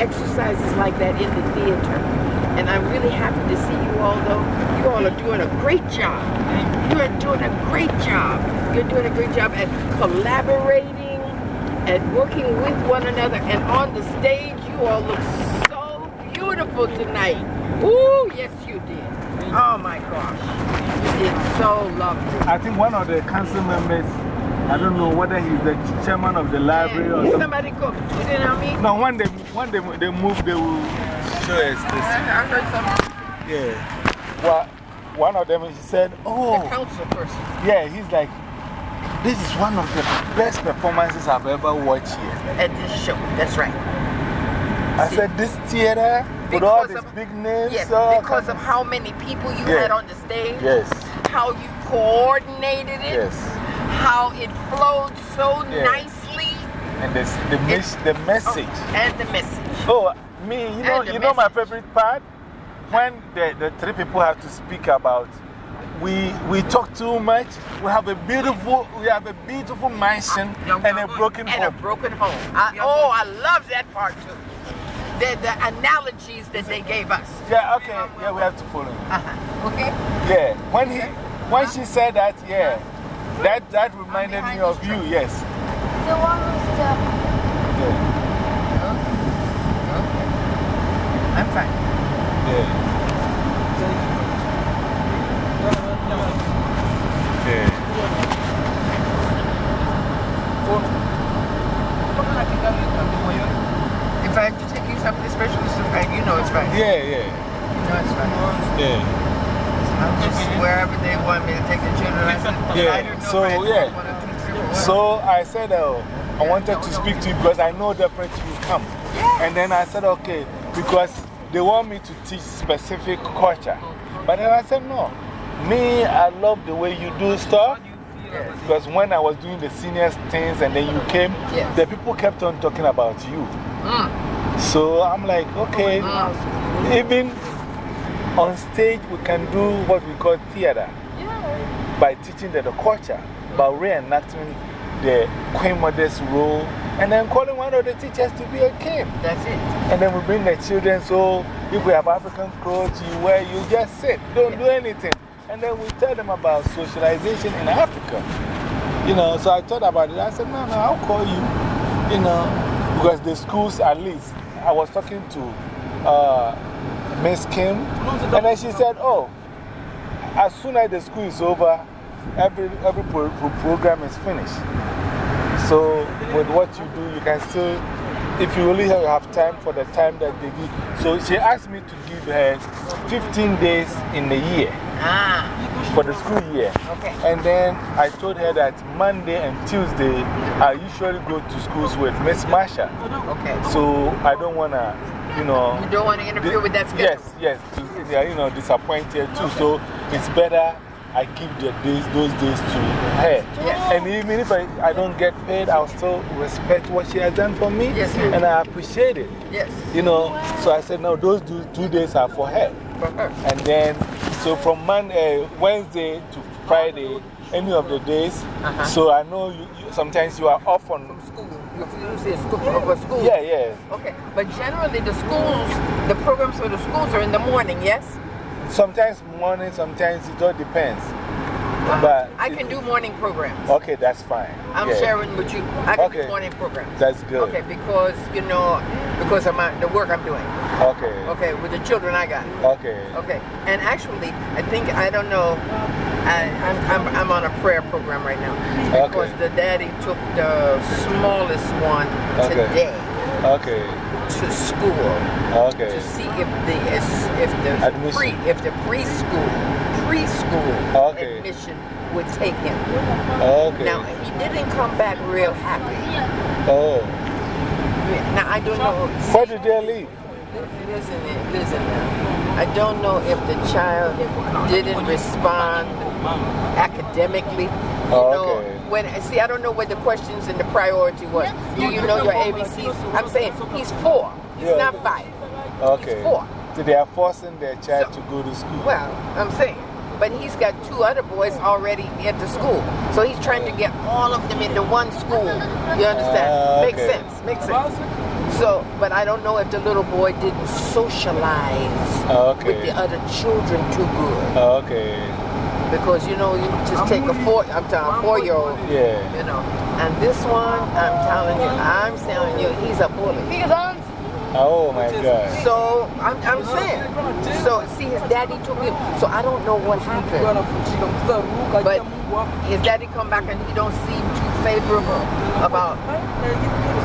exercises like that in the theater. And I'm really happy to see you all, though. You all are doing a great job. You are doing a great job. You're doing a great job at collaborating, at working with one another. And on the stage, you all look so beautiful tonight. Ooh, yes, you did. Oh my gosh. You did so lovely. I think one of the council members, I don't know whether he's the chairman of the library or something. Somebody go tweeting on me. No, when they, when they, they move, they will show us this. I heard something. Yeah. Well, one of them, he said, Oh. The council person. yeah, he's like, this is one of the best performances I've ever watched here. At this show. That's right. I said, This theater, with all Because these of- big names. Yes, because kind of how many people you Yeah. had on the stage, Yes, how you coordinated it, yes. how it flowed so nicely, And this, the, mes the message. and the message. Oh, me, you know, you know my favorite part? When the, the three people have to speak about, we, we talk too much. We have a beautiful, we have a beautiful mansion and a broken and a home. broken home. I, oh, I love that part too. The, the analogies that they gave us. Yeah, okay, yeah, we have to follow. you. Uh -huh. Okay? Yeah, when, he, when she said that, yeah, that, that reminded me of you, yes. The one with the. Yeah, I'm fine. yeah. Yeah. If I have to take you something special, it's fine. You know it's fine. Yeah, yeah, You know it's fine. yeah. I'm just wherever they want me to take the children. I said, Yeah, I so, if I have to yeah. go one or two, three, four. So I said, oh, I wanted to speak to you because I know definitely you come. And then I said, okay, because they want me to teach specific culture. But then I said, no. Me, I love the way you do stuff. Yes. Because when I was doing the seniors things and then you came, Yes. the people kept on talking about you. Mm. So I'm like, okay, even on stage, we can do what we call theater by teaching them the culture, by reenacting the Queen Mother's role, and then calling one of the teachers to be a king. That's it. And then we bring the children, so if we have African clothes, you wear, you just sit, don't do anything. And then we tell them about socialization in Africa. You know, so I thought about it. I said, no, no, I'll call you. You know, because the schools, at least, I was talking to uh, Miss Kim, and then she said, oh, as soon as the school is over, every, every pro pro- program is finished. So, with what you do, you can still, if you only have- have time for the time that they give. So, she asked me to give her 15 days in a year Ah, for the school year. okay. And then I told her that Monday and Tuesday, I usually go to schools with Miss Marsha. Okay. So, I don't want to, you know. You don't want to interfere with that schedule? Yes, yes. To, yeah, you know, disappointed too. So, it's better I give the days, those days to her. Yes. And even if I, I don't get paid, I'll still respect what she has done for me. Yes. And I appreciate it. Yes, You know, so I said, no, those two, two days are for her. for her. And then, so from Monday, uh, Wednesday to Friday, any of the days. -huh. So I know you, you, sometimes you are off on. School. You you say school, school? Yeah, yeah. Okay, but generally the schools, the programs for the schools are in the morning, yes? Sometimes morning, sometimes it all depends. But I can do morning programs. Okay, that's fine. I'm Yeah. sharing with you. I can Okay. do morning programs. That's good. Okay, because, you know, because of my, the work I'm doing. Okay. Okay, with the children I got. Okay. Okay, and actually, I think, I don't know, I, I'm, I'm, I'm on a prayer program right now. Okay. Because the daddy took the smallest one Okay. today Okay. to school Okay. to see if the, if the, Admission. pre, if the preschool, preschool Okay. admission would take him. Okay. Now, he didn't come back real happy. Oh. Now, I don't know. Where did they leave? Listen, listen now. I don't know if the child didn't respond academically. You Oh, know, okay. when, see, I don't know what the questions and the priority was. Do you know your ABCs? I'm saying he's four. He's Yeah. not five. Okay. He's four. So they are forcing their child to go to school. Well, I'm saying. But he's got two other boys already into school. So he's trying to get all of them into one school. You understand? Ah, Makes okay. sense. Makes sense. So, but I don't know if the little boy didn't socialize with the other children too good. Okay. Because, you know, you just take a four, I'm telling a four year old, Yeah. you know. And this one, I'm telling you, I'm telling you, he's a bully. Oh my God. So, I'm, I'm saying. So, see, his daddy took him. So, I don't know what happened. But his daddy come back and he don't seem too favorable about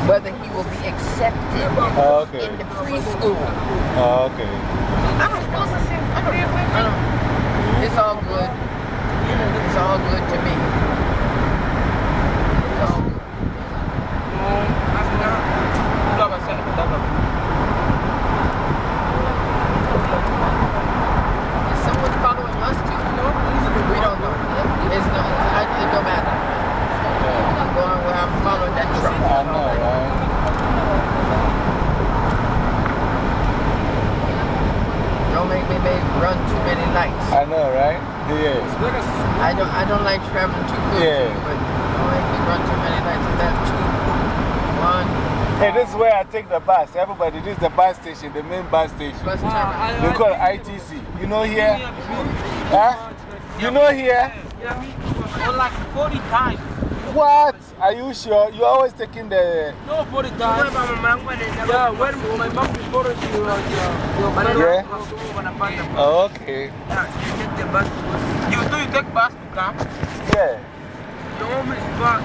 whether he will be accepted Okay. in the preschool. Oh, Okay. I don't know. I don't know. It's all good. It's all good to me. It's all good. Is someone following us too? We don't know. It's no, I, it don't matter. I'm going where I'm that truck. I know, right? Don't make me make run too many lights. I know, right? Yes. I don't, I don't like traveling too close Yeah. to but don't make me run too many lights. Is that two, one, Hey, this is where I take the bus. Everybody, this is the bus station, the main bus station. bus terminal? They call it ITC. You know here? Huh? You know here? like 40 times. What? Are you sure? You're always taking the. No, 40 times. Yeah, when my mom before she was uh, Yeah? Oh, okay. Yeah, you take the bus. You do you take bus to camp? Yeah. Your home is far.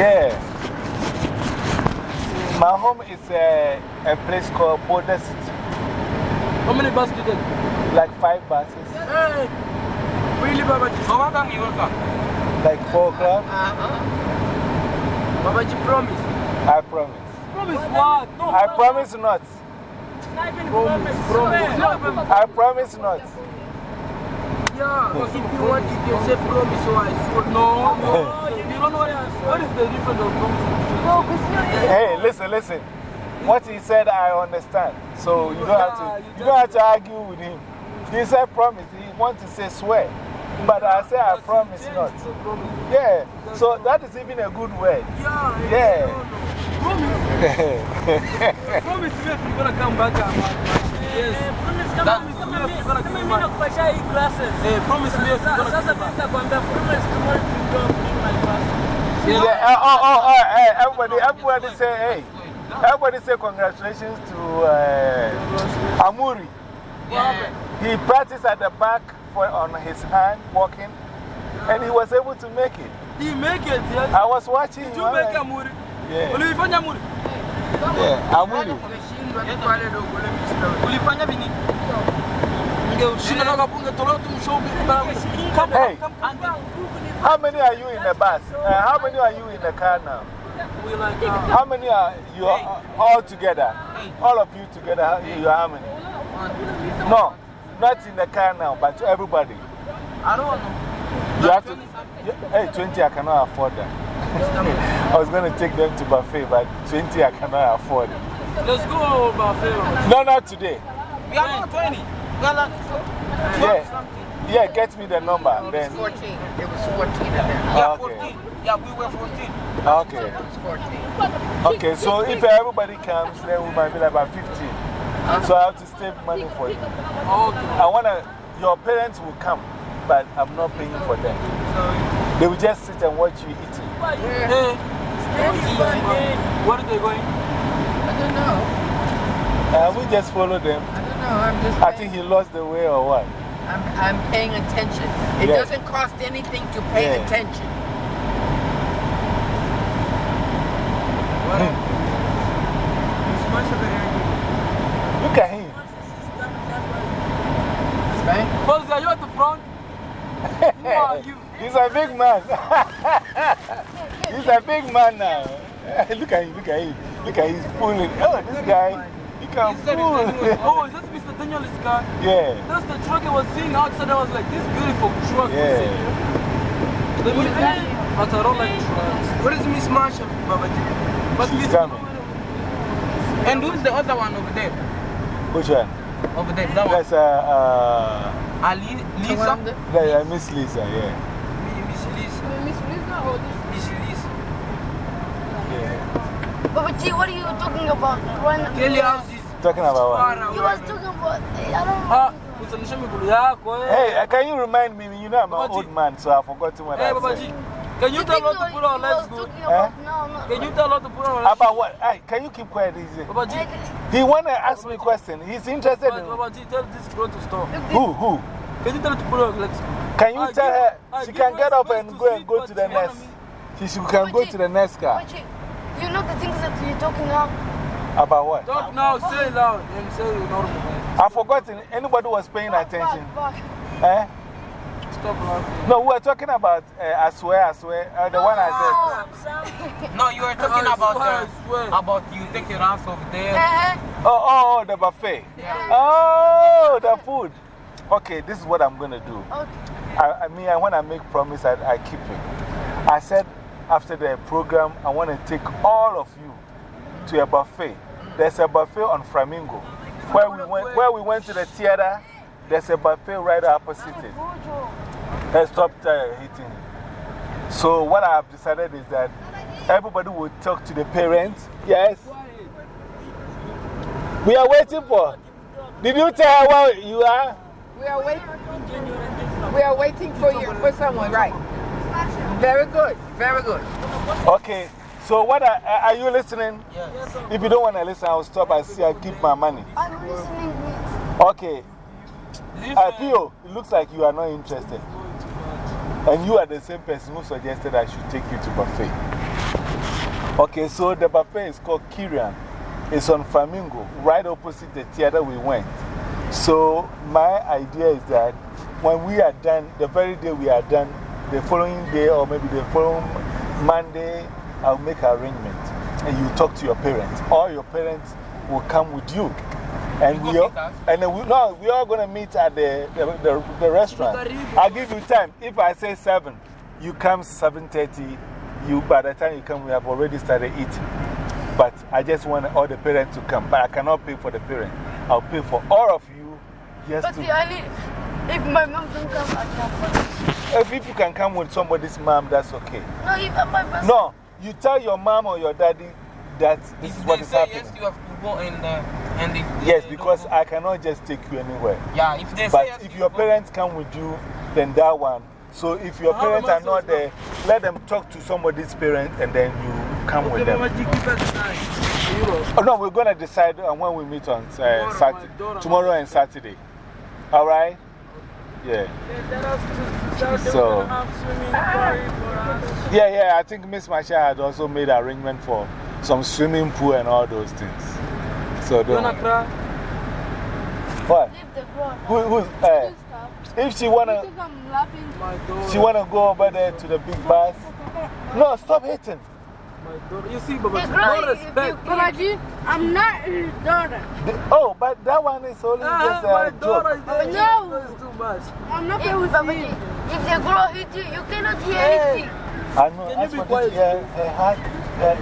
Yeah. My home is a, a place called Boulder City. How many buses do you take? Like five buses. Hey, really, Babaji? So how come you will come? Like four o'clock. Uh-huh. Babaji promise. I promise. Promise what? No, I promise not. promise. Promise. I promise not. Yeah, because if you want, you can say promise or I swear. No, no. you don't know what, what is the difference of promise? Hey, listen, listen. What he said, I understand. So you don't have to, you don't have to argue with him. He said promise. He wants to say swear. But I say I promise not. Yeah. So that is even a good word. Yeah. Yeah. Promise me if you're gonna come back. I'm Yes. That's me if you're gonna come back. Hey, promise come. Yeah. Oh, oh, oh, hey, everybody, everybody say, hey. Everybody say congratulations to uh, Amuri. He practiced at the back on his hand, walking, and he was able to make it. He make it, yes. I was watching Did you I'm make like, a muri? Yeah. Ulifanya muri? Yeah, Amuri. Ulifanya vini? Ungeushinda na kapunga toleo Hey. come come. How many are you in the bus? Uh, how many are you in the car now? Like, uh, How many are you are all together? All of you together, you are how many? No, not in the car now, but to everybody. I don't know. You have to. you- Hey, 20, I cannot afford that. I was going to take them to buffet, but 20, I cannot afford it. Let's go, buffet. No, not today. We are not 20. We are like Yeah, yeah, get me the number. It was Then, 14. It was 14 in there. Yeah, Okay. 14. Yeah, we were 14. okay. It was 14. Okay, so if everybody comes, then we might be like about 15. So I have to save money for you. Okay. I want to, your parents will come, but I'm not paying for them. They will just sit and watch you eating. Hey. Where are they going? I don't know. Uh, we just follow them. I don't know. I'm just I think he lost the way or what? I'm, I'm paying attention. It Yeah. doesn't cost anything to pay Yeah. attention. Look at him. Right? First, are you at the front? Who are you? He's a big man. He's a big man now. look at him, look at him. Look at him, he's pulling. Oh, this guy, he can pull. Oh, is that Mr. Daniel's car? yeah, That's the truck I was seeing outside. I was like, this beautiful truck. yeah. Let me But I don't like trucks. Where is Miss Marshall, Babaji? She's Miss coming. And who's the other one over there? Which one? Over there, that one. That's uh, uh, Ali, Lisa. Yeah, yeah, Miss Lisa, yeah. Miss Lisa. Miss Lisa or this? Miss Lisa. yeah. Baba G, what are you talking about? When Kelly house is Talking about what? far You was talking about. I don't Ah, know. usanisha migulu yako eh. Hey, uh, can you remind me? You know I'm an old man, so I've forgotten what Hey, I Baba said. G, can you You tell her to put on you let's was go? talking about no. Can you tell her to put on let's About what? Hey, can you keep quiet easy? Baba G, He want to ask me a question. He's interested Baba in. Baba G, tell this girl to stop. Who? Who? Can you tell her to put on let's go? Can you I tell give- her I she can get up and go and go to the she next? me- She can go to the next car. You know the things that you're talking now? About what? Talk now, say it loud, and say it normal. I've forgotten. Anybody was paying attention? Eh? Stop laughing. No, we were talking about uh, I swear, I swear. Uh, the one I No, you were talking I about, swear, I swear. about you your hands over there. said. Oh, oh, oh, the buffet. Oh, the food. Okay, this is what I'm going to do. Okay. I, I mean, I want to make promise I, I keep it. I said after the program, I want to take all of you to a buffet. There's a buffet on Flamingo. Where we went, where we went to the theater, there's a buffet right opposite it. I stopped uh, hitting. So, what I have decided is that everybody will talk to the parents. Yes. We are waiting for. Did you tell her where you are? We are waiting. We are waiting for you, for someone, right? Very good, very good. Okay. So, what are, are you listening? If you don't want to listen, I'll stop and see. I'll keep my money. I'm listening. Okay. Uh, feel it looks like you are not interested. And you are the same person who suggested I should take you to buffet. Okay, so the buffet is called Kirian. It's on Flamingo, right opposite the theater we went. So, my idea is that when we are done, the very day we are done, the following day or maybe the following Monday, I'll make arrangement. And you talk to your parents. All your parents will come with you. And, we all, and we, no, we are going to meet at the, the, the, the restaurant. I'll give you time. If I say 7, you come 7.30, you, by the time you come, we have already started eating. But I just want all the parents to come. But I cannot pay for the parents. I'll pay for all of you Yes, But to. the only. If my mom don't come, I can't. If, if you can come with somebody's mom, that's okay. No, if my person. No, you tell your mom or your daddy that this If is what is happening. yes, you have to go and, uh, and if Yes, because I cannot just take you anywhere. Yeah, if they say But yes, if you your go. parents come with you, then that one. So if your parents are not there, let them talk to somebody's parents and then you come Okay, with them. Oh, no, we're going to decide on when we meet on uh, Tomorrow, Saturday, tomorrow and Saturday. All right? Yeah. So- Yeah, yeah, I think Miss Masha had also made arrangement for some swimming pool and all those things. So don't. wanna cry? What? Leave the girl. Who, who's, uh, if she wanna, I'm laughing. My daughter. she wanna go over there to the big bus. No, stop hitting. My daughter. You see, Baba Hey, G, girl, no if respect. you- Baba G, I'm not his daughter. The- oh, but that one is only Ah, just my a daughter joke. is there. No. That's too much. I'm not playing with Baba G. If the girl hit you, you cannot hear anything. I know, Can you as be for quiet? this, her,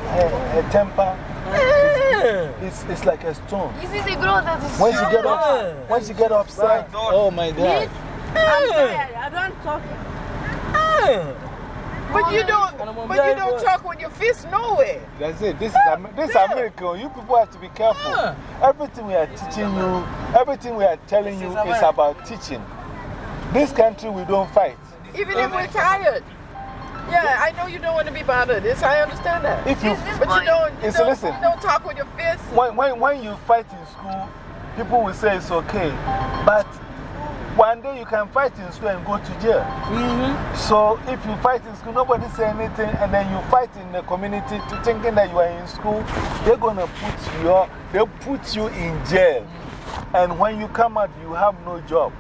her temper, eh. it's, it's like a stone. This is the girl that is When she get, Yeah. up, when she get upset, oh my God. I'm eh. tired. I don't talk. Eh. But you don't, And I'm on but you don't talk with your fists nowhere. That's it. This is, Am- this is America. You people have to be careful. Everything we are teaching you, everything we are telling you is about teaching. This country, we don't fight. Even if we're tired. Yeah, I know you don't want to be bothered. This, I understand that. If you, But you don't, you It's- don't, listen. you don't talk with your fists. when, when, when you fight in school, people will say it's okay. But one day you can fight in school and go to jail. Mm-hmm. So if you fight in school, nobody say anything, and then you fight in the community thinking that you are in school, they're going to put you, they put you in jail. And when you come out, you have no job.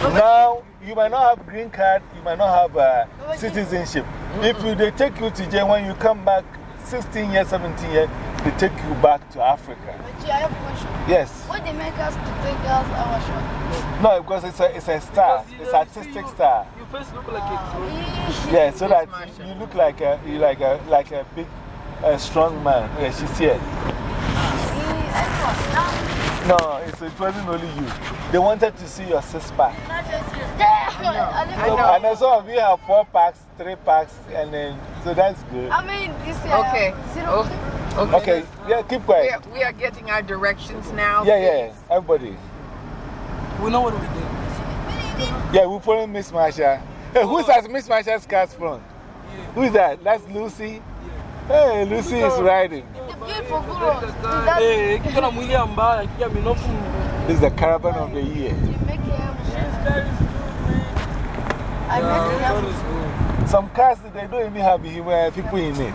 Now, you might not have green card, you might not have uh, citizenship. If you, they take you to jail, when you come back 16 years, 17 years, they take you back to Africa. G, I have a question. Yes. Why they make us to take us our shot? No, because it's a, it's a star, Because you it's don't artistic you- star. Your face look like a Yeah, so that you, you look like a, you like a, like a big, uh, strong man. Yeah, she's here. No, it's it wasn't only you. They wanted to see your six pack. I know. And then some of you have four packs, three packs, and then, so that's good. I mean, this uh, Okay. Zero. Okay. Okay. Okay, yeah, keep We quiet. are, we are getting our directions now. Yeah, yeah, everybody. We know what we did. Yeah, we follow Miss Marsha. Hey, who's at Miss Marsha's car's front? Who's that? That's Lucy? Hey, Lucy is riding. The beautiful girl. That kika na mwili ambaye, kika minofu. This is the caravan of the year. is. Some cars, they don't even have people in it.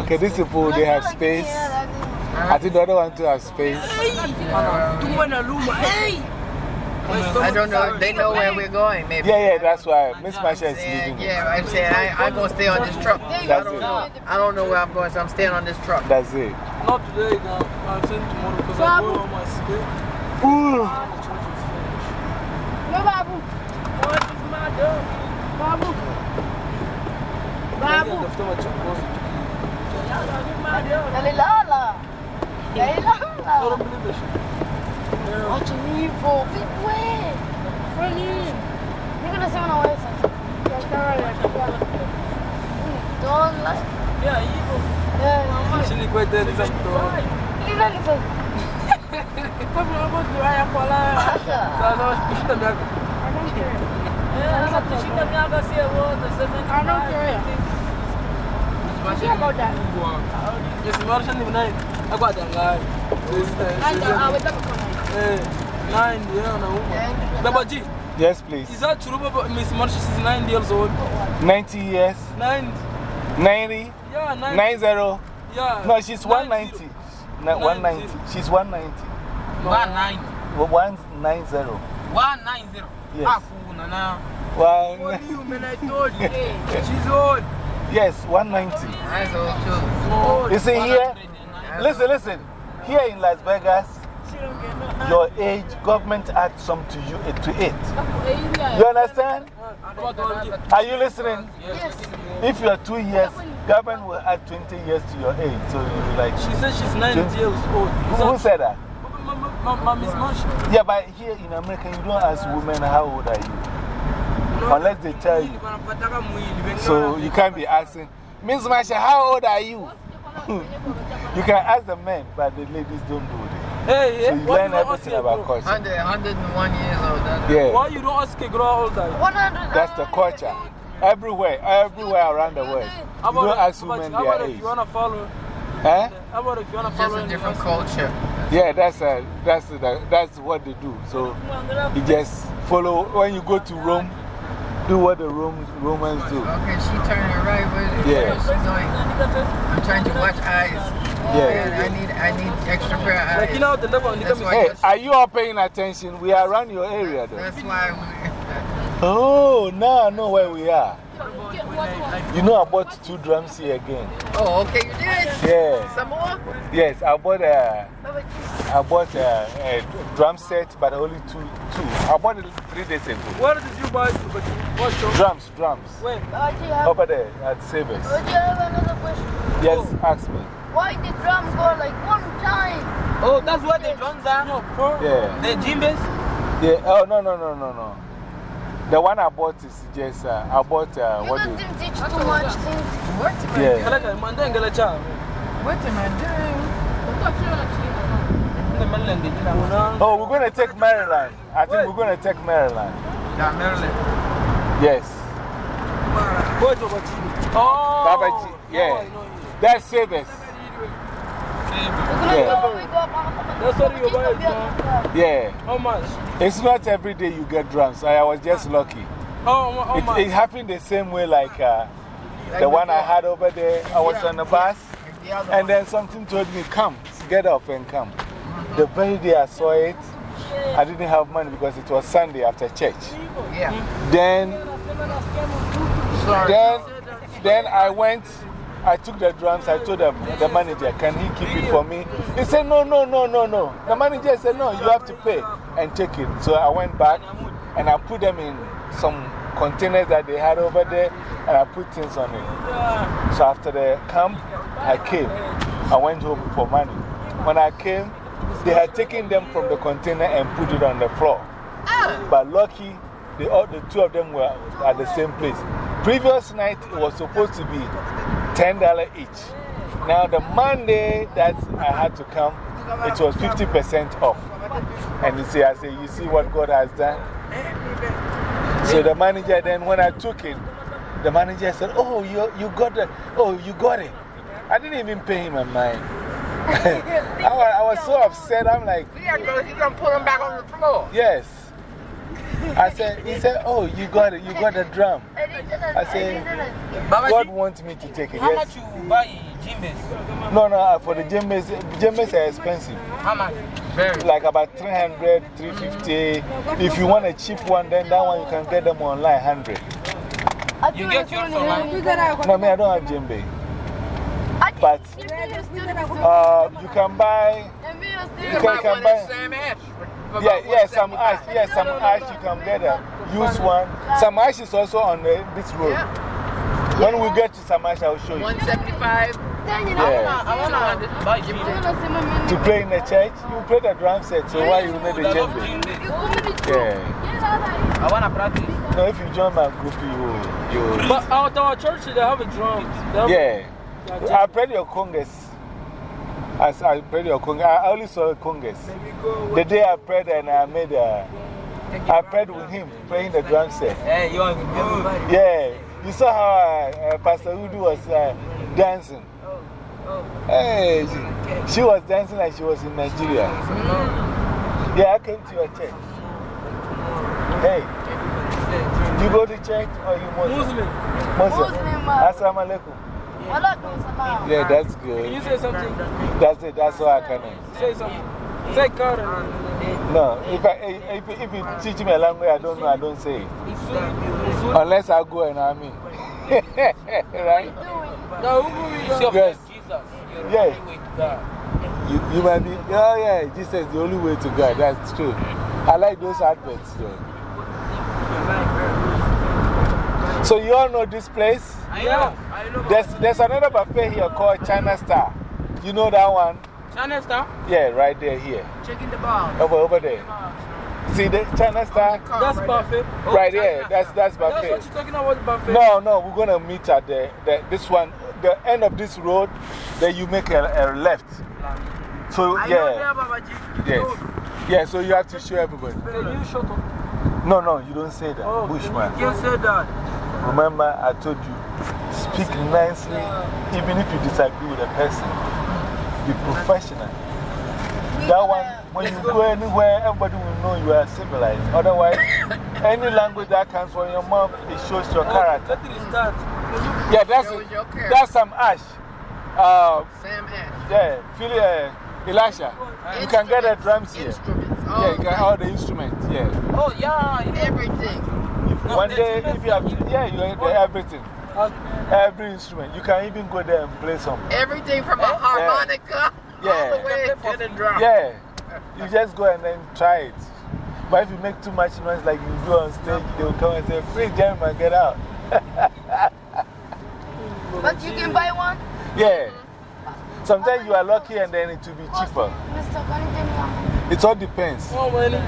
Okay, these people, they have space. I think the other one too have space. Tumbo na luma. Hey! I don't know. They know where we're going, maybe. Yeah, yeah, that's why Miss I'm Marsha is leaving. Yeah, I'm saying I, I'm going to stay on this truck. I That's don't it. know. I don't know where I'm going, so I'm staying on this truck. That's it. Not today, now. I'm saying tomorrow because I go on my sleep. Ooh. The church is finished. No, Babu. What is my dog? Babu. Babu. Babu. Tafuta machokozi. Dalilala. I Dalilala. don't believe this shit. Acha hivyo. Vipi wewe? Niko nasema na wewe sasa. Don't like. Yeah, hivyo. Eh, Chini kwa tena za mtoto. Lila ni sasa. Kwa sababu hapo haya kwa la. Sasa kushinda miaka. Eh, sasa tushinda miaka si wote, sema. I don't care. about that. Yes, Marsha ni nine. Akwa dangai. This Eh, nine yeah na uma. Baba G, Yes, please. is that true Baba Miss Marsha is 9 years old? 90 years, 9. 90, Yeah, 9. 90. Yeah. No, she's 190. No, 190. She's 190. One nine. 190. One nine zero. Yes. Ah, cool, na na. One, you man I told you. She's old. yes, 190. That's old too. Old. You see here? Listen, listen. Here in Las Vegas, your age, government adds some to you eh, to it. You understand? About all the- Are you listening? Yes. If you're two years, government will add 20 years to your age. So you like. She says she's 90 years old. Is Who said that? Miss Marsha. Yeah, but here in America, you don't ask women how old are you. Unless they tell you. So you can't be asking, Miss Marsha, how old are you? You can ask the men, but the ladies don't do it. Hey, So hey, you why learn you ask everything about culture. 100, 101 eh, years old. That's Yeah, Why you don't ask a girl how old are 100. that's the culture. Everywhere, everywhere around the world. How You don't about, ask women how about their if age. you want to follow? Huh? How about if you want to just follow? a different culture. Yeah, that's, a, that's, the, that's what they do. So you just follow, when you go to Rome, do what the Rome, Romans do. Okay, she turning right with it. Yeah. She's going. I'm trying to watch eyes. Yeah. I need, I need extra pair of Like, you eyes. know, the level on the That's Hey, are you all paying attention? We are around your area though. That's why Oh, now I know where we are. You know, I bought two drums here again. Oh, okay, you did. Yeah. Some more? Yes, I bought a, I bought a, a drum set, but only two, two. I bought it three days ago. Where did you buy it? But what shop? Drums, drums. Where? Aji, have, Over there at Savers. Do you have another question. Yes, oh. ask me. Why the drums go like one time? Oh, that's what the drums are? No, bro. Yeah. The djembes? Yeah. Oh, no, no, no, no, no. The one I bought is just, uh, I bought, uh, You what do you, them teach too much things. What am I Yeah. doing? Ngala cha. What am I doing? Oh, we're going to take Maryland. I think we're going to take Maryland. Yeah, Maryland. Yes. G. Oh. Baba G, yeah. Oh, I you. That's Savers. Yeah. Yeah. How much? It's not every day you get drums. I, I was just lucky. How, how It, much? it happened the same way like uh, the one I had over there. I was on the bus, and then something told me, Come, get up and come. The very day I saw it, I didn't have money because it was Sunday after church. Yeah. Then, Sorry. then, then I went, I took the drums, I told the, the manager, Can he keep it for me? He said, No, no, no, no, no. The manager said, No, you have to pay and take it. So I went back and I put them in some containers that they had over there and I put things on it. So after the camp, I came. I went home for money. When I came, they had taken them from the container and put it on the floor. But lucky, the, all, the two of them were at the same place. Previous night, it was supposed to be $10 each. Now, the Monday that I had to come, it was 50% off. And you see, I say, you see what God has done? So the manager then, when I took it, the manager said, Oh, you, you got the, oh, you got it. I didn't even pay him a mind. I, wa- I was so upset. I'm like, You gotta you're gonna put him back on the floor. Yes. I said, He said, Oh, you got it. You got the drum. I said, God wants me to take it. how Yes. much you buy djembes? No, no, uh, for the djembes, djembes are expensive. How much? Very. Like about 300, 350. If you want a cheap one, then that one you can get them online 100. You get yours for money? No, me, I don't have djembe. But uh, you can buy, You You can can- buy can one buy- yeah, yeah, some 175. ash, yeah, some ash you can get a used one. Some ash is also on the, this road. Yeah, When we get to some ash, I'll show you. 175. Yeah. I want to play in the church, you play the drum set, so why you need the djembe? Jimmy's. Yeah. I want to practice. No, if you join my group, you. you But at our church, they have a drum. They have yeah. I played your congas. As I prayed your congas, I only saw congas. The day I prayed and I made a. I prayed with him playing the drum set. Hey, you are good. Yeah, you saw how uh, uh, Pastor Udu was uh, dancing. Hey, she, she was dancing like she was in Nigeria. Yeah, I came to your church. Hey, you go to church or you Muslim? Muslim. Muslim. Muslim, uh, Assalamu alaikum. Yeah, that's Can good. you say something? That's it, that's all I can do. Say something. Say Karen. No, if, I, if, if you teach me a language I don't know, I don't say it. Unless I go and I mean. right? Now, who will we See your Yes. friend Jesus. You're God. You, you might be, oh yeah, Jesus is the only way to God. That's true. I like those adverts though. So, you all know this place? I Yeah. know. I know. There's, there's another buffet here called China Star. You know that one? China star? Yeah, right there, here. Checking the bar. Over, over there. See the China Star? That's buffet. Oh, right there. That's, that's buffet. That's what buffet. you're talking about, buffet. No, no, we're going to meet at the, the, this one, the end of this road. Then you make a, a left. So, yeah. Yes. Yeah, so you have to show everybody. No, no, you don't say that. Oh, Bushman. You said that. Remember, I told you, speak nicely, even if you disagree with a person. Be professional. That one, when you go anywhere, everybody will know you are civilized. Otherwise, any language that comes from your mouth, it shows your character. It start. Yeah, that's, character. that's some ash. Uh, Sam Ash. yeah, Philly, uh, Elisha. You can get the drums here. Instruments. Yeah, you oh, get all the instruments, yeah. Oh, yeah. yeah. everything. One day, if you have, yeah, you have everything. Every instrument. You can even go there and play some. Everything from a harmonica all Yeah. the way to the drum. Yeah. You just go and then try it. But if you make too much noise, like you go on stage, they will come and say, Please, German, get out. But you can buy one? Yeah. Sometimes you are lucky and then it will be cheaper. Mr. Can you give me one? It all depends. oh, money.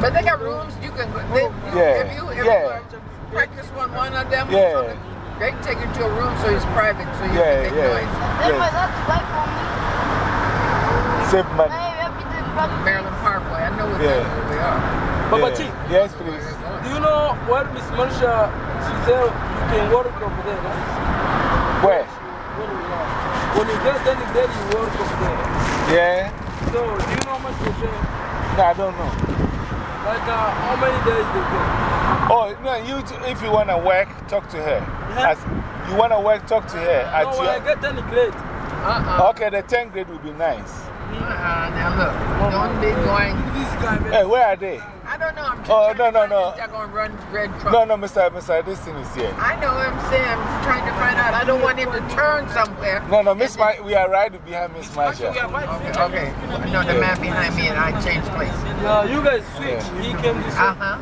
But they got rooms you can go. They, Yeah, If you, if yeah. you to practice one, one of them, Yeah. they can take you to a room so it's private so you Yeah, can make yeah. noise. Then my Yes. dad to buy for me. Save money. I everything but Maryland Parkway. I know what Yeah. they, they are. Baba Yeah. Chi, Yes, please. do you know where Miss Marsha, she said you can work over there, right? Where? Where we are. When you get done there, you work over there. Yeah? So, do you know how much they pay? No, I don't know. Like, uh, how many days they pay? Oh, no, you, if you want to work, talk to her. Yeah. As, you want to work, talk to her. At No, when I get any grade. Uh-uh. okay, the 10th grade will be nice. Now look, don't be going. This guy, man. Hey, where are they? I don't know. I'm just Oh, trying no, to no, find no. if They're going to run red truck. No, no, Mr. Mr. This thing is here. I know what I'm saying. I'm trying to find out. I don't want him to turn somewhere. No, no, Miss Ma we are right behind Miss Marsha. Okay, okay. No, the man behind me and I changed places. Yeah, you guys switch. He came this way. Uh huh.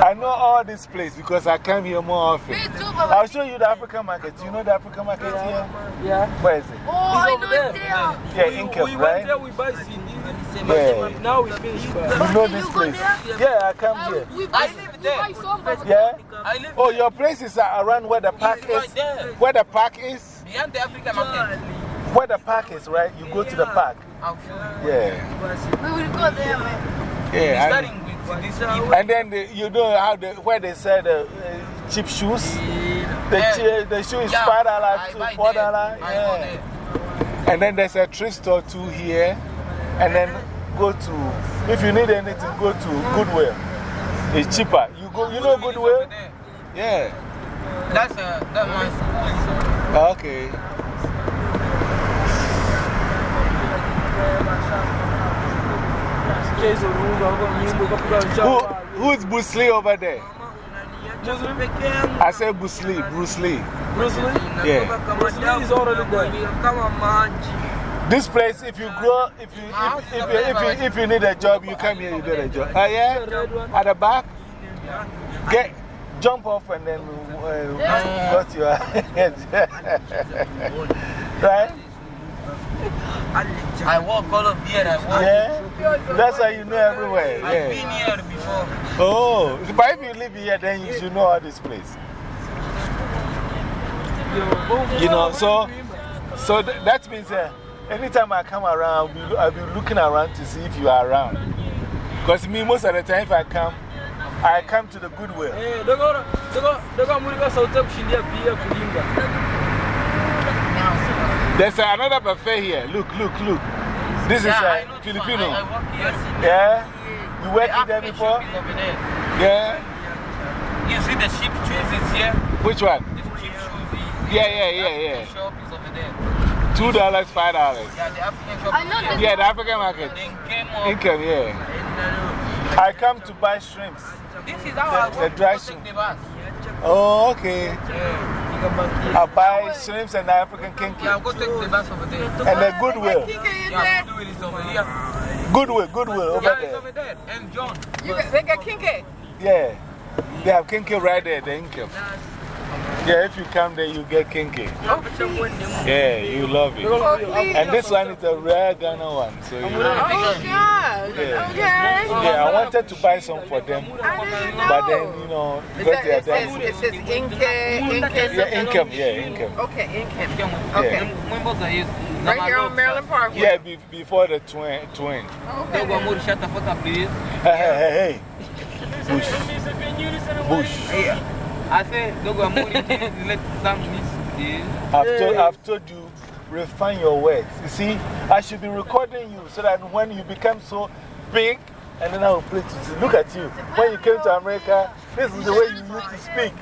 I know all this place because I come here more often. Me too, Baba I'll show you the African market. You know the African market here? Yeah. Where is it? Oh, I know there. it's there. Yeah, we, Inkem, we right? went there, we buy CD. Yeah. Now we finish. You know this place? Yeah, I come here. I buy, live we there. buy some, Baba Yeah? I live Oh, your place is uh, around where the park right is? there. Where the park is? behind the African market. Where the park is, right? You go to the park. Okay. Yeah. We will go there, man. Yeah. And- Starting with this people. And then the, you know how the, where they sell the uh, cheap shoes? The, Yeah. the shoe is Yeah, $5 I to $4. there. I go Yeah. And then there's a thrift store too here. And then go to, if you need anything, go to Goodwill. It's cheaper. You, go, you know Goodwill is Goodwill? over there. Yeah. That's uh, that school. Okay. Case of room, I'm going to go to the Who, shop. who's Bruce Lee over there? I said Bruce Lee. Bruce Lee. Bruce Lee? Yeah. Bruce Lee is already there. This place, if you grow, if you, if, if, you, if, you, if you need a job, you come here, you get a job. Oh, yeah? At the back? Get, jump off and then uh, go to your head. right? I walk all of here. I walk. Yeah? That's how you know everywhere. I've Yeah. been here before. Oh, but if you live here, then you should know all this place. You know, so, so th that means uh, anytime I come around, I'll be, I'll be looking around to see if you are around. Because me, most of the time, if I come, I come to the Goodwill. There's another buffet here. Look, look, look. This is Yeah, I uh, know this one. Filipino. I, I work here. Yeah? You work The with before? over there. Yeah? You see the sheep shoes is here. Which one? The sheep shoes is Yeah, yeah, yeah, The yeah. shop is over there. Two dollars, five dollars. Yeah, the African shop I know here. Yeah, the African market. Then came up. Income, yeah. I come to buy shrimps. This is how I The- work the dry shrimp. the bus. Oh, okay. Yeah. I buy shrimps and African kenkey. Yeah, I'll go take the bus over there. And the Goodwill. Yeah, Goodwill is over here. Goodwill, Goodwill over Yeah, it's there. over there. And John. They got kenkey. Yeah. They have kenkey right there, the income. Yeah, if you come there, you get kenkey. Yeah, you love it. And this one is a rare Ghana one. So you, Oh, God. Yeah. Okay. yeah, I wanted to buy some for them. I didn't know. But then, you know, Is because they are it, says, dancing. it says Inca, uh, Inca Yeah, something? income, yeah, income. Okay, Inca. Yeah. Okay. Right here on Maryland Park. Yeah, be, before the twin. twin. Okay. Dogo amor, shut the fuck up, please. Hey, hey, hey, hey. Bush. Bush. I said, Dogo amor, let some miss. I've, told, I've told you, refine your words. You see, I should be recording you so that when you become so big, and then I will play to you. Look at you. When you came to America, this is the way you used to speak.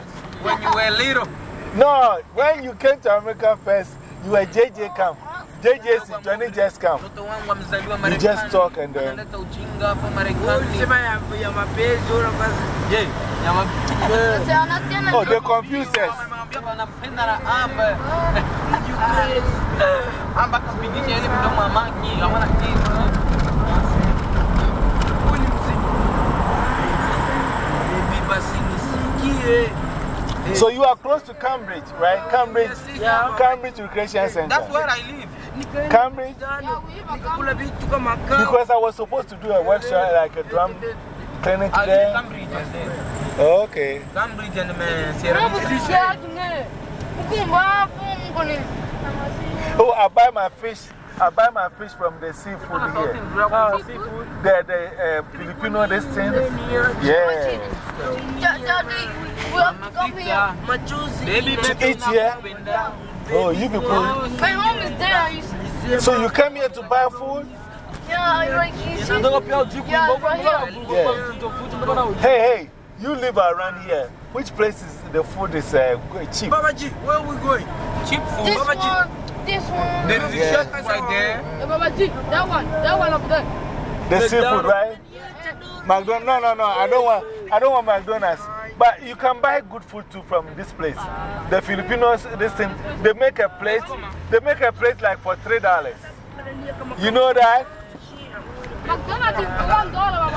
When you were little. No, when you came to America first, you were JJ Camp. JJ, Johnny just come. Mtoto wangu amezaliwa You Marekani. just talk and then. Analeta ujinga hapa Marekani. Sema ya ya mapenzi una basi. Je, ya mapenzi. Se anatiene Oh, they confuse us. Wamemwambia wanapenda na amba. Amba kupigisha ile mdomo wa maki, hawana kitu. Bibi basi nisikie. So you are close to Cambridge, right? Cambridge, Cambridge Recreation Center. That's where I live. Cambridge? Nikakula vitu kama kama. Because I was supposed to do a workshop, like a drum clinic I there. Cambridge, Okay. Cambridge and uh, Sierra Leone. ficar né? Mukumba fungo né? Oh, I buy my fish. I buy my fish from the seafood here. Ah, seafood. The, the uh, Filipino, this thing. Yeah. Já já dei. We have to come here. Machuzi. Baby, baby, eat here? Oh, you people. My home is there. So you come here to buy food? Yeah, I like you see. Ndogo Yeah, right here. Yeah. mtofuti mbogo na ujiku. Hey, hey, you live around here. Which place is the food is uh, cheap? Baba G, where we going? cheap food. This Baba one, this one. There is a shop right there. Yeah, Baba G, that one, that one up there. The seafood, right? McDonald's. No, no, no. I don't want. I don't want McDonald's. But you can buy good food too from this place. The Filipinos, this thing, they make a plate. They make a plate like for three dollars. You know that? McDonald's is one dollar,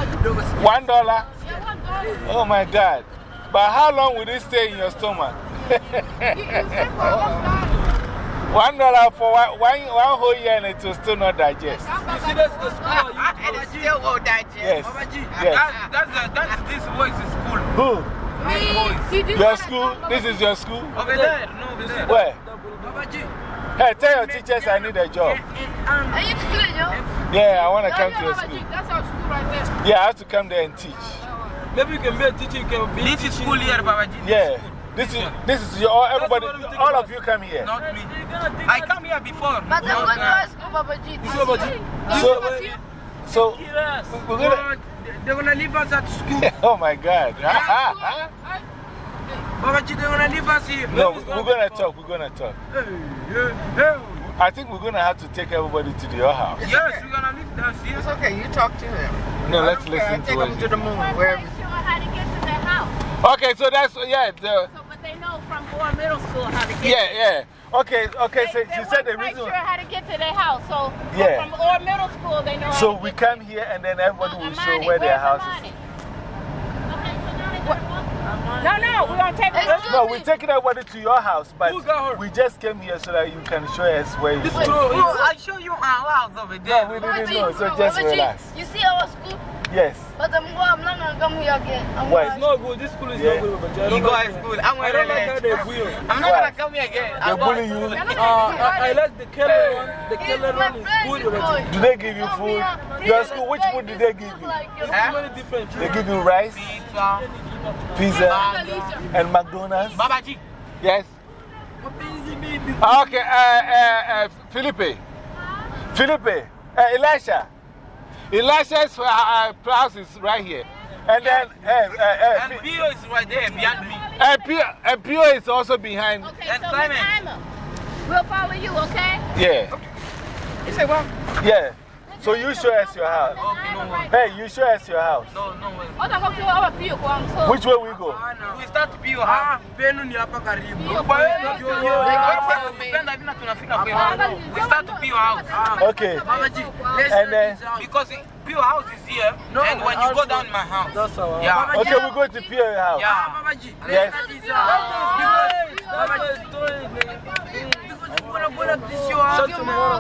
One dollar. Yeah, one Oh my God. But how long will it stay in your stomach? one dollar for one, one, one whole year and it will still not digest. You see, that's the school. You, and it still won't digest. Yes. Babaji, Yes. that, that's, the, that's this boy's school. Who? Me. Your school? This is your school? Over there, no, over there. Where? Babaji, Hey, tell your teachers I need a job. Are you kidding, yo? Yeah, I want to come to your school. That's our school right there. Yeah, I have to come there and teach. Maybe you can be a teacher, you can be this is school here, Babaji. Yeah. This is, this is your, everybody, all of you come here. Not me. I come here before. But I'm going to now. high school, Baba G. You see Baba G? So, so we're gonna, They're gonna leave us at school. oh my God. Babaji, they're gonna leave us here. no, we're gonna talk, we're gonna talk. Hey, hey, hey. I think we're gonna have to take everybody to your house. Yes, we're gonna leave us here. It's okay, you talk to him. No, let's Okay, listen take to him to the moon, wherever. sure how to get to their house. Okay, so that's, yeah, the, So, but they know from Moore Middle School how to get yeah, yeah. Okay, okay, so They, she they said the weren't quite reason. sure how to get to their house. So, Yeah. from Moore Middle School, they know how So we get come here and then everybody Uh, will Amani, show where their house Amani? is. Okay, so now they gotta walk. No, no, we're going to take Excuse them. No, we're taking everybody to your house, but Who got her? we just came here so that you can show us where you This live. school, Oh, I show you our house over there. No, there. we Baba didn't G, know, so just relax. You see our school? Yes. But I'm, I'm not going to come here again. I'm Why? It's not good. This school is Yeah. not good. You go to school. I'm going don't to like how they bully. I'm not gonna come here again. They I'm bully you. Uh, I, I like the Keller one. The He's Keller one is good. you Do they give you food? here. Your He's school, which food did they give you? like your- too many different They give you rice, Pizza. pizza, and McDonald's? Babaji. Yes. Okay, uh, uh, uh, Felipe. Felipe. Uh, Elisha. Elisha's uh, uh, house is right here. And then, uh, uh, uh, And Pio is right there behind me. uh, Pio, uh, Pio is also behind. Okay, That's so Simon. Miss Hyma, we'll follow you, okay? Yeah. You say what? Yeah. So you show us your house. Okay, no. Hey, you show us your house. No, no worries. Hold on, go to our view, go. Which way we go? We start Pio house. Benu ni hapa karibu. View, Tunapenda tunafika kwa We start to Pio house. Okay. And then, Because Pio house is here. and when you go down my house. That's our Yeah. okay, we go to Pio's house. Yeah. Yes. Shut your mouth.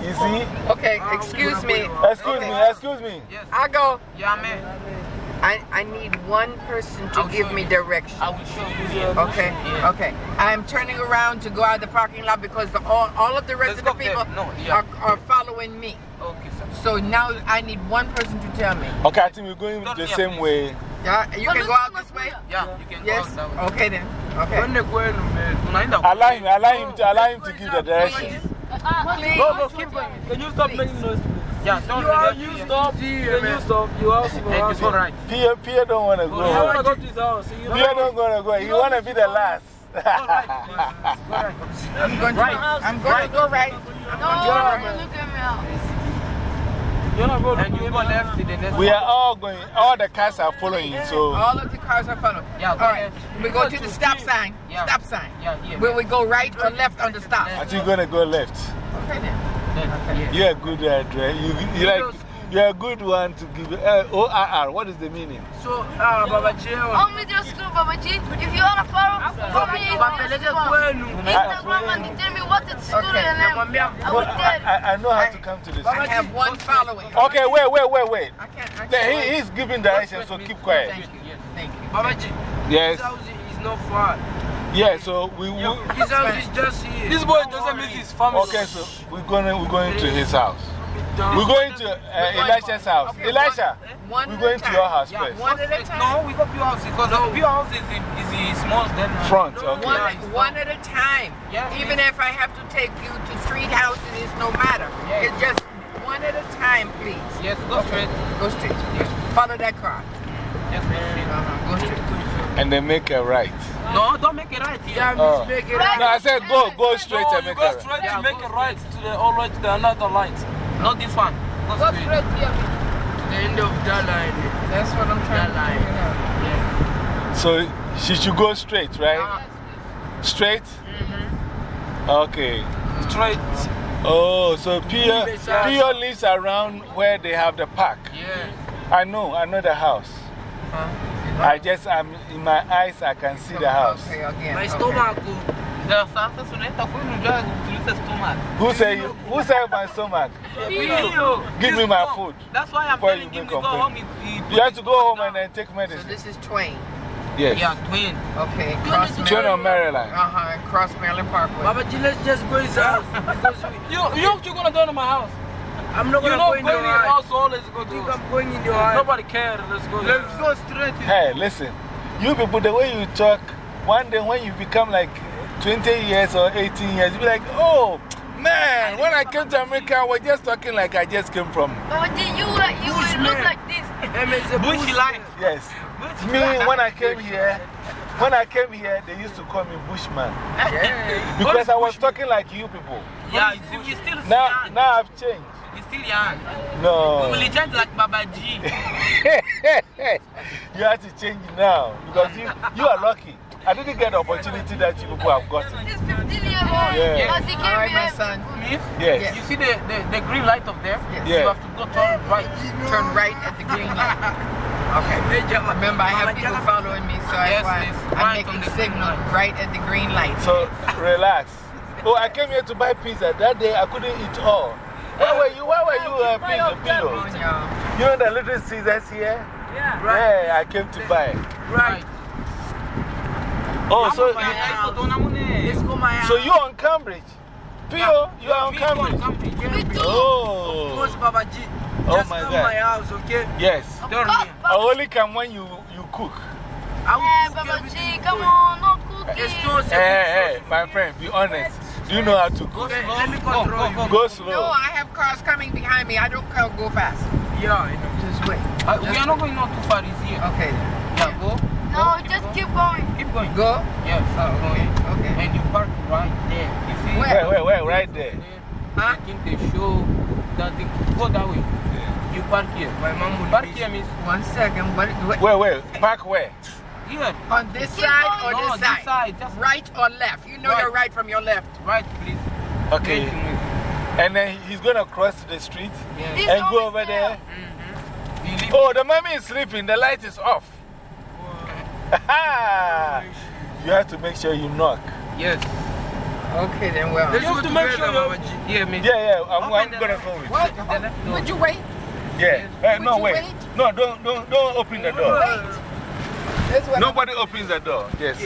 You see? Okay, excuse me. Excuse me, excuse me. I go. Yeah, man. I, I need one person to I'll give me direction. I will show you. Okay, yeah. okay. I'm turning around to go out of the parking lot because the, all, all of the rest Let's of the go there. people No, yeah. are, are following me. Okay, sir. So now I need one person to tell me. Okay, I think we're going Don't the same a way. Yeah, you can go out this way? Yeah, you can Yes? go out that way. Okay then. Okay. When they go in, man. Tunaenda Allow him, allow him to, allow him to give the directions. Go, go, keep going. Can you stop making noise, please? Yeah, don't Can you you stop? Can you stop? You have to go Thank you, out. all right. Pio, Pio don't want to You want to go to his house. You Pio don't want to go. He want to be the last. I'm going to, I'm going to go right. I'm going to go right. No, Look at me out. You're not going And you go left to the next we are all going, all the cars are following, so. All of the cars are following. Yeah, All go right. left. We go to the stop sign. Yeah. Stop sign. Yeah, here. Will we go right or left on the stop? I think you're going to go left. Okay then. Yeah. You're a good uh, dri- you, you like, you're a good one to give. Uh, ORR, what is the meaning? So, ah, Baba Cheo. On middle school, Baba G. If you want to follow, follow me on Instagram and tell me what is school Okay. and I'm, I will Well, tell I. I, I know how to come to the I have one following. Okay, wait, wait, wait, wait. I can't. I can't He, wait. he's giving directions, so keep quiet. Thank you. Thank you. Babaji, Yes. his house is not far. Yeah, so we, will. His house is just here. This boy doesn't miss his family. okay, so we're gonna we're going to his house. We're going to uh, Elisha's house. Okay, Elisha, One we're going to your house Yeah, first. One at a time. No, we go Pio house because the Pio house is, is, is small. Then Front, One, okay. one at a time. Yeah, Even if I have to take you to three houses, it's no matter. Yeah. It's just one at a time, please. Yes, go straight. Go straight. Follow that car. Yes, straight. Uh-huh. Go straight. And then make a right. No, don't make it right here. Oh. Make it No, I said go, go straight No, and make go a right. straight Yeah, to make go a right to the all right to the another light. Not this one. Go Go straight. straight here. The end of that line. That's what I'm trying That to figure out. So she should go straight, right? Straight? Mhm. Okay. Straight. Oh, so Pia, Pia lives around where they have the park. Yeah. I know, I know the house. I just, I'm, in my eyes, I can see the house. Okay, again. Mas okay. estômago. Da salsa soneta foi no jogo, utiliza. Who say, you, who say my stomach? Filho, Give me my food. That's why I'm Before telling you to go home. He, he You have to go home and then. then take So medicine. this is Twain. Yes. Yeah, twin. Okay, cross Turn on Maryland. Maryland. Uh huh, cross Maryland Parkway. Baba G, let's just go inside. Because we, You, you know what you're gonna do to my house? I'm not You going to know, go in going your in your house. house, all let's go You think I'm going in your house? Nobody cares. Let's go. Let's go straight. Hey, listen. You people, the way you talk, one day when you become like 20 years or 18 years, you'll be like, oh, man, when I came to America, I was just talking like I just came from. Baba G, you, uh, you will look like this. Em is a Bushy life. Yes. Bushy Me, life. when I came here, when I came here, they used to call me Bushman. Yeah. Because I was talking like you people. Yeah, you still Now, now I've changed. You still young. We No. will change like Baba G. you have to change it now. Because you, you are lucky. I didn't get the opportunity that you people have gotten. He's 15 years old. Yeah. As he All my son. Miss, Yes. you see the, the, the green light up there? Yes. Yeah. You have to go turn right. Turn right at the green light. Okay. Remember, I have people following me, so Yes, that's. I'm Right making the signal right at the green light. So, relax. Oh, I came here to buy pizza. That day I couldn't eat all. Where were you? Where were you, uh, pizza? Come y'all. Know the little scissors here? Yeah. Yeah, I came to buy. Right. Oh, so, you, pai, aí, tô na mulher. Let's go my so you on Cambridge? Pio, you are on Me, Cambridge? Cambridge. Me too. Oh, Of course, Baba G. Oh Just my come God. my house, okay? yes. Don't course, me. I only come when you, you cook. I will Yeah, cook Baba G, come on, no cooking. It's so simple. Hey, hey, my friend, be honest. Do you know how to cook? Okay, let me Go, control go, go. you. Go No, slow. I have cars coming behind me. I don't go go fast. Yeah, I know. Just wait. Uh, we are not going not too far, it's here. Okay. Yeah, go. No, go, just go. keep going. Keep going. Go. Yes, Oh, okay. Okay. And you park right there. You see? Where? Wait, wait, wait, right there. Huh? I think they show that thing. Go that way. You park here. My mom will Park here, miss. One second. What, what, Wait, wait, park where? Here. on this Keep side or going. No, this this side? side, just- Right or left? You know Right. your right from your left. Right, please. Okay. Wait, wait. And then he's gonna cross the street Yes. And go over there. You leave. Oh, the mommy is sleeping. The light is off. you have to make sure you knock. Yes. Okay, then well. Let's You have to make sure Baba G. Yeah. Yeah, yeah, I'm, I'm gonna left. go with you. What? The. Would you wait? Yeah. Eh, Would no, you wait. wait? No, don't, don't, don't open the door. That's what Nobody opens the door. Yes.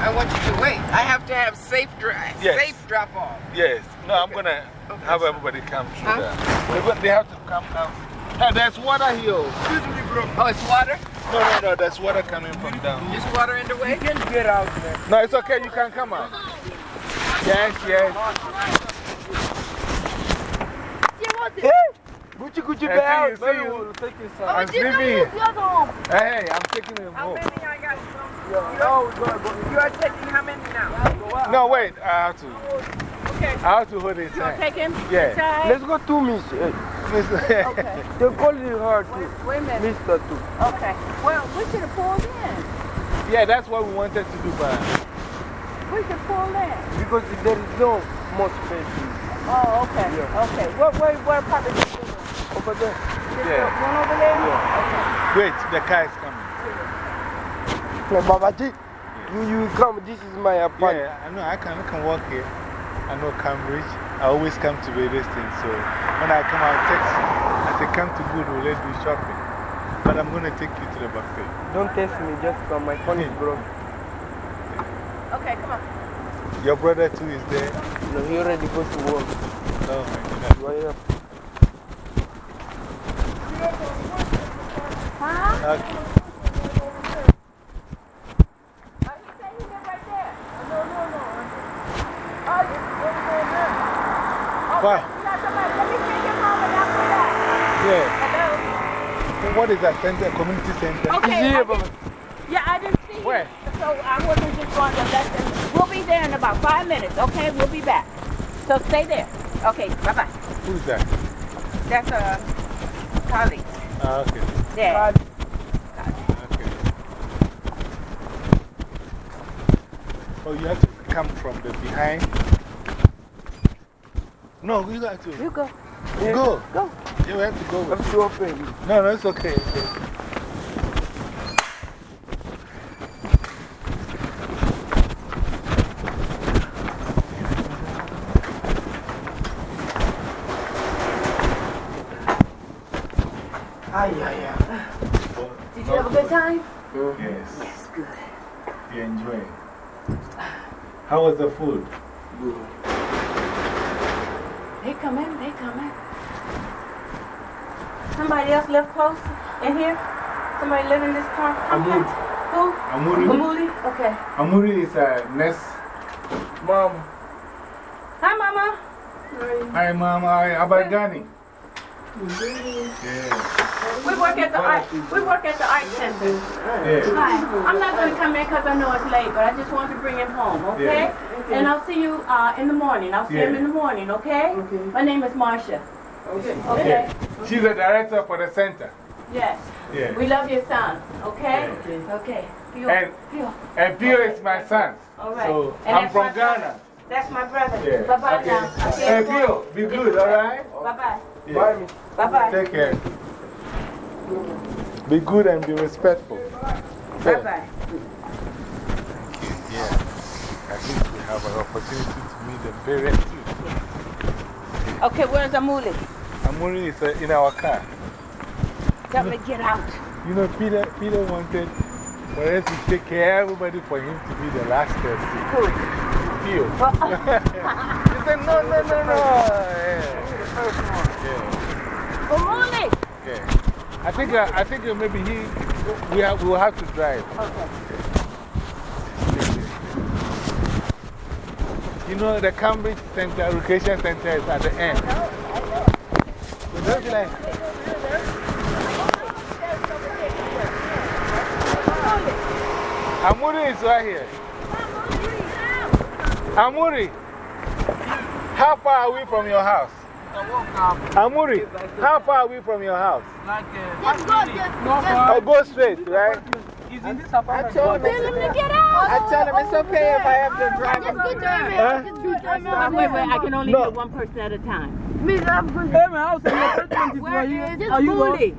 I want you to wait. I have to have safe, dri Yes. safe drop off. Yes. No, I'm gonna have everybody come through Huh? that. They're They have to come down. Hey, there's water here. Excuse me, Oh, it's water? No, no, no, there's water coming from down. Is water in the way? You can get out, man. No, it's okay. You can come out. Yes, yes. Gucci, Gucci, I see get out. you, see Maybe you. take this Baba I'm G, sleeping come here. use the other one. Hey, I'm taking him home. I got No, we're gonna go. You are taking how many now? No, wait. I have to. Okay. I have to hold his hand. Take him? Yeah. Let's go to Miss. eh, Okay. They call her too. Wait a minute. Mister too. Okay. Well, we should have pulled in. Yeah, that's what we wanted to do, but We should pull in. Because there is no more space Oh, okay. Yeah. Okay. Where, where, where Papa G is? Over there. yeah. One over there? Wait, the car is coming. No, Baba G, you, you come. This is my apartment. Yeah, I know. I can, I can walk here. I know Cambridge. I always come to various things. So when I come, I'll text you. I say, come to Goodwill, let's do shopping. But I'm going to take you to the buffet. Don't test me, just come. My phone is broken. Okay, come on. Your brother too is there. No, he already goes to work. Oh my goodness. You are here. Okay. Why? Yeah. So what is that center? Community center? Okay. He's I Baba. didn't- Yeah, I didn't see Where? you. So I wasn't just going to let them. We'll be there in about five minutes, okay? We'll be back. So stay there. Okay, bye bye. Who's that? That's a colleague. Ah, okay. There. Okay. Oh, you have to come from the behind? No, you got to. You go. You Go. Go. You have to go. I'm to open. No, no, it's okay. It's okay. Ay, ay, ay. Did you have a good time? Yes. Yes, good. You enjoy it. How was the food? Good. They come in, they come in. Somebody else live close in here? Somebody live in this car? Amuri. Who? Amuri. Amuli? Okay. Amuri is a nest. Mom. Hi, Mama. Hi, Mama. Hi, Abagani. Yeah. We work at the art, we work at the art center. Hi. I'm not going to come in because I know it's late, but I just wanted to bring him home, okay? And I'll see you uh, in the morning. I'll see him in the morning, okay? My name is Marsha. Okay. Okay. She's the director for the center. Yes. Yeah. We love your son, okay? Okay. Pio, And- Pio. And Pio is my son. All right. So And I'm that's from. Ghana. That's my brother. Yeah. Bye bye okay. now. You Hey, be good, all right? Bye bye. Yeah. Bye bye. Take care. Be good and be respectful. Bye bye. Yeah. At least we have an opportunity to meet the parents too. Okay, where's Amuli? Amuri is uh, in our car. Tell me get out. You know, Peter, Peter wanted for us to take care of everybody for him to be the last person. Who? Pio. he said, no, no, no, no. Yeah. Yeah. Amuli! Yeah. I think, uh, I think uh, maybe he, we, have, we will have to drive. Okay. You know, the Cambridge Center, Recreation Center is at the end. So don't be like, Amuri is right here. Amuri, how far are we from your house? Amuri, how far are we from your house? Like, uh, Just go, just, just. Oh, go straight, right? he's in this I told him, Tell him it's, to get out. I told him it's okay if I have to drive Just him. get your Just get your email. Wait, wait, wait. I can only No. get one person at a time. Me, I'm good. Hey, my house is in the apartment. Where Are you- is are you Amuli?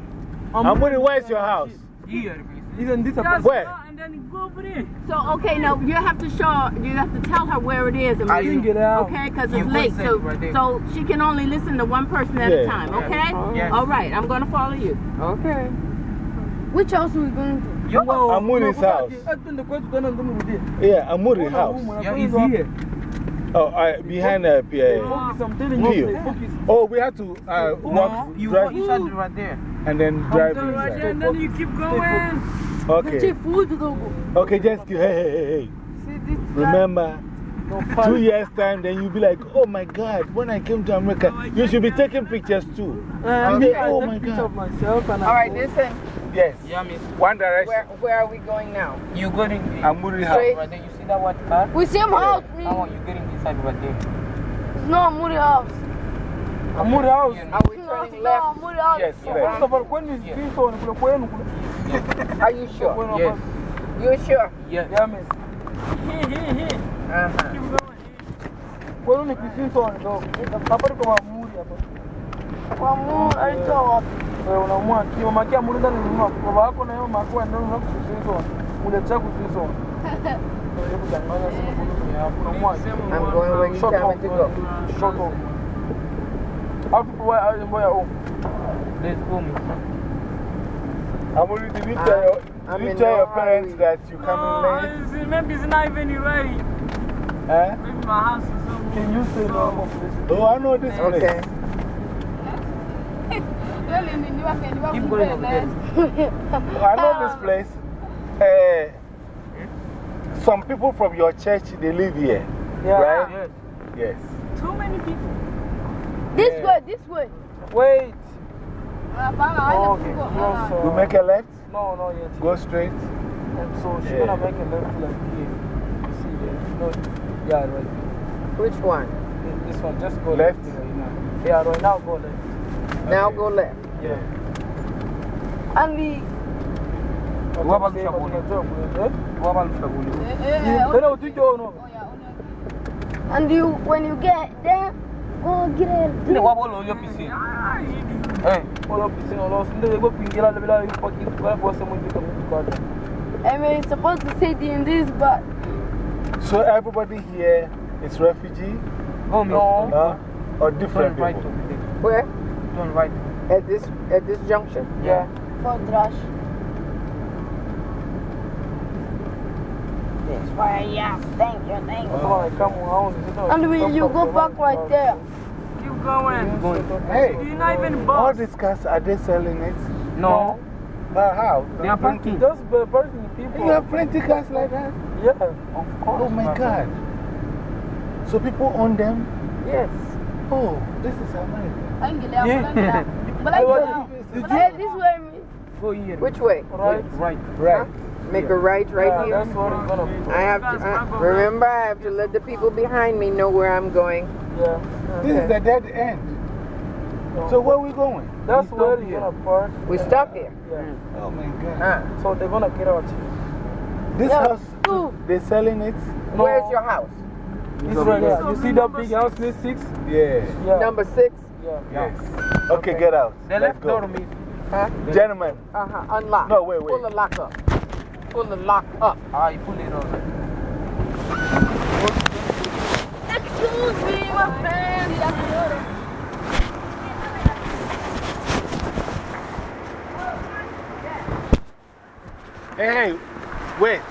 Amuri, where's your house? Here. He's in this apartment. Where? And then go over there. So, okay, now you have to show, you have to tell her where it is. Amuli. I didn't get out. Okay, because it's late. say So, right so she can only listen to one person at a time, okay? Yes. All right, I'm going to follow you. Okay. Which house are we going to? Yo, Amuri's house. Yeah, Amuri house. Yeah, he's here. Oh, I, behind the PIA. Focus, I'm telling you. Pio. Focus. Oh, we have to uh, walk, you drive, walk inside right there. and then drive Right there, inside. and then you keep going. Okay. Okay, just give, hey, hey, hey, hey. Remember, two years' time, then you'll be like, oh my God, when I came to America, oh you should be taking pictures too. Uh, and Okay, oh take my picture God. of myself All right, listen. Yes. Yeah, miss. One direction. Where, where are we going now? You're going Amuri house. Right there. You see that white car? We same house, me. How are you getting inside right there? It's not Moody house. Amuri house. Are we turning left? No, Moody house. Yes, First left. of all, when is this one? Kule kwenu kule. Are you sure? Yes. You sure? Yes. Yeah, miss. Uh-huh. Kwenu ni Kisinson ndo. Hapa tuko Amuri hapa. Kwa Moody, alitoa wapi? Wewe unaumwa kio makia Amuri ndani ununua. Baba yako na yeye makua ndio ununua Kisinson. Mule cha Kisinson. Hebu danganya sema kuna hapo unaumwa. I'm going where you tell me to go. Short off. Hapo kwa ayo mboya oh. Let's go miss. Amuri, did you tell your, I'm did you tell no your parents that you coming late? maybe it's not even right. Huh? Maybe my house is somewhere. Can you say no? Oh, I know this place. Okay. Keep going over there. I know this place. Uh, some people from your church, they live here. Yeah. Right? Yes. Yes. Too many people. This Yeah. way, this way. Wait. Oh, okay. Cross, uh, You make a left, No, no, yet. go straight. And so she's Yeah. gonna make a left like here. You see there? No. Yeah, right. Which one? This- This one, just go Left? left. right now. Yeah, right now go left. Now Okay. go left. Yeah. And we. Wapa mshabuli. Eh? Wapa mshabuli. Tena utijo no. And you, when you get there, go get it. Ni wapa lo yo pisi. Eh, wala pisi no lo. Ndio go kuingia la bila yupo kitu kwa boss mo kitu kwa. I mean, it's supposed to say the in this, but So everybody here is refugee Go me. No. huh? or Turn different right people? over there. Where? Turn right. At this, at this junction? Yeah. For Drush. That's why I am. Thank you, thank you. Come on, come on. And when you go back right there. Keep going. Hey, You're not even all boss. these cars, are they selling it? No. But how? They are parking. Just parking people. You have plenty cars like that? Yeah, of course. Oh my God. So people own them? Yes. Oh, this is America. Yeah. But I go. Hey, this way. me. Go here. Which way? Right. Right. Right. Make a right right Yeah, here? that's what I'm gonna do. I have to, uh, remember, I have to let the people behind me know where I'm going. Yeah. This is the dead end. So where are we going? That's We where stop you're gonna park. We stop here. Yeah. Oh my God. Uh, So they're gonna get out. This Yeah. house, they're selling it? Where's your house? It's right here. You see that big house next six? Yeah. Yeah. Number six? Yeah. Yes. Okay, get out. The Let's left go. door, maybe. Huh? Gentlemen, Uh huh. Unlock. No, wait, wait. Pull the lock up. Pull the lock up. Ah, you pull it on. Excuse me, my friend. hey, hey, wait.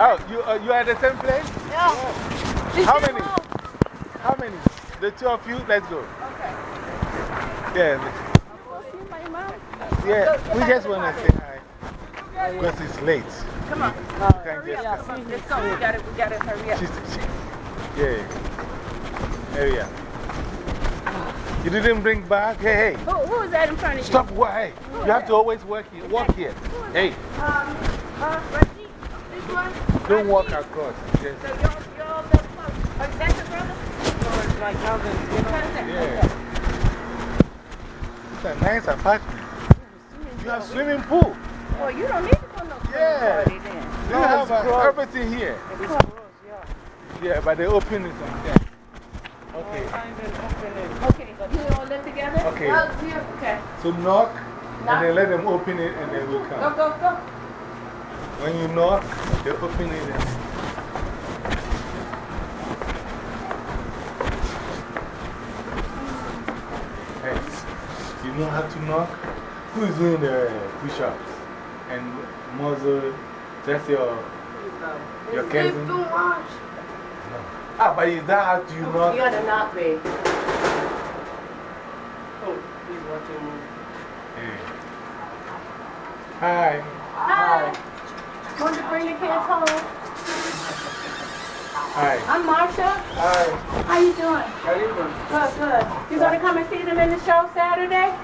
Oh, you, uh, you are at the same place? Yeah. How many? How many? The two of you? Let's go. Okay. Yeah. Yeah, we just want to say hi. Because it's late. Come on. Hurry up. Let's go. We gotta, we gotta hurry up. She's, she, yeah. There we are. You didn't bring back? Hey, hey. Who, who is that in front of you? Stop. What? Hey. You have to always work here. Walk here. Hey. Um, uh, Reggie? This one? Don't walk Reggie? across. Just, So you're, you're all that close. Oh, that's your brother? Like cousins, you know? yeah. It's a nice apartment. You have swimming pool. Well, you don't need to put no Yeah. party then. You have uh, everything here. Yeah, Yeah, but they open it on there. Okay. Okay, you all live together? Okay. Oh, here, okay. So knock, and then let them open it, and then we Go, come. go, go. Go. When you knock, they open it. And hey, you know how to knock? Who is doing the push ups? And muzzle, that's your, your cousin? Too much. Ah, but is that how do you knock? You gotta knock me. Oh, he's watching me. Hey. Hi. Hi. Want to bring the kids home? Hi. I'm Marsha. Hi. How you doing? Karibu. Good, good. You gonna come and see them in the show Saturday?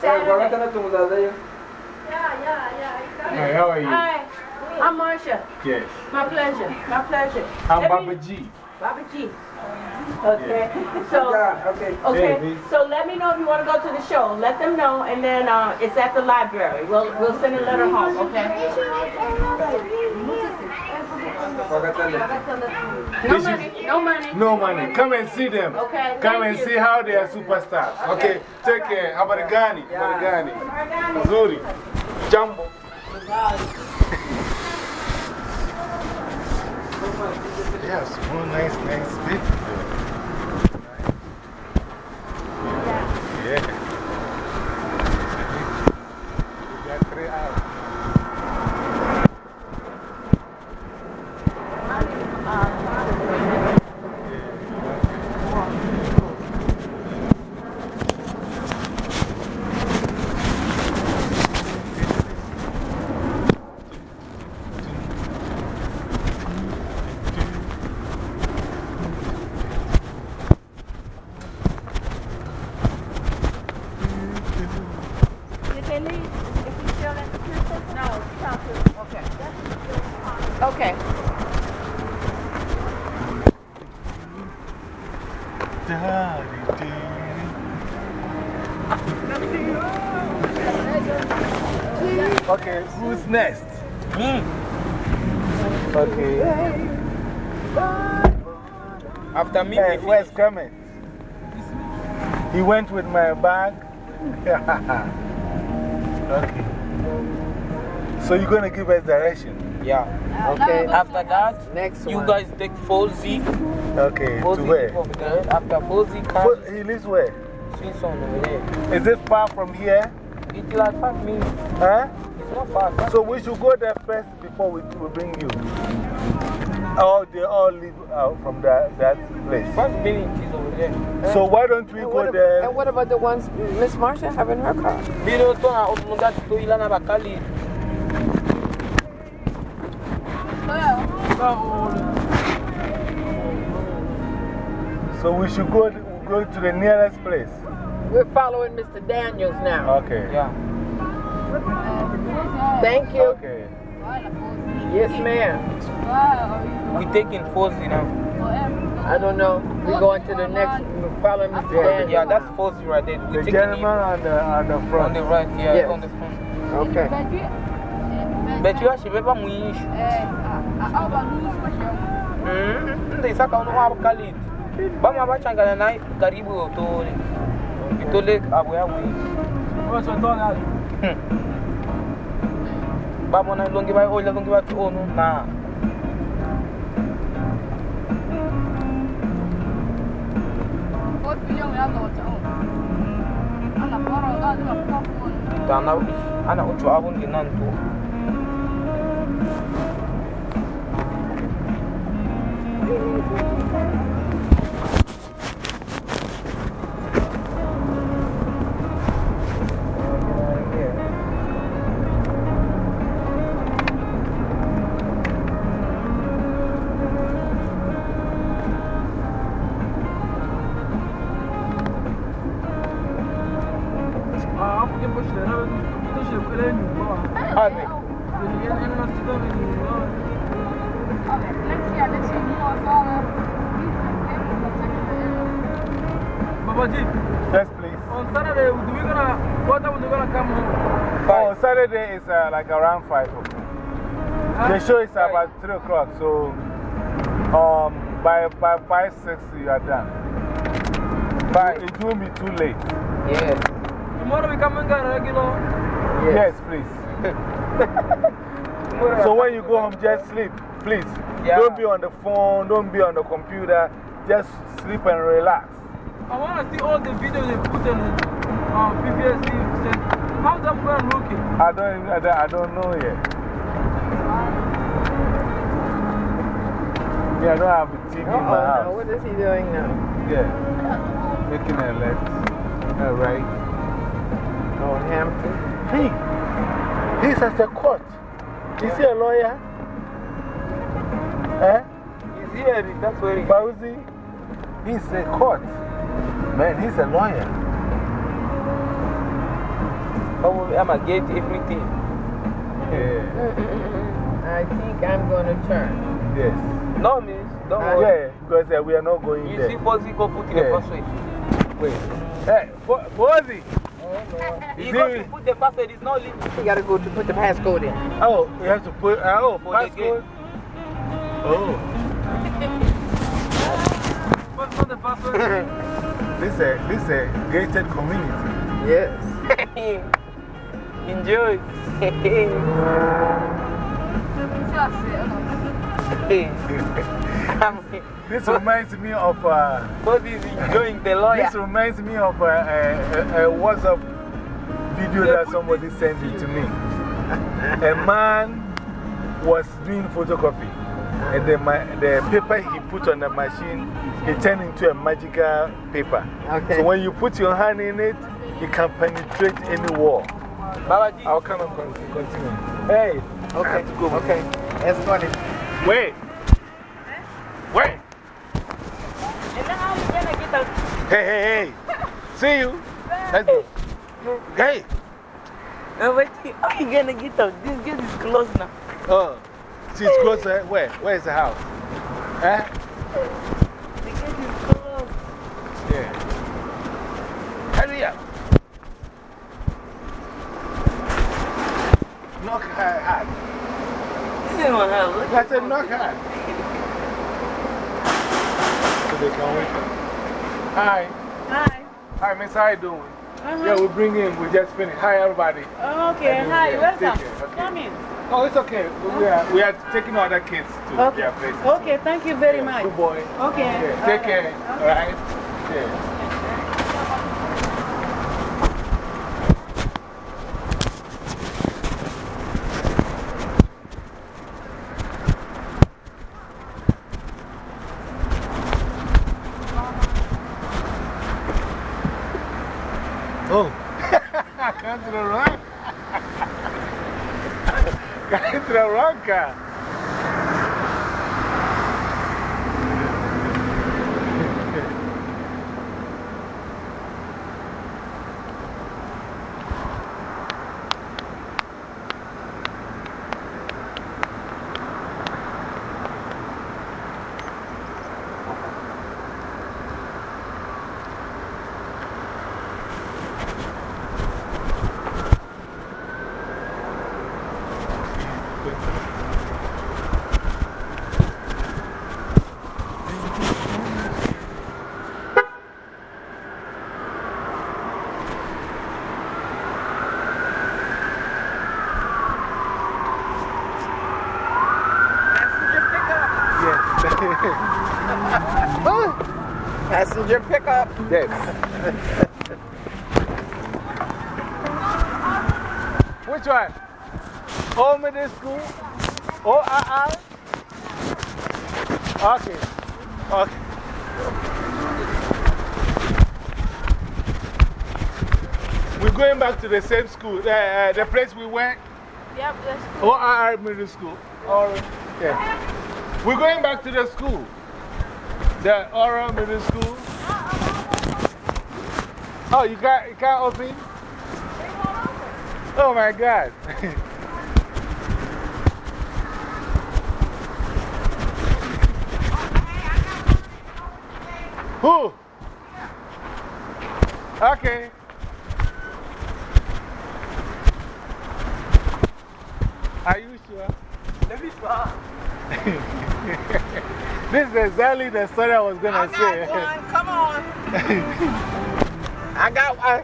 Saturday. Wanataka tumzazaye. Yeah, yeah, yeah. Hi, how are you? Hi, I'm Marsha. Yes. My pleasure, my pleasure. I'm Let Baba me- G. Baba G. Okay, so, okay. okay, so let me know if you want to go to the show. Let them know, and then uh, it's at the library. We'll, we'll send a letter home, okay? No money, no money. No money. Come and see them. Okay, Come and you. see how they are superstars. Okay, take care. How about the Ghani? How about the Ghani? Zuri. Jumbo. Yes, one nice, nice bit. Yeah. We got three hours. Did they leave? If you still at the princess? No, talk to them. Okay. Okay. Okay, who's next? Okay. After me, Hey, where's Clement? He went with my bag. okay. So you're going to give us direction? Yeah. Uh, okay. After that, Next you one. guys take Fozi. Okay, to where? After Fozi Fo- comes He lives where? Swinson over there. Is it far from here? It's like five minutes. Huh? It's not far. Five So we should go there first before we, we bring you. Oh, they all live out from that, that place. Five minutes is over there. So why don't we And go what, ab- there? and what about the ones Miss Marsha have in her car? Biro ah, to na otunga to ilana bakali. So we should go, go to the nearest place. We're following Mr. Daniels now. Okay. Yeah. Thank you. Okay. Yes, ma'am. We taking Fozi now. I don't know. We're going to the next, we're following Mr. Daniels. Yeah, that's Fozi right there. We The taking gentleman on the, on the front. on the right, yeah, Yes. on the front. Okay. But you actually never muish. Hmm. Nda isaka ono wa bakali. Bama bachangana naye karibu utole. Itole abo ya wi. What's on that? Babo na don't give out oil, don't give out oil, no, nah. أنا أنا كنت أقول لنان تو you. Saturday uh, like around 5 o'clock. The show is about 3 o'clock, so um, by, by 5, 6, you are done. But it won't be too late. Yes. Tomorrow we come and get a regular. Yes, please. So when you go home, just sleep, please. Yeah. Don't be on the phone, don't be on the computer. Just sleep and relax. I want to see all the videos they put on um, PPSC. Said, how's that going looking? I don't, I don't, I don't know yet. Yeah, I don't have a TV in Uh my oh, house. now what is he doing now? Yeah. Making a left, a right. Oh, Hampton. Hey, he's at the court. Is he a lawyer? Eh? He's here, that's where he Bauzi? He's a court. Man, he's a lawyer. Oh, I'm going to get everything. Yeah. I think I'm going to turn. Yes. No, miss. Don't Uh, worry. Yeah, because uh, we are not going You there. see, Fozi go put in Yeah. the password. Wait. Hey, Bo Bozi! He Is got he- to put the password, it's not leaving. You got to go to put the passcode in. Oh, you have to put. Uh, oh, For the passcode? Oh, What's not the password? this is a, this is a gated community. Yes. Enjoy. This reminds me of. Uh, Fozi is enjoying the lawyer. This reminds me of a, a, a, a WhatsApp video that somebody sent it to me. A man was doing photocopy, and the, the paper he put on the machine it turned into a magical paper. Okay. So when you put your hand in it, it can penetrate any wall. Babaji, I'll come and continue. Hey, Okay. Okay. Escort it. wait. Wait. And then how you gonna get the. Hey, hey, hey. See you. Let's go. Hey. Uh, wait, how you gonna get the. This gate is closed now. Oh, she's closer. Where? Where's the house? Eh? The gate is closed. Yeah. Hurry up. Knock her out. This is. I said knock her. So they can wake up. Hi. Hi. Hi, miss. How you doing? -huh. Yeah, we bring in. We just finished. Hi, everybody. Okay, How hi, doing? welcome. Take okay. Come in. Oh, it's okay. We are, we are taking other kids to Okay. their places. Okay, thank you very much. Good boy. Okay. Yeah, take care. All right? Yeah. Oh, I come to the wrong. Come to the wrong car. Passenger Yes. Which one? Old middle school? ORR? Okay. Okay. We're going back to the same school, uh, uh, the place we went. Yep, that's ORR Middle School. Or, yeah. We're going back to the school. The ORR Middle School. Oh, you can't, you can't open? Oh my God. Who? Okay. Are you sure? Let me try. This is exactly the story I was going to got say. one. Come on. I got one.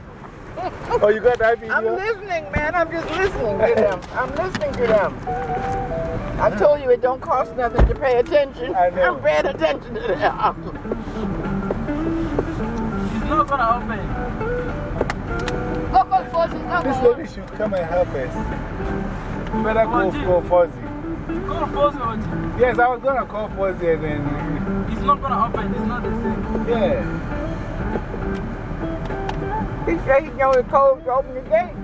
oh, you got that video? I'm listening, man. I'm just listening to them. I'm listening to them. I told you it don't cost nothing to pay attention. I know. I'm paying attention to them. It's not gonna open. Go call Fuzzy. Go This lady should come and help us. You better go for Fuzzy. Call Fuzzy Yes, I was going to call Fuzzy and then. It's not gonna open. It's not the same. Yeah. He said he know the code to open the gate.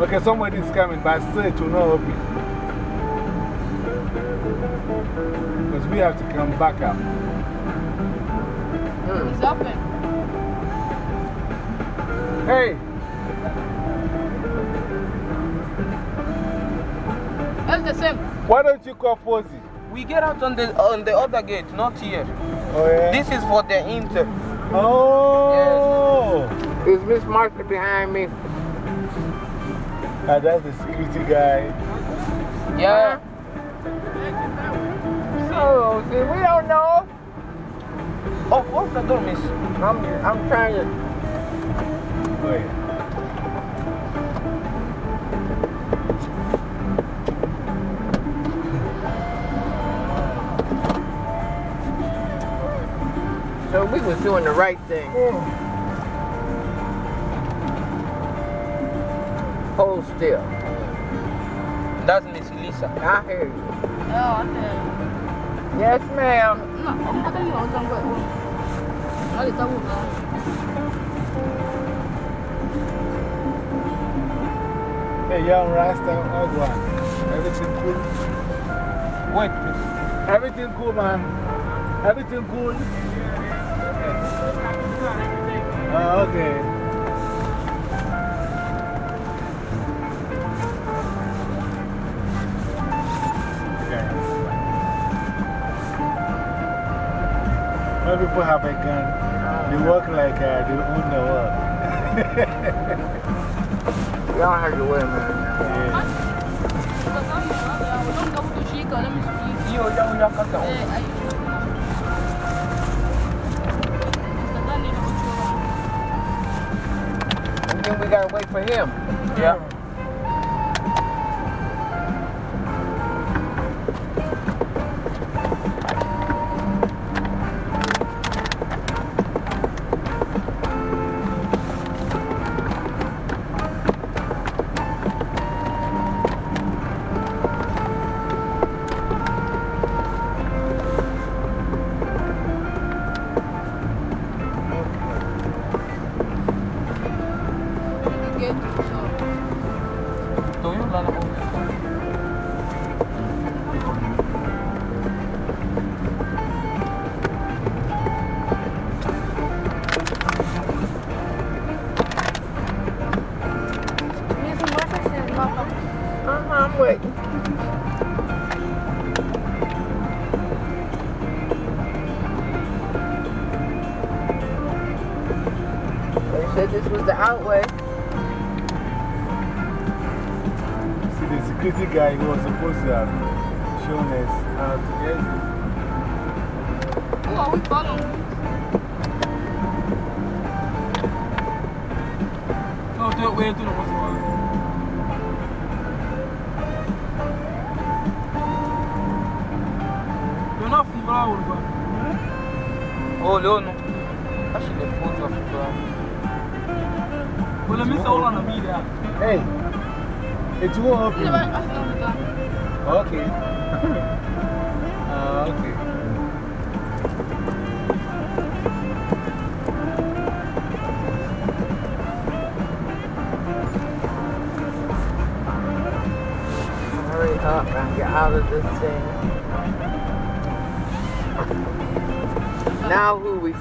Okay, somebody's coming, but still it will not open. Because we have to come back up. He's open. Hey, That's the same. why don't you call Fuzzy? We get out on the, on the other gate, not here. Oh, yeah? This is for the inter. Oh! Is Miss Marsha behind me? Ah, that's the security guy. Yeah. So, see, we don't know. Oh, what's the door, miss? I'm, I'm trying to. Oh, was doing the right thing. Hold still. That's Miss Lisa. I hear you. Oh, okay. Yes, ma'am. No, I'm not going to use them. I'll tell you. Hey, young Rasta, Ogwa. Everything cool? Wait, miss. Everything cool, man. Everything cool? Oh, okay. Okay. When people have a gun, they work like uh, they own the world. Y'all have to win, man. yeah. Then we gotta wait for him. Yeah.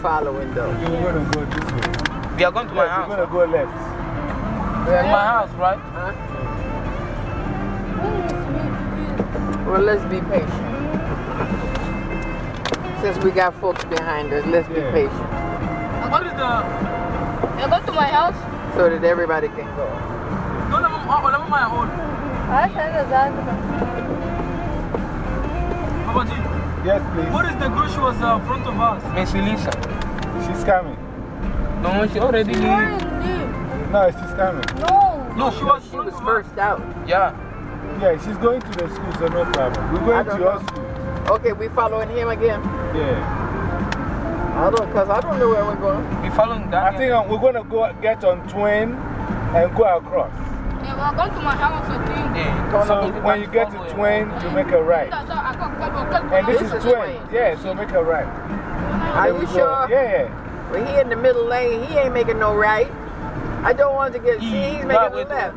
Following though? Okay, we're going to go this way. We are going to my house. we're going to go left. In my house, right? Huh? Well, let's be patient. Since we got folks behind us, let's be Yeah. patient What is the. You go to my house? so that everybody can go. No, let me, oh, let me my own. I said that. Babaji, Yes, please. what is the girl she was uh, front of us? Miss Elisa. She's coming. No, she already leave. No, she's coming. No. No, she was She was first out. Yeah. Yeah, she's going to the school, so no problem. We're going don't to your school. Okay, we following him again? Yeah. I don't, because I don't know where we're going. We following that. I think um, we're going to go get on Twain and go across. Yeah, we're going to my house with you. Yeah. So when you get to Twain, you make a right. And this, This is is Twain. Twain. Yeah, so make a right. Are Then you sure? Yeah, yeah. Well, he in the middle lane. He ain't making no right. I don't want to get, see, he's making a left.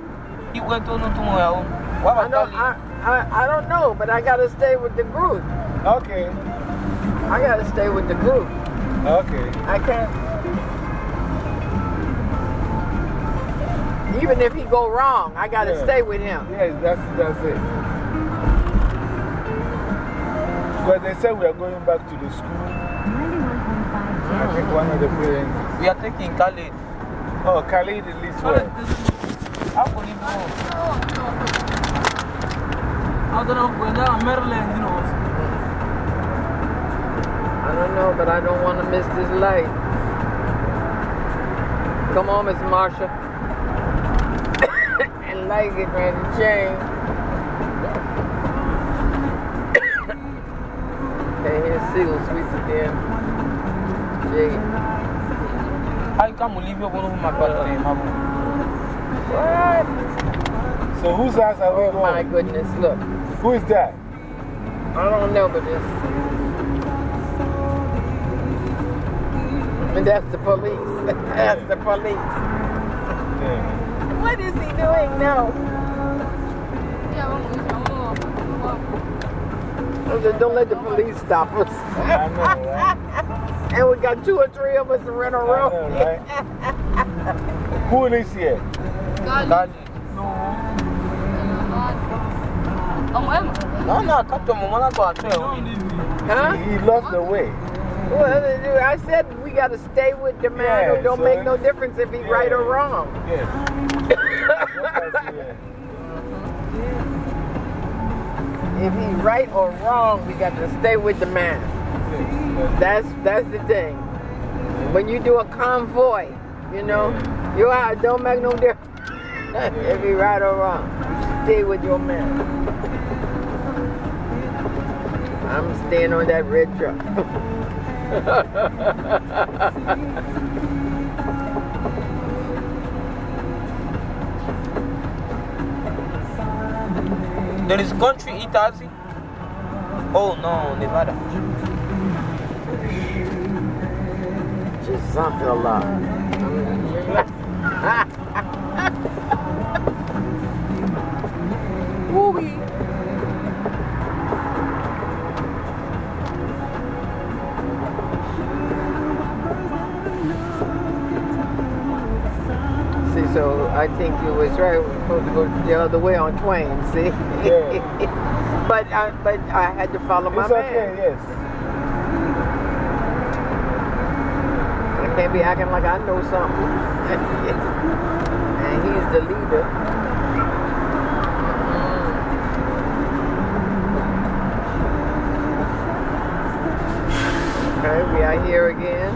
He went to own. What I, about know, I, I, I don't know, but I got to stay with the group. Okay. I got to stay with the group. Okay. I can't. Even if he go wrong, I got to Yeah. stay with him. Yes, that's, that's it. But they said we are going back to the school. I think one of the parents. We are taking Khalid. Oh, Khalid at least What well. is this? How could you know? I don't know, when they're in Maryland, you know. I don't know, but I don't want to miss this light. Come on, Miss Marsha. and like it, ready to change. okay, here's Seal Sweets again. Jay. I can't believe you're going to my brother. What? So whose house are we Oh my going? goodness, look. Who is that? I don't know, but it's. And that's the police. that's the police. Yeah. What is he doing now? Yeah, don't let the police stop us. I know, right? And we got two or three of us in a I row. know, right? Who lives here? Gali. Khalid. Vamos, Emma. No, no, I can't tell mama not to Don't tell leave me. huh? He lost the way. Well, uh, I said we got to stay with the man. Yeah, it don't so make no difference if he's right or wrong. Yes. That's what I see, If he's right or wrong, we got to stay with the man. yeah. That's, that's the thing. When you do a convoy, you know, you out, don't make no difference if he right or wrong. Stay with your man. I'm staying on that red truck. There is country Itazi. Oh no, Nevada. Just something a lot. Woo-wee. See, so I think you was right. We're supposed to go the other way on Twain, see? Yeah. but, I, but I had to follow my It's man. okay, yes. Can't be acting like I know something. and he's the leader. Okay, we are here again.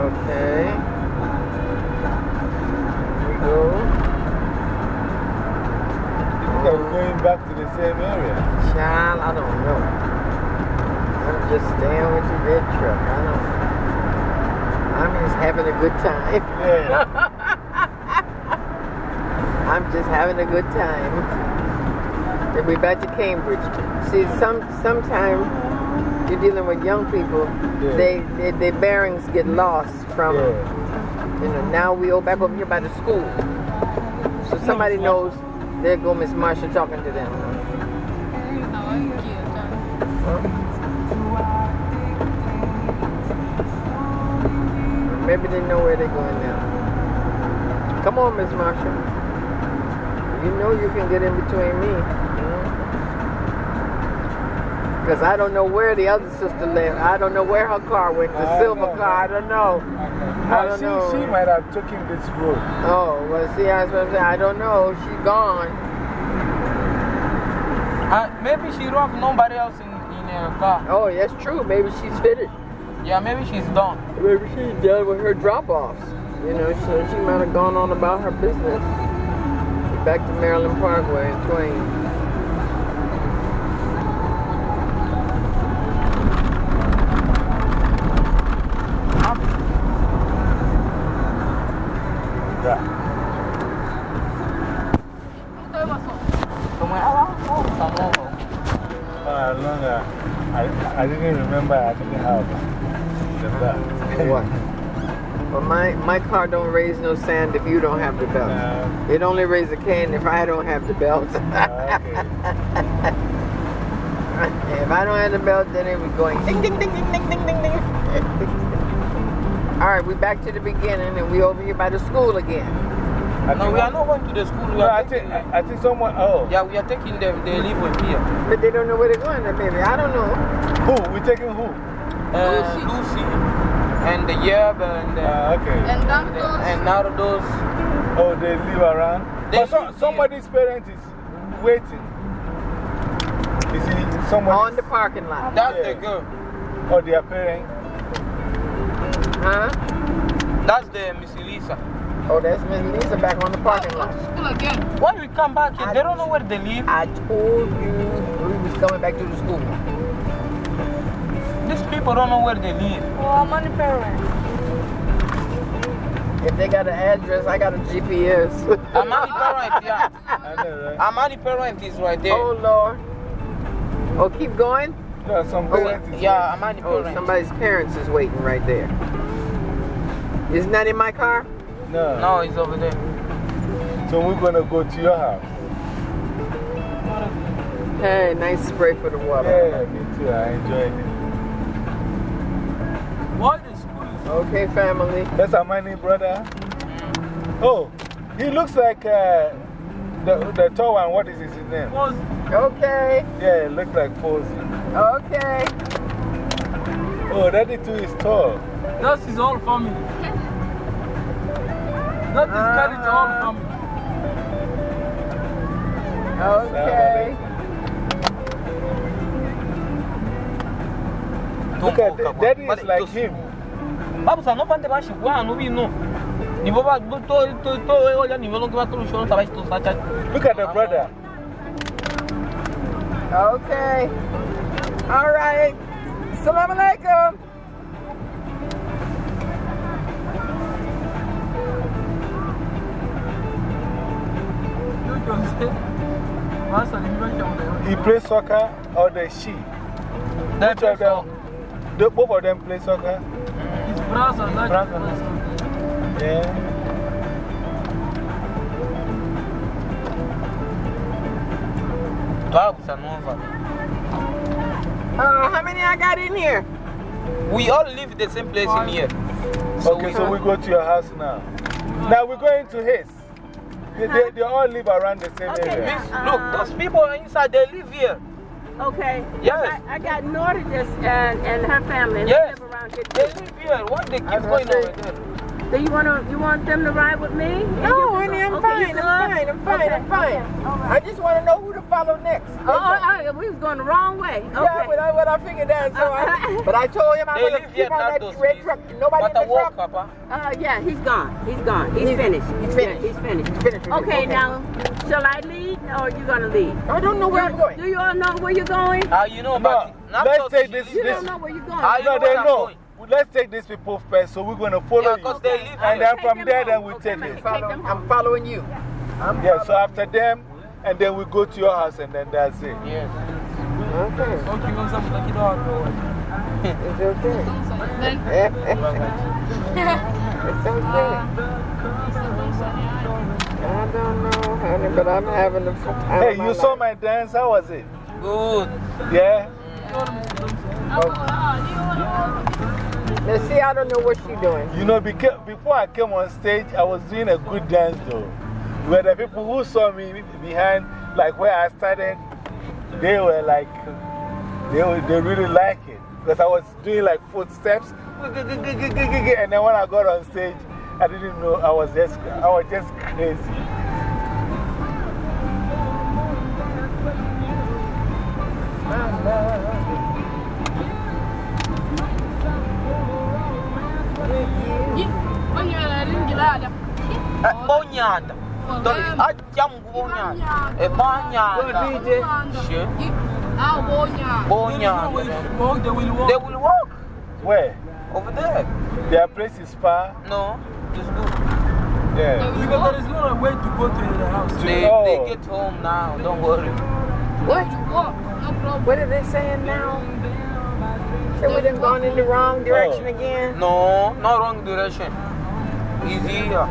Okay. Here we go. Going back to the same area. Child, I don't know. I'm just staying with the red truck. I don't I'm just having a good time. Yeah. I'm just having a good time. And we're back to Cambridge. See, some, sometimes you're dealing with young people, Yeah. they, they, their bearings get lost from, Yeah. you know, now we all back over here by the school. So somebody knows, there go Miss Marsha talking to them. Maybe they know where they're going now. Come on, Miss Marsha. You know you can get in between me. Because I don't know where the other sister lived. I don't know where her car went. The I silver know. car. I don't know. I don't she, know. she might have taken this road. Oh, well, see, that's what I'm saying. I don't know. She's gone. Uh, maybe she drove nobody else in, in her car. Oh, that's true. Maybe she's fitted. Yeah, maybe she's done. Maybe she's done with her drop offs. You know, so she might have gone on about her business. Back to Maryland Parkway in Twain. Yeah. Como ela, tá bom. Uh, longer. I, I didn't remember I didn't have my, my car don't raise no sand if you don't have the belt. Uh, It only raises a can if I don't have the belt. okay. if I don't have the belt, then it was going ding, ding, ding, ding, ding, ding, ding, ding. All right, we back to the beginning and we over here by the school again. I No, we are not going to the school. We No, are I taking, think, I think someone, oh. yeah, we are taking them. They live with here. But they don't know where they're going, then, baby. I don't know. Who? we taking who? Uh, Lucy and the Yeb and, uh, Uh, okay. And and, and Nardos. Oh, they live around? They but so, somebody's parent is waiting. You see, someone. On the parking lot. That's Yeah. the girl. Or their parent. Huh? That's the Miss Elisa. Oh, that's Miss Lisa back on the parking lot. School again. When we come back here, they don't know where they live. I told you we was coming back to the school. These people don't know where they live. Oh, I'm on the parent. If they got an address, I got a GPS. Amani parent, yeah. I know, right? Amani parent is right there. oh, Lord. Oh, keep going? No, some Oh, parent is yeah, Amani Oh, parent. somebody's parents is waiting right there. Isn't that in my car? No. No, it's over there. So we're going to go to your house. Hey, nice spray for the water. Yeah, me too. I enjoyed it. Okay, family. That's Amani, brother. Oh, he looks like uh, the, the tall one. What is his name? was Okay, Yeah, it looks like Posey. okay. Oh, Daddy too is tall. that's his whole family. That is carried the whole family. Okay. Look at that. Daddy is like him. Babu, sa não vai ter baixo, uau, não vi não. Nível vai, tô, tô, tô olhando nível, não vai ter um chão, tá baixo, tô só Look at the brother. Okay. All right. Salam alaikum. You can say, Master, you don't know. He plays soccer or the she. That Which of them? The, both of them play soccer? His brother, that Brother. Yeah. Babu, sa nova. Uh, how many I got in here? We all live the same place in here. So okay, we, so we go to your house now. Now we're going to his. They, they, they all live around the same area. Miss, look, those people are inside, they live here. Okay. Yes. I, I got Nordicus and, and her family. and Yes. They live around here They live here. What they keep was going gonna over there? Do you want to you want them to ride with me? No, you- honey, I'm okay, you fine. I'm fine. I'm fine. I'm fine. I just want to know who to follow next. Oh, oh, oh, we was going the wrong way. Okay. Yeah, but I, but I figured that. So I, but I told him I They was going to here, keep on that red truck. Nobody But in the walk, truck. Papa. Uh, yeah, he's gone. He's gone. He's, finished. He's finished. Yeah, he's finished. He's finished. Okay, now, shall I lead or you going to lead? I don't know where I'm going. Do you all know where you're going? Ah, you know, No, let's so take this- live You there. don't know where you're going. Ah, you No, know they where I'm know. going. Let's take these people first, so we're going to follow Yeah, you. because they live And then from there, then we Okay, take man. it. Take Follow, I'm following you. I'm Yeah, so after them, and then we go to your house, and then that's it. Yes. Okay. Okay, on some like it all. It's okay. it's okay. I don't know, honey, but I'm having a fun time. Hey, of my you saw my dance? How was it? Good. Yeah? Mm. Now, see, I don't know what she's doing. You know, before I came on stage, I was doing a good dance though. Where the people who saw me behind, like where I started, they were like, they, were, they really like it. Because I was doing like footsteps. And then when I got on stage, I didn't know, I was just, I was just crazy. Eh, Bonyanda. Dole, ajam bonyanda. E. Bonyanda. Walk, they will walk. Where? over there. Their place is far. No, it's good. Yeah. Because there is no way to go to the house. They, Oh. they get home now, don't worry. What? What are they saying now? So we done gone in the wrong direction Oh. again? No, no wrong direction. Easy here.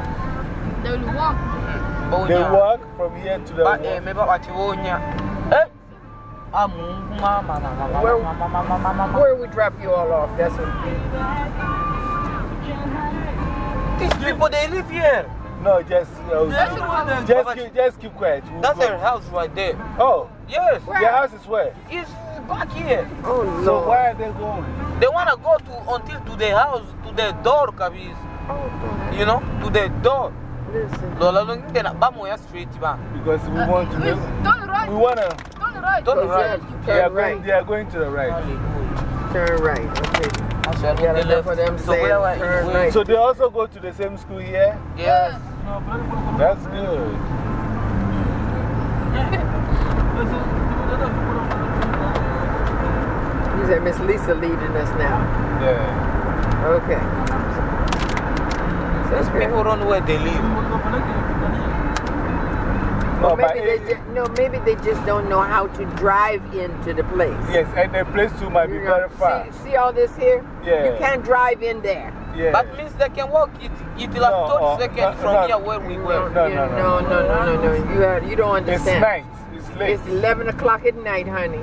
They will walk from here to the. Ba eh me ba wachi bonya. Eh. Amu mama mama mama Where- mama mama mama. Where we drop you all off? That's what. These people they live here. No, just, uh, just, Baba- keep, just keep quiet. We'll That's go. their house right there. Oh, Yes. their house is where? It's back here. Oh, no. So Lord. why are they going? They want to go to until to the house, to the door, Kabis. Oh, God. You know, to the door. Listen. Lola long then Bamoya Street, ba. Because we want to make, Turn right. we want to, Turn right. Turn Turn right. they are, right. going, they are going to the right. Turn right. Okay. I said, the left. of them So saying where are turn you? right. So they also go to the same school here? Yes. That's good. You said Miss Lisa leading us now. Yeah. Okay. These people don't know where they live. No, oh, but Maybe they, it- just, no, maybe they just don't know how to drive into the place. yes, and the place too might be You know, very far. See, see all this here? Yeah. You can't drive in there. Yeah. But means they can walk it, it will have No, 30 uh, seconds from no. here where we were. No, you- no, no. no, no, no, no. You, have, you don't it's understand. night. It's late. It's 11 o'clock at night, honey.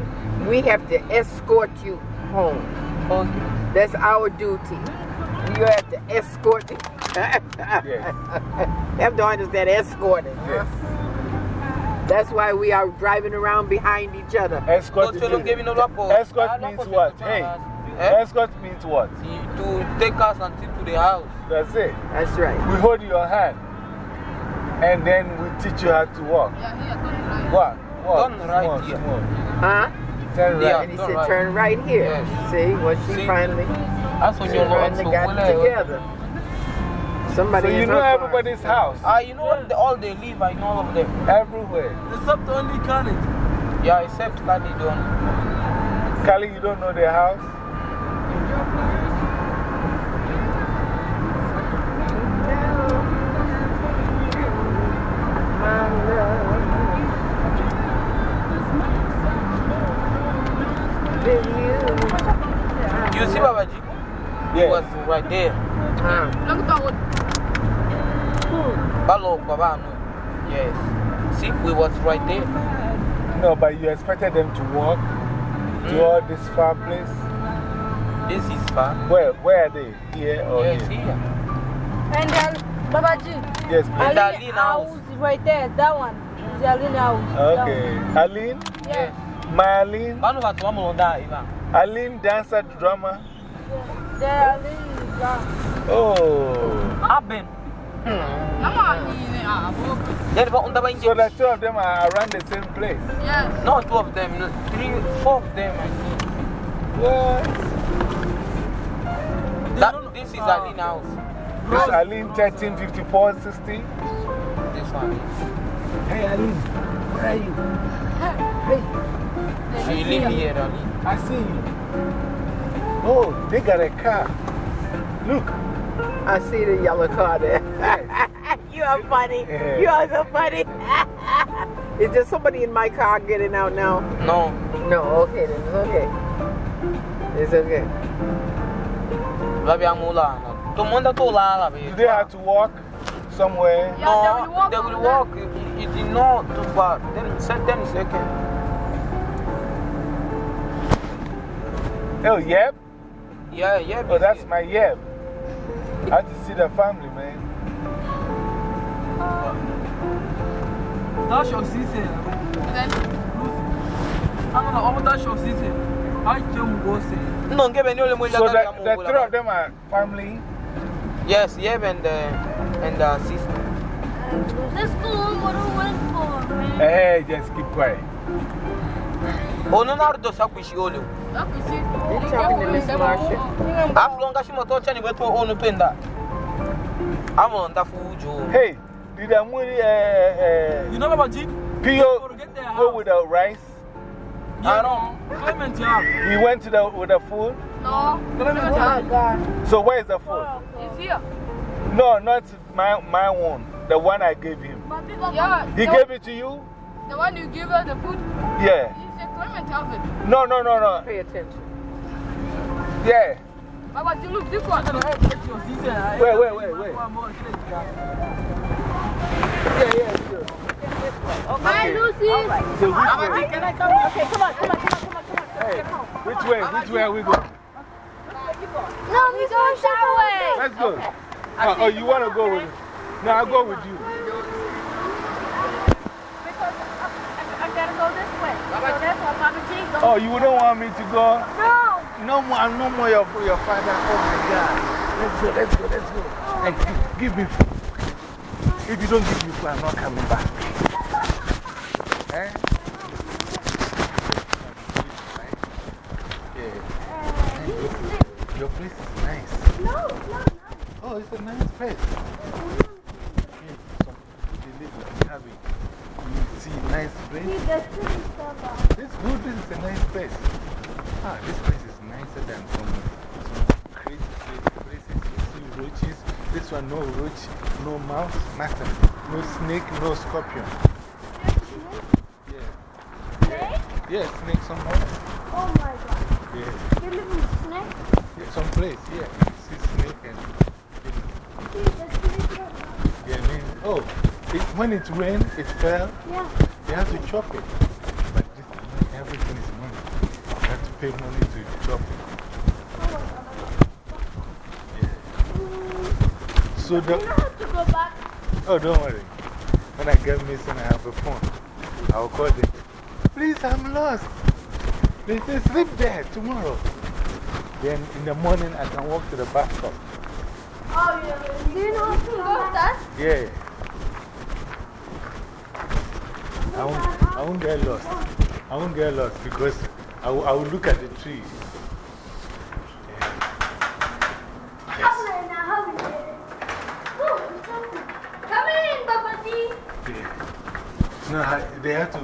We have to escort you home. Okay. That's our duty. You have to escort. Yes. You have to understand escorting. Yes. That's why we are driving around behind each other. Escort, Don't you is- give me no rapport. escort means what? Hey, can't. Eh? escort means what? To take us until to the house. That's it. That's right. We hold your hand. And then we teach you how to walk. Walk. Walk. Turn right Small, here. small. Huh? Turn Yeah. And he turn said, right. turn right here. Yes. See, what she See? finally, That's when she you know finally so got well. together. Somebody So you know her car. everybody's house. Ah, you know where they, all they live, I know all of them. Everywhere. Except only Khalid. Yeah, except Khalid don't. Kali, you don't know their house? My love. With you. You see Babaji? He Yes. was right there. Ah. Huh. Balo Babano. Yes. See, we was right there. No, but you expected them to walk to hmm. all this far place? This is far. Where, where are they? Here or Yes, here? here. And then, Babaji, Yes, please. And Aline Aline house house. right there. That one is the Aline house. That Okay. Aline? Yes. Yeah. My Aline, Banu watu wa mulonda iba. Aline dancer drummer. Yeah, leave. Oh. Aben. There ba unda ba So the two of them are around the same place. Yes. No, two of them, no, three, four of them. I think. What? That, this is Aline house. This is Aline 1354 60. This one. Hey, Aline, where are you? She live here, Aline. I see you. Oh, they got a car. Look. I see the yellow car there. you are funny. You are so funny. Is there somebody in my car getting out now? No. No, okay, then it's okay. It's okay. Lá abbiamo là. Tout le monde est tout là, là. Do they have to walk somewhere? No, they will walk. It is not too far. Then, set them second. Oh, yep. Yeah, yep. Oh, that's my yep. I have to see the family, man. That's your sister. I'm not over that your sister. I can go say. No, give any only So the, the three of them are family? Yes, Yeb and the, and the sister. Let's go on what I went for, man. Hey, just keep quiet. Oh, no, no, do sakuishi. You talking to Miss Marsha? Aflonga shimo to chani wetu onu penda. Amo nda fujo. Hey, did Amuri uh, You know about G? Pio go with the rice? I don't. Clement, yeah. He went to the, with the food? No. Clement, yeah. So where's the food? It's here. No, not my, my one. The one I gave him. Yeah. He gave it to you? the one you give her the food. Yeah. He said, Clement have it. No, no, no, no. Pay attention. Yeah. Baba, you look this one. Wait, wait, wait, wait. Yeah, yeah, sure. Bye, Lucy. So which way? Can I come? Okay, come on, come on, come on, come on, come on. Hey, which way? Which way are we going? No, we go that way. Let's go. Oh, oh, you want to go with me? No, I'll go with you. Because I, I gotta go this way. So that's why Papa G goes. Oh, you wouldn't want me to go? No! No more, no more your, your father. Oh my God. Let's go, let's go, let's go. Give, give me food. If you don't give me food, I'm not coming back. Eh? Yeah. Your place is nice. No, it's not nice. Oh, it's a nice place. Yeah, some people they live in Harvey. You see, nice place. This good, is a nice place. Ah, this place is nicer than some, some crazy, crazy places. You see roaches. This one, no roach, no mouse, nothing. No snake, no scorpion. Yeah. Yeah, snake somewhere. Oh my god. Yeah. You live in snake? yeah some place, yeah. You see snake and. Yeah, man. Oh, it, when it rained, it fell. Yeah. They have to chop it. But this, everything is money. You have to pay money to chop it. Yeah. So the. You have to go back. Oh, don't worry. When I get missing, I have a phone. I'll call them. Please, I'm lost. They say sleep there tomorrow. Then in the morning, I can walk to the bus stop. Oh, yeah. Do you know how to go that? Yeah. I won't, I won't get lost. I won't get lost because I will, I will look at the tree. Come in, Papa G. Yeah. No, they have to,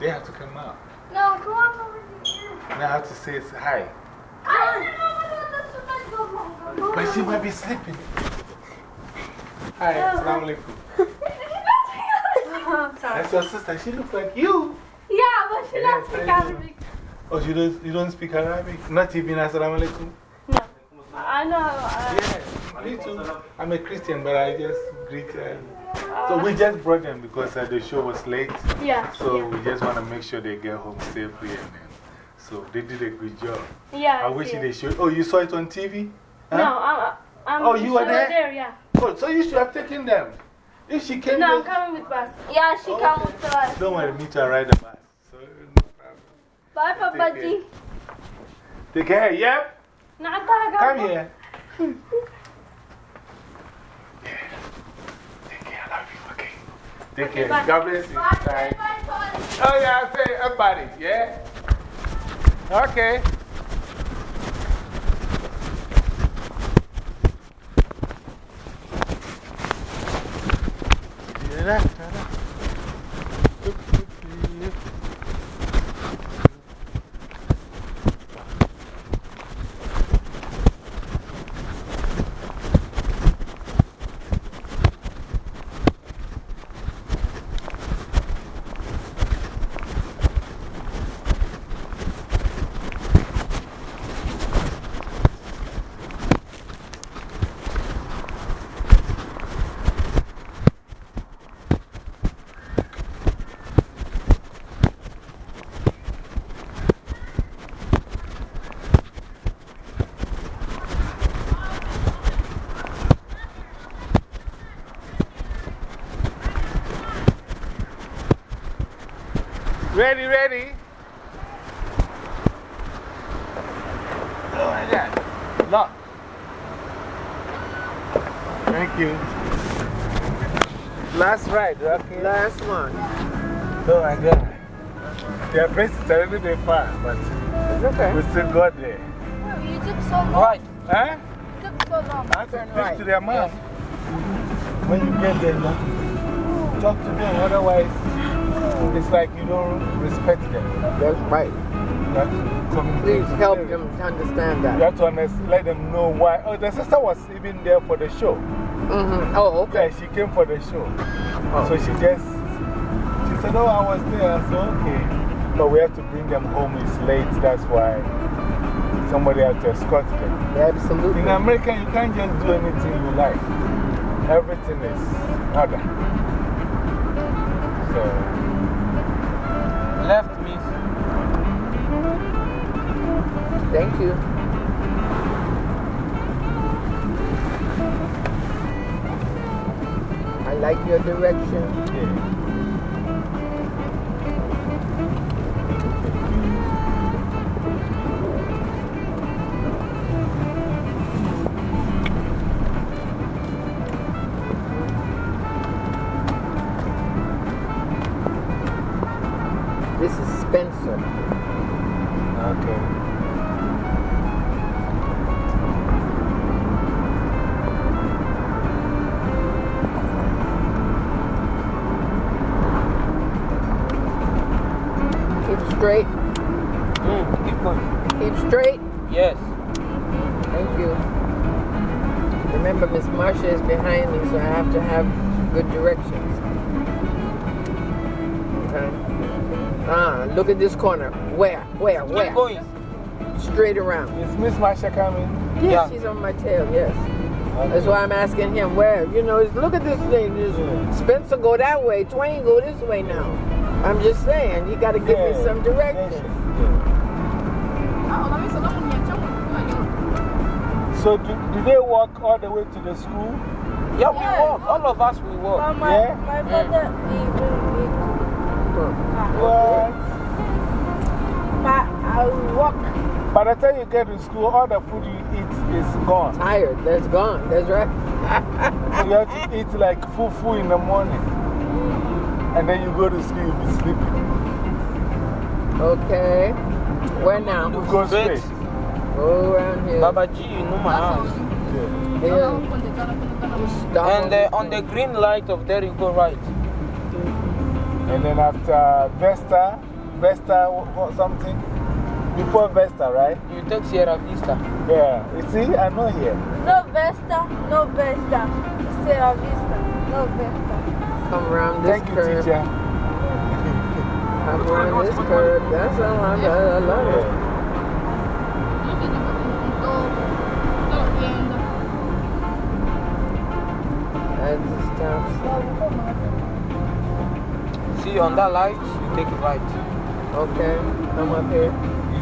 they have to come out. No, come on, Papa G. And I have to say hi. I don't know what the super go home. But she might be sleeping. Hi, Assalamu alaikum. That's your sister. She looks like you. Yeah, but she doesn't speak. Arabic. Oh, you don't, you don't speak Arabic? Not even Assalamu alaikum? No. I know. Uh, Yeah, me too. I'm a Christian, but I just greet them. So we just brought them because uh, the show was late. yeah. So yeah. we just want to make sure they get home safely. And then, so they did a good job. Yeah. I wish see they showed. Oh, you saw it on TV? Huh? No, I'm, I'm Oh, you were there? there, yeah. Oh, so you should have taken them. If she came No, I'm coming with bus. Yeah, she oh, come with us. Don't worry, me to ride the bus. So, no problem. Bye, Papa G. Take care. Yep. Nataga. Come here. Take care. I love you. Okay. Take care. God bless you. Bye. Oh, yeah. I say everybody. Yeah? Okay. Tara, tara. Ready, ready? Oh my God. Lock. Thank you. Last ride, okay? Last one. Oh my God. Their place is a little bit far, but It's okay. we still got there. Oh, you took so long. Right. Huh? You took so long. I have to speak to their mom. When you get there, you talk to them, otherwise, it's like you don't respect them. That's right. You have to communicate Please help them. to understand that. You have to understand, let them know why. Oh, the sister was even there for the show. -hmm. Oh, okay. Yeah, she came for the show. Oh. So she just, she said, Oh, I was there. I said, Okay. But we have to bring them home. It's late. That's why somebody has to escort them. Absolutely. In America, you can't just do anything you like. Everything is order. So, Thank you. I like your direction. yeah. Look at this corner. Where? Where? Keep Where? going. Straight around. Is Miss Marsha coming? Yes, Yeah. she's on my tail, yes. Okay. That's why I'm asking him where. You know, look at this thing. This Spencer go that way, Twain go this way now. I'm just saying, you got to give me some direction. yeah. On a mis solo un niño, So, do, do they walk all the way to the school? Yeah, we walk. All of us we walk. But my, Yeah? my father, he bring me What? But By the time you get to school, all the food you eat is gone. Tired, that's gone. That's right. So you have to eat like fufu in the morning. And then you go to school, you'll be sleeping. okay. Where now? You go straight. Go around here. Baba G, you know my house. Yeah. Yeah. And uh, on the green light of there, you go right. And then after Vesta, Vesta wha- what, something? Before Vesta, right? You take Sierra Vista. Yeah. You see, I know here. No Vesta, no Vesta. Sierra Vista, no Vesta. Come around this Thank you, curve. teacher. Come around this curve. That's all I, I, I love it. Yeah. That's the stop sign. See, on that light, you take it right. Okay. Come up here.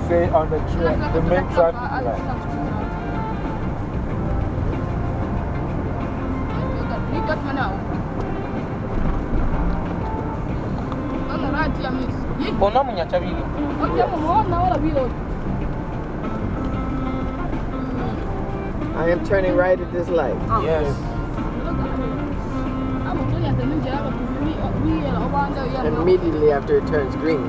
You say on the train, the main traffic light. Ligat man now. Ano radyo miss? Ona munyacha bili. I am turning right at this light. Yes. Immediately after it turns green.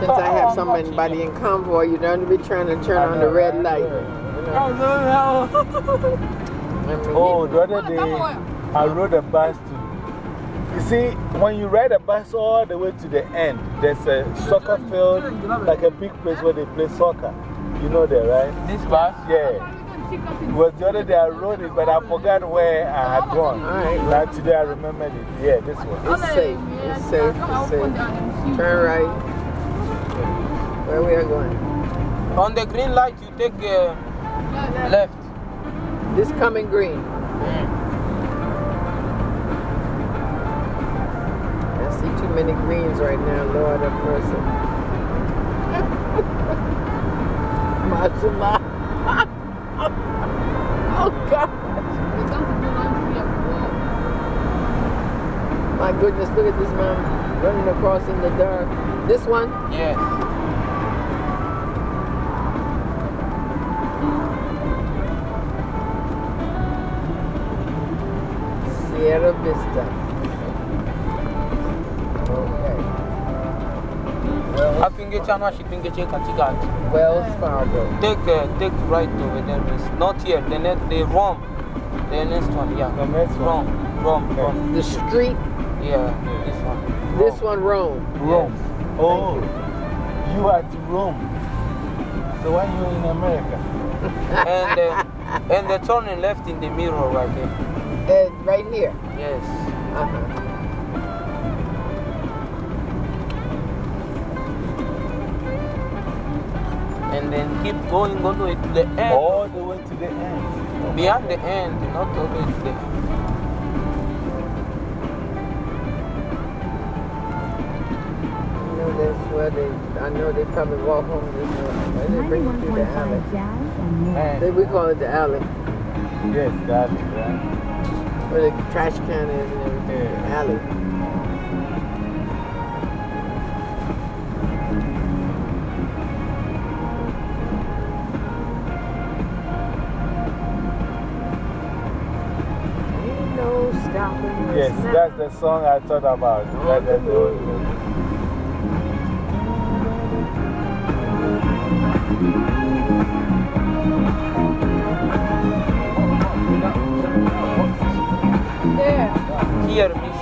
Since I have somebody in convoy, you don't be trying to turn on the red light. I mean, oh, oh, the other day, I rode a bus to. You see, when you ride a bus all the way to the end, there's a soccer field, like a big place where they play soccer. You know that, right? This bus? Yeah. It was the other day I rode it, but I forgot where I had gone. Alright. Now today I remembered it. Yeah, this one. It's safe. It's safe. It's safe. Turn right. Where we are going? On the green light, you take uh, left. This coming green. I see too many greens right now, Lord have mercy. Mashallah. oh, God. My goodness, look at this man running across in the dark. This one? Yes. Sierra Vista. Okay. Akingecha na shikingeche katikati. Wells Fargo. Take, uh, take right over there. Not here, the, next, the Rome. The next one, yeah. The next one. Rome, Rome, Rome. The street, Yeah, this one. this one, Rome. Rome. Oh, you are to Rome. So why you in America? and, uh, and the turning left in the mirror right there. Uh, right here. Yes. Uh -huh. And then keep going all the way to the end. All the way to the end. Beyond the end, not all the way to the end. I know that's where they, I know they probably walk home this way. They bring you through the alley? They, we call it the alley, yes, that is right. Where the trash can is and everything. The alley. Ain't no stopping us Yes, that's the song I thought about. That, Here, miss.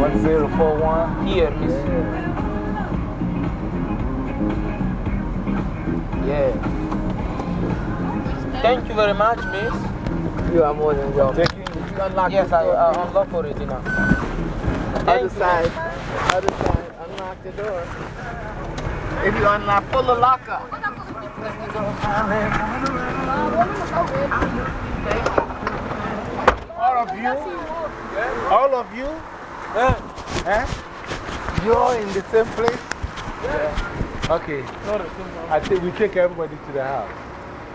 1041. Here, miss. Yeah. Thank you very much, miss. You are more than welcome. Taking, You unlock Yes, the I, door. I unlock already now. Thank Other you. side. Other side. Unlock the door. If you unlock, pull the lock up. all of you, all of you, Eh? eh? You're in the same place? Yeah. Okay. I think we take everybody to the house.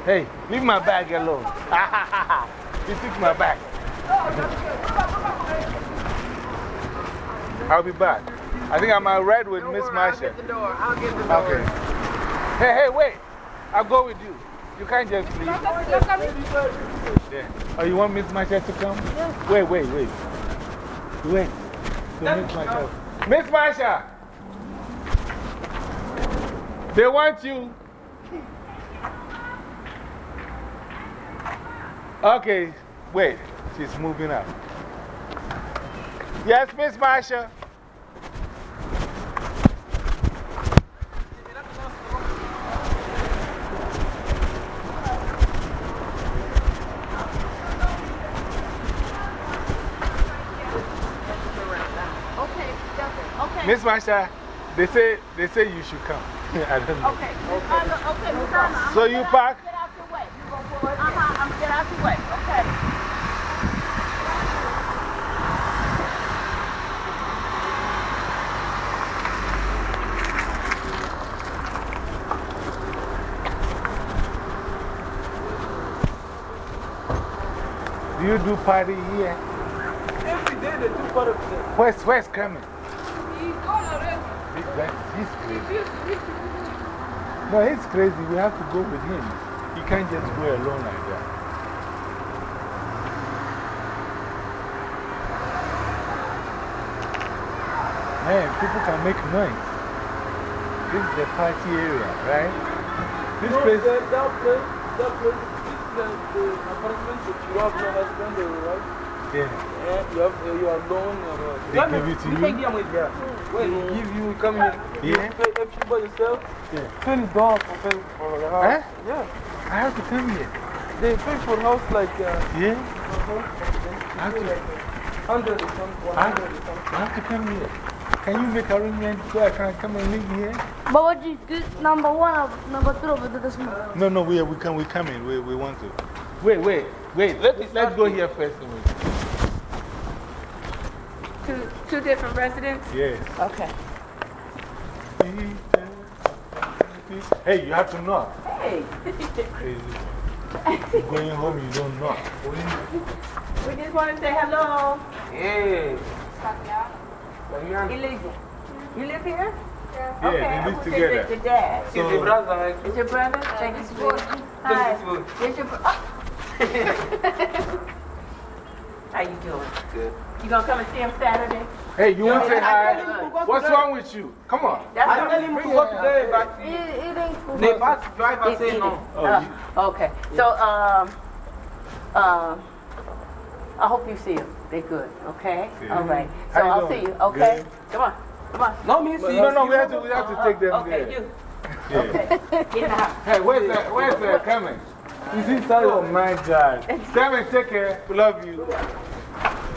Hey, leave my bag alone. you took my bag. I'll be back. I think I might ride with Miss Marsha. the door. I'll get the door. Okay. Hey, hey, wait. I'll go with you. You can't just leave. Yeah. Oh, you want Miss Marsha to come? Wait, wait, wait. Wait. So Miss Marsha. Miss Marsha! They want you. Okay, wait. She's moving up. Yes, Miss Marsha. Miss Marsha, they say, they say you should come. I don't know. Okay. Uh, okay, Miss I'm So you get pack? Get out the way. You go forward. Uh huh. I'm gonna get out your way. Okay. Do Do you do party here? Every day they do party. of the. Where's, where's coming? He's gone already. Big Ben, he's crazy. No, he's crazy. We have to go with him. You can't just go alone like that. Man, people can make noise. This is the party area, right? This No, place. that, that place, that place, this is the, apartment that you have no husband, right? Yeah. Yeah, you, have, uh, you are alone. Uh, They give it to you? Yeah. When you give you, you come in. You Yeah. pay everything by yourself. Yeah. Twenty dollars for pay for the house. Huh? Yeah. I have to come here. They pay for house like uh, Yeah? I have to, hundred or something, I, hundred or something. I have to come here. Can you make arrangements so I can come and live here? But what you good number one or number three over this one? No, no, we, we can we come in. We, we want to. Wait, wait, wait. Let, let's go here first. Two, two different residents? Yes. Okay. Hey, you have to knock. Hey. Crazy. You're going home, you don't knock. We just want to say hello. Hey. Illegal. You live here? Yeah, okay. they live together. your dad. He's the brother. Is your brother? Thank you, sweetie. Hi. This is good. Is your bro- oh, How you doing? Good. You gonna come and see him Saturday? Hey, you want to say hi? tell him to go What's wrong with you? Come on. That's I tell him to go today, but It, it ain't food. the bus driver say no. Oh, Uh, you- okay. So, um, um, I hope you see him. They're good, okay? All right. So I'll see you, okay? Come on, come on. No, me see. you. No, no, we have to, we have to take them there. Okay, there. you. Yeah. Get in the house. Hey, where's that? Where's that coming? Is he sorry? Oh my God. Come and take care. We love you.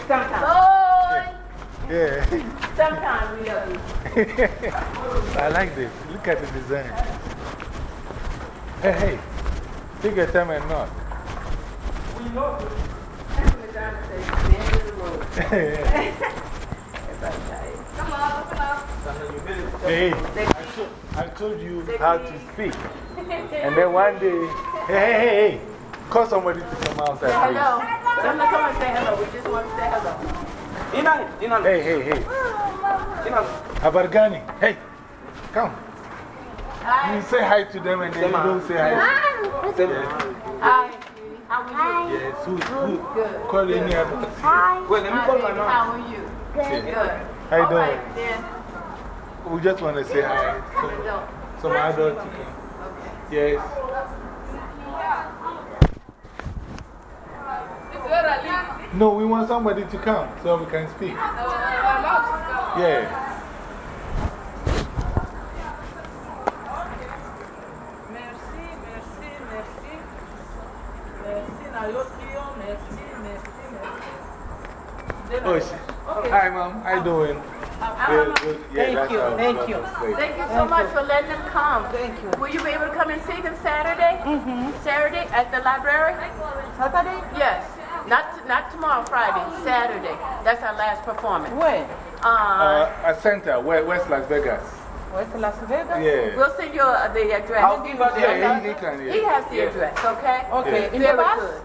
Sometimes, Boy! Yeah. sometimes we love you. I like this. Look at the design. Hey, hey. Take your time and knock. That's what Donna says, the end of the road. Everybody tired. Come on, come on. Hey, I told, I told you how to speak. And then one day, hey, hey, hey, hey. Call somebody to come outside. Say hello. please. Tell them to come and say hello. We just want to say hello. Inan, Inan, Hey, hey, hey. Inan. Abargani, hey. Come. Hi. You say hi to them and then you don't say hi. Hi. How are you? Yes, who, who, call any other. Wait, let me Hi, call my mom. How are you? Good. Good. How you doing? right, then. We just want to say hi. So, some adults you can. Yes. No, we want somebody to come so we can speak. Oh, yeah. Merci, merci, merci. Merci, Nayokio, merci, merci, merci. Oh, she, Hi, Mom. How you doing? Yeah, good. Yeah, Thank you, thank you. Thank you so much for letting them come. Thank you. Will you be able to come and see them Saturday? Mm-hmm. Saturday at the library? Saturday? Yes. Not, not tomorrow, Friday, Saturday. That's our last performance. When? Uh, Uh, a center, where, West Las Vegas. West Las Vegas? Yeah. we'll send you uh, the address. I'll give her the Yeah, he, he can, He has the address, okay? Okay, in the bus? good.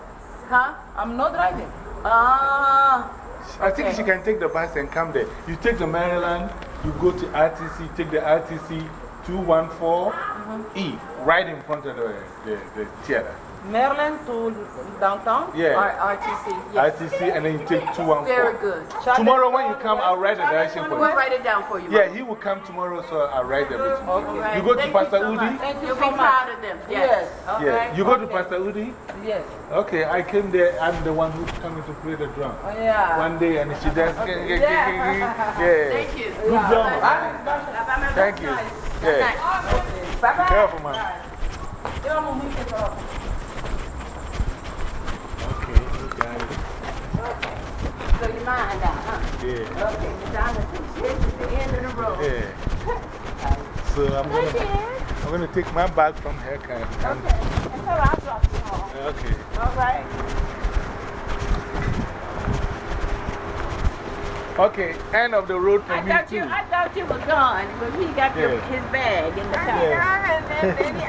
Huh? I'm not driving. Ah. I think she can take the bus and come there. You take the Maryland, you go to RTC, take the RTC 214E, right in front of the, the, the theater. Maryland to downtown? Yeah. R RTC, yes. RTC, and then you take 214. Very good. Tomorrow when you come, I'll write the direction for you. We'll you. write it down for you. Yeah, he will come tomorrow, so I'll write everything. All right. You go to Thank Pastor so Udi? Thank you You'll so be proud of them. Yes. All Yeah. You go to Pastor Udi? Yes. Okay, I came there. I'm the one who's coming to play the drum. Oh, yeah. One day, and she does. Yeah. Thank you. Good drummer. Thank you. Yeah. Bye bye. Careful, man. Okay, you got it. So you mind now, huh? Yeah. Okay, this is the end of the road. Yeah. So I'm going to I'm gonna take my bag from her. Can, can, Okay. Right. I'll drop you home. okay. All right. Okay, end of the road for I me thought too. you, I thought you were gone, but he got your, his bag in the car. Yeah.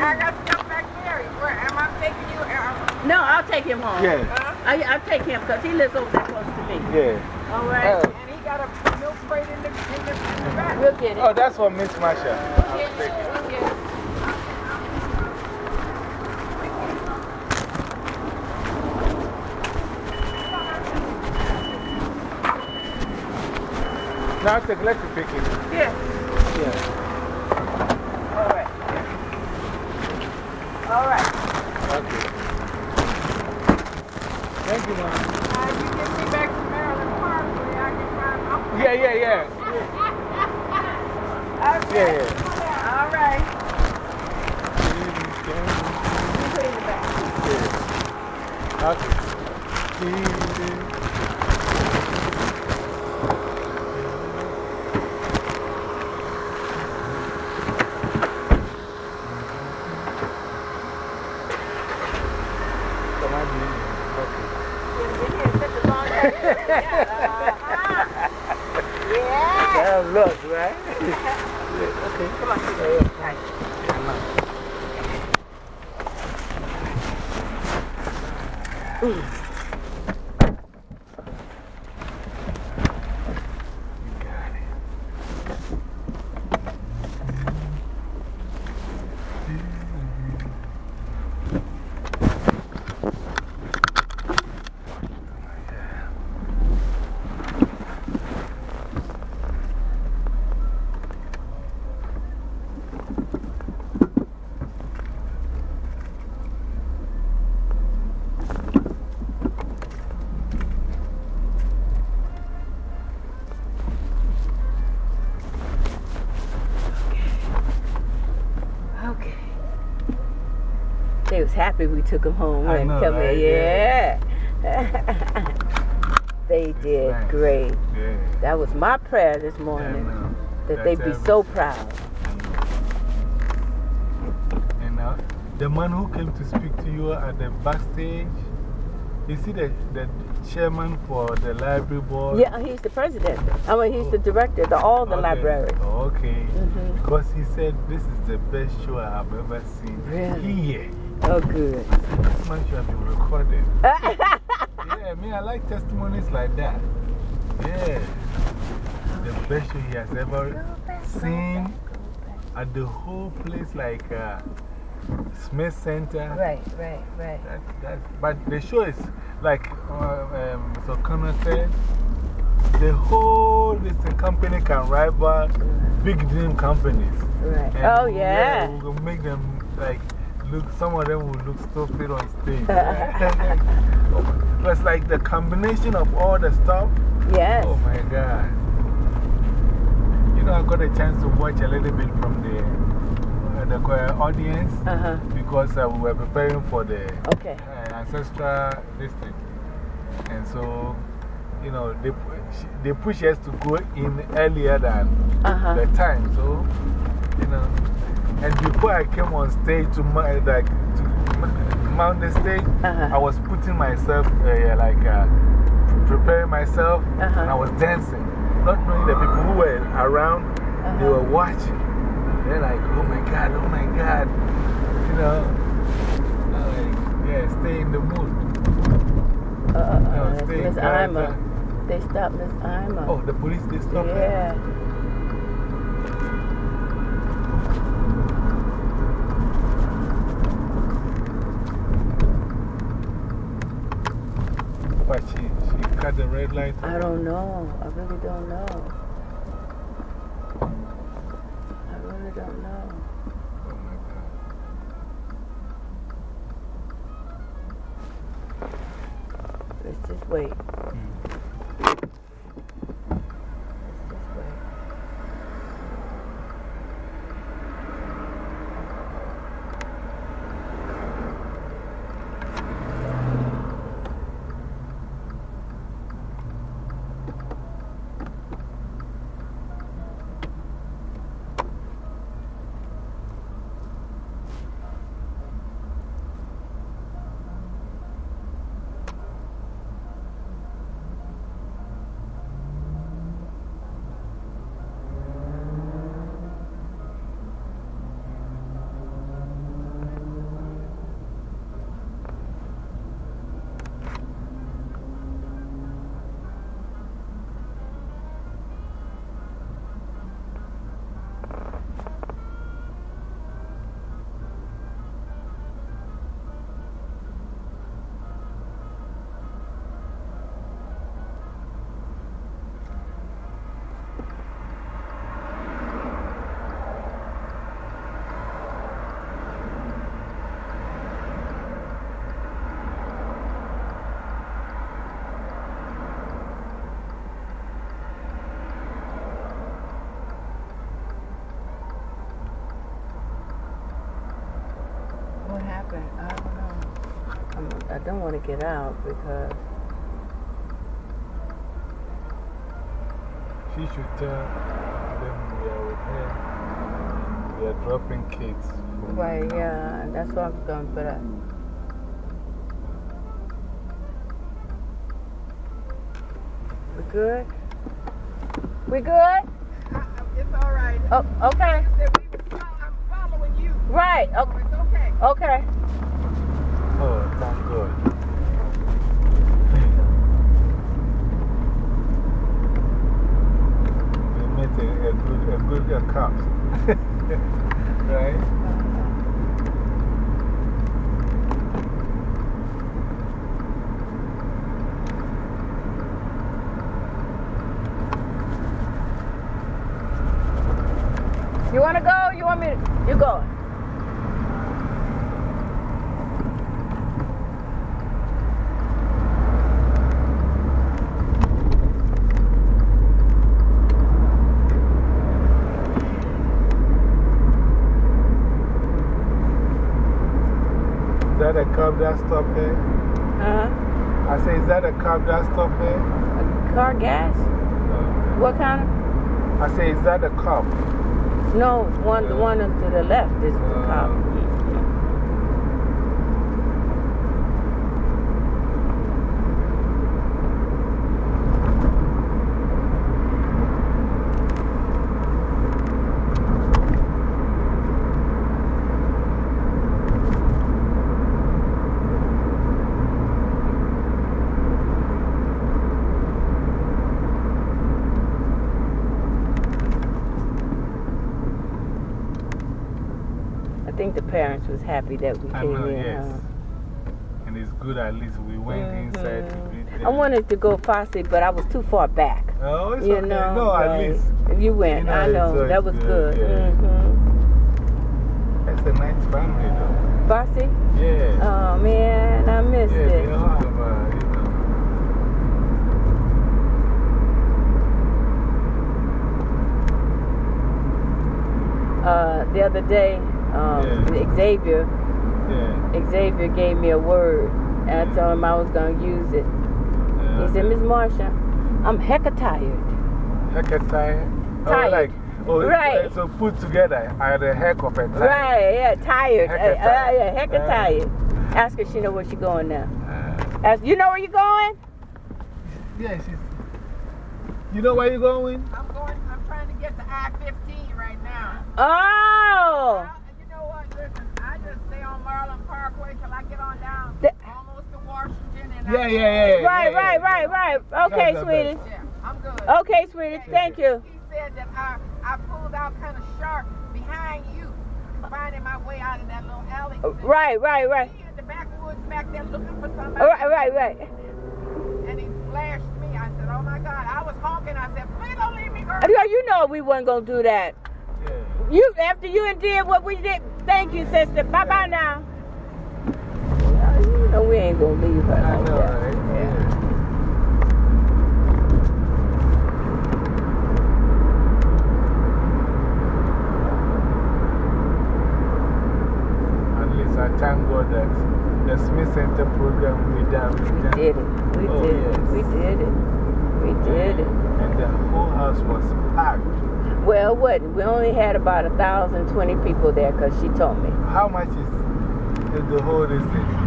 I got to come back there. Where am I taking you? Uh, No, I'll take him home. Yeah. I, I'll take him because he lives over there close to me. Yeah. All right. And he got a milk crate in the, in the, in the back. We'll get it. Oh, that's for Miss Marsha. We'll get it. We'll get it. Now, take, let's pick it. Yeah. Yeah. All right. All right. Okay. Thank you, Mom. Now you uh, get me back to Maryland Park where I can find my Yeah, yeah, yeah. Okay. Yeah, yeah. All right. Put it in the back. Okay. Come on, okay. Yeah. Yeah, look, right? okay. Come on. Come on. Okay. We took them home. I and know, come right? here. Yeah. they did nice. great. Yeah. That was my prayer this morning. that they That's be so proud. And uh, the man who came to speak to you at the backstage, you see the, the chairman for the library board? Yeah, he's the president. I mean, he's the director of all the Okay. libraries. Oh, okay. -hmm. Because he said this is the best show I have ever seen Really? here. Oh, good. This man should have been recorded. yeah, me, I like testimonies like that. Yeah. The best show he has ever seen at the whole place, like uh, Smith Center. right, right, right. That, that, but the show is like uh, um, Mr. O'Connor said, the whole this company can rival big dream companies. Right. And oh, we- yeah. we will make them like look, some of them will look stupid on stage. it's like the combination of all the stuff. Yes. Oh my God. You know, I got a chance to watch a little bit from the, uh, the audience Uh huh. because uh, we were preparing for the Okay. uh, ancestral district. And so, you know, they, they push us to go in earlier than Uh huh. the time. So, you know, and before I came on stage to, ma- like, to mount the stage, Uh-huh. I was putting myself, uh, like, uh, preparing myself, Uh-huh. and I was dancing. Not knowing the people who were around, they Uh-huh. were watching. They're like, oh my God, oh my God. You know, like, yeah, stay in the mood. Uh, uh, No, uh, Miss Ima. They stopped Miss Ima. Oh, the police, they stopped her? But she, she cut the red light. I don't know. I really don't know. I really don't know. Oh my God. Let's just wait. Get out because. She should tell them we are with her. We are dropping kids. Right, yeah, that's what I'm going to put up. We good? We good? Uh, It's all right. Oh, okay. Said we was fol- I'm following you. Right, So okay. It's okay. okay. Oh, thank God. We met a, a good uh, right? You want to go? You want me to? You go. Is cop that stopped there? Uh huh. I say, is that a cop that stopped there? A Car gas? No. What kind of? I say, is that a cop? No, one, the one to the left is the cop. I think the parents was happy that we I came know, in. yes. huh? And it's good at least we went inside to greet them. I wanted to go Fosse, but I was too far back. Oh, it's you okay. know, no, at right. least. You went, You know, I know. That was good, good. yeah. -hmm. That's a nice family, though. Fosse? Yeah. Oh, man, I missed yeah, it. they all have, uh, you know. Uh, the other day, um, Xavier, Yeah. Xavier gave me a word, and I told him I was going to use it. He said, Miss Marsha, I'm hecka tired. Heck tired? Oh, Tired. like, oh, Right. So put together, I had a heck of a time. Right, yeah, tired. Hecka Uh, uh, tired. yeah, hecka Uh. tired. Ask her, she know where she going now. Uh, Ask, you know where you going? yeah, she's. You know where you're going? I'm going, I'm trying to get to I-15 right now. Oh! I, you know what, listen, I just stay on Maryland Parkway till I get on down The- almost to Washington and Yeah, yeah, yeah. Right, yeah, right, yeah. right, right. Okay, That's the sweetie. Yeah, I'm good. Okay, sweetie. Thank you. He said that I, I pulled out kind of sharp behind you, finding my way out of that little alley. Uh, right, right, right. He in the backwoods back there looking for somebody. Right, right, right. And he flashed me. I said, oh my God. I was honking. I said, please don't leave me, girl. You you know we wasn't going to do that. Yeah. You, after you and did what we did, thank you, sister. Bye bye now. Know we ain't going to leave her I like know, that. right? Yeah. At least I thank God that the Smith Center program we done. We, We did it. We Oh, did yes. it. We did it. We did it. And the whole house was packed. Well, what? We only had about a thousand twenty people there because she told me. How much is the, the whole this thing?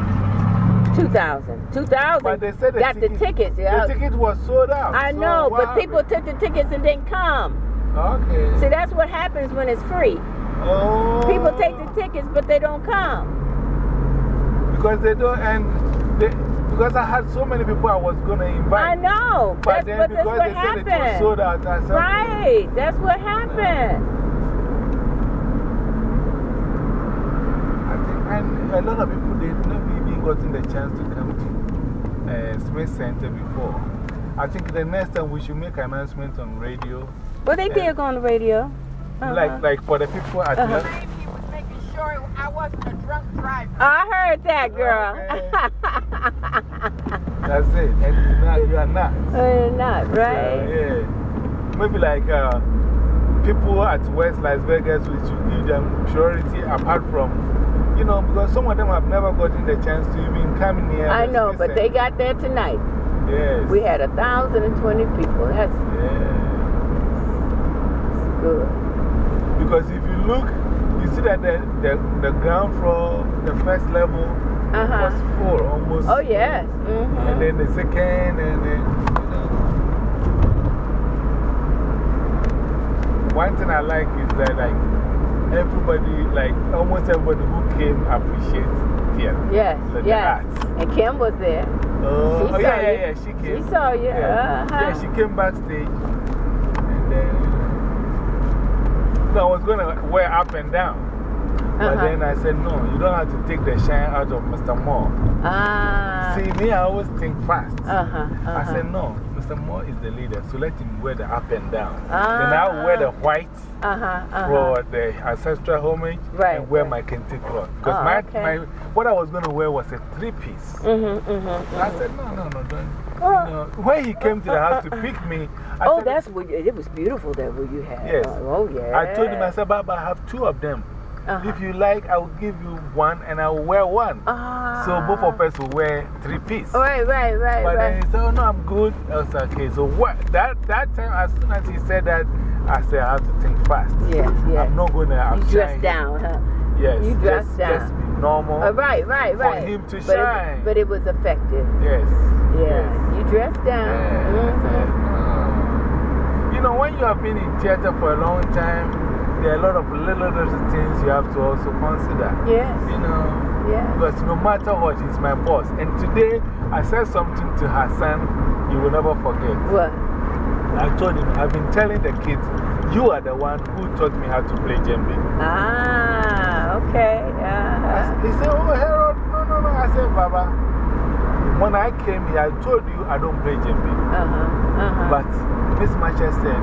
2,000. 2,000. But they said the Got the tickets. Yeah. The ticket was sold out. I so know, but people took the tickets and didn't come. Okay. See, that's what happens when it's free. Oh. People take the tickets, but they don't come. Because they don't, and they, because I had so many people I was going to invite. I know. But That's, then but that's because what they said it was happened. sold out, I said, Right. That's what happened. I think, and a lot of people, didn't even gotten the chance to come to uh, Smith Center before. I think the next time we should make an announcement on radio. Well, they did go on the radio. -huh. Like, like for the people at Uh-huh. left. He was making sure I wasn't a drunk driver. I heard that, girl. That's it. And you're not. You are not. Uh, not, right? Uh, yeah. Maybe like uh, people at West Las Vegas, we should give them priority apart from You know, because some of them have never gotten the chance to even come in here. I know, but they got there tonight. Yes. We had a 1,020 people. That's Yeah. good. Because if you look, you see that the, the, the ground floor, the first level Uh was full almost. Oh, yes. Mm -hmm. And then the second, and then, you know. One thing I like is that, like, everybody, like, almost everybody who came appreciates theater. Yes, the, the yes. arts. And Kim was there. Oh, She oh, yeah, yeah, yeah, she came. She saw you. Yeah, Uh -huh. yeah she came backstage. And then, so I was going to wear up and down. But Uh-huh. then I said, no, you don't have to take the shine out of Mr. Moore. Ah. See, me, I always think fast. Uh huh. Uh -huh. I said, no, Moore is the leader, so let him wear the up and down. Ah. Then I'll wear the white Uh huh. Uh -huh. for the ancestral homage Right, and wear right. my kente cloth. Because Oh, my, okay. my, what I was going to wear was a three piece. Mm hmm. Mm hmm. I said, no, no, no, don't. Oh. You know, when he came to the house to pick me, I Oh, said, that's what it was beautiful that what you had. Yes. on. Oh, yeah. I told him, I said, Baba, I have two of them. -huh. If you like, I will give you one and I will wear one. Ah. So both of us will wear three piece. Right, right, right. But then right. he said, Oh, no, I'm good. I was like, okay. So what, that, that time, as soon as he said that, I said, I have to think fast. Yes, yes. I'm not going to You outshine dressed down, huh? Yes. you just, down. Just be normal. Uh, right, right, For right. him to but shine. It, but it was effective. Yes. Yeah. You dressed down. -hmm. You know, when you have been in theater for a long time, there are a lot of little, little things you have to also consider. Yes. You know, Yeah. because no matter what, he's my boss. And today, I said something to Hassan you will never forget. What? I told him, I've been telling the kids, you are the one who taught me how to play djembe. Ah, okay. Uh -huh. He said, Oh, Harold, no, no, no. I said, Baba, when I came here, I told you I don't play djembe. Uh huh. Uh -huh. But Miss Marsha said,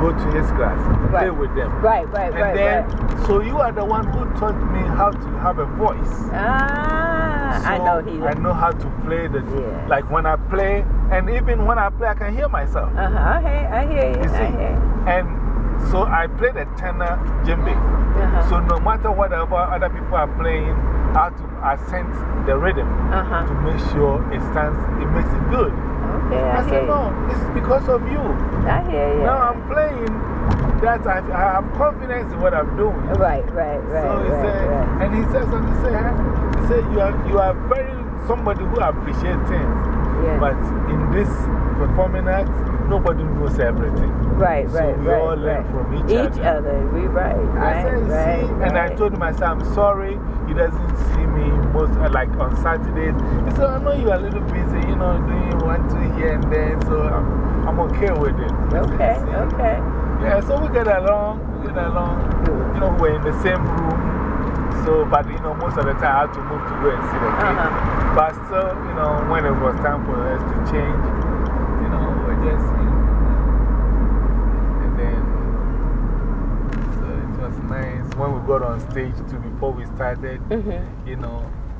go to his class, play with them. right, right, right. And right, then, right. so you are the one who taught me how to have a voice. Ah, I know he. I know how to play the, Yes. like when I play, and even when I play, I can hear myself. Uh huh. I hear, I hear you. You I see? hear you. And so I play the tenor djembe. Uh huh. So no matter whatever other people are playing, I have to accent the rhythm Uh huh. to make sure it stands, it makes it good. Okay, I, I said, no, it's because of you. I hear you. Now I'm playing that I, I have confidence in what I'm doing. Right, right, right. so he right, said, right. and he said something, he said you, are, you are very somebody who appreciates things. Yeah. But in this performing act, nobody knows everything. right, so right, we right. all learn right. from each, Each other. We right, I right, right, see, and I told said, I'm sorry, he doesn't see me most, uh, like on Saturdays. He said, I know you are a little busy, you know, doing one, two here and there, so I'm, I'm okay with it. Okay, okay. Yeah, so we get along, we get along. You know, we're in the same room. So, but you know, most of the time I had to move to go and see the kids. -huh. But still, you know, when it was time for us to change, you know, we just, you know, and then, so it was nice. When we got on stage too, before we started, -hmm. you know,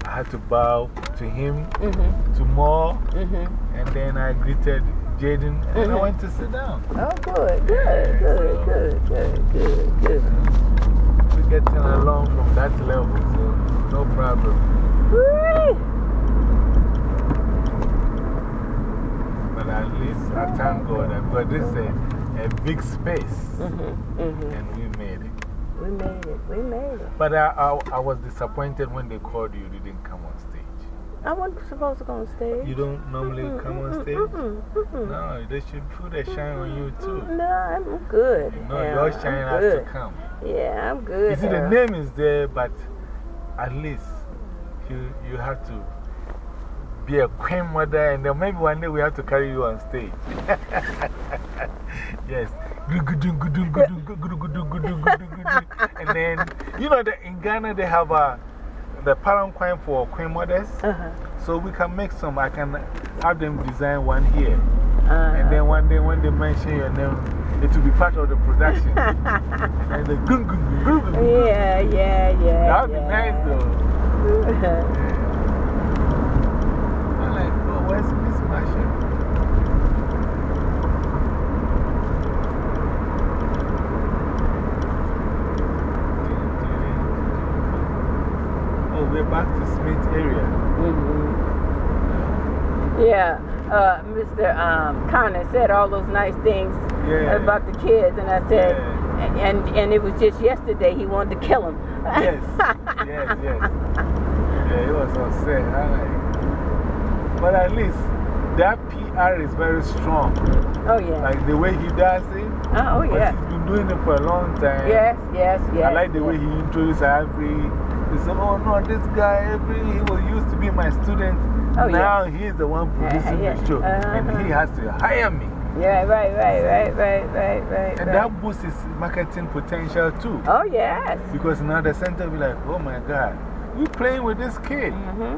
I had to bow to him, -hmm. to more, -hmm. and then I greeted Jaden and I -hmm. went to sit down. Oh, good, good, good, good, good, good, good. Getting along from that level, so no problem. But at least I thank God God, this is a, a big space -hmm. -hmm. and we made it. We made it. We made it. But I, I, I was disappointed when they called you, you didn't come on stage. I wasn't supposed to go on stage. You don't normally come on stage? Mm -mm. No, they should put a shine on you too. No, I'm good. No, Yeah, your shine has to come. Yeah, I'm good. You see, the name is there, but at least you, you have to be a queen mother, and then maybe one day we have to carry you on stage. yes. And then, you know, the, in Ghana they have a, the parent queen for queen mothers. Uh -huh. So we can make some, I can have them design one here. Uh. And then one day when they mention your name, it will be part of the production. and the gung gung gung gung. Yeah, yeah, yeah. That would be nice though. I'm like, oh, where's Miss Marsha? uh, Mr. Um, Connor said all those nice things Yeah. about the kids, and I said, Yeah. and, and it was just yesterday he wanted to kill him. Yes, yes, yes. Yeah, it was upset. Like, but at least that PR is very strong. Oh, yeah. Like the way he does it. Oh, But yeah. he's been doing it for a long time. Yes, yes, yes. I like the way he introduced every. He said, Oh no, this guy, every, he was used to be my student. Oh, now he's the one producing yeah. the show. And Uh-huh. he has to hire me. Yeah, right, right, right, right, right, right. And right. that boosts his marketing potential too. Oh, yes. Because now the center will be like, oh my God, we're playing with this kid. -hmm.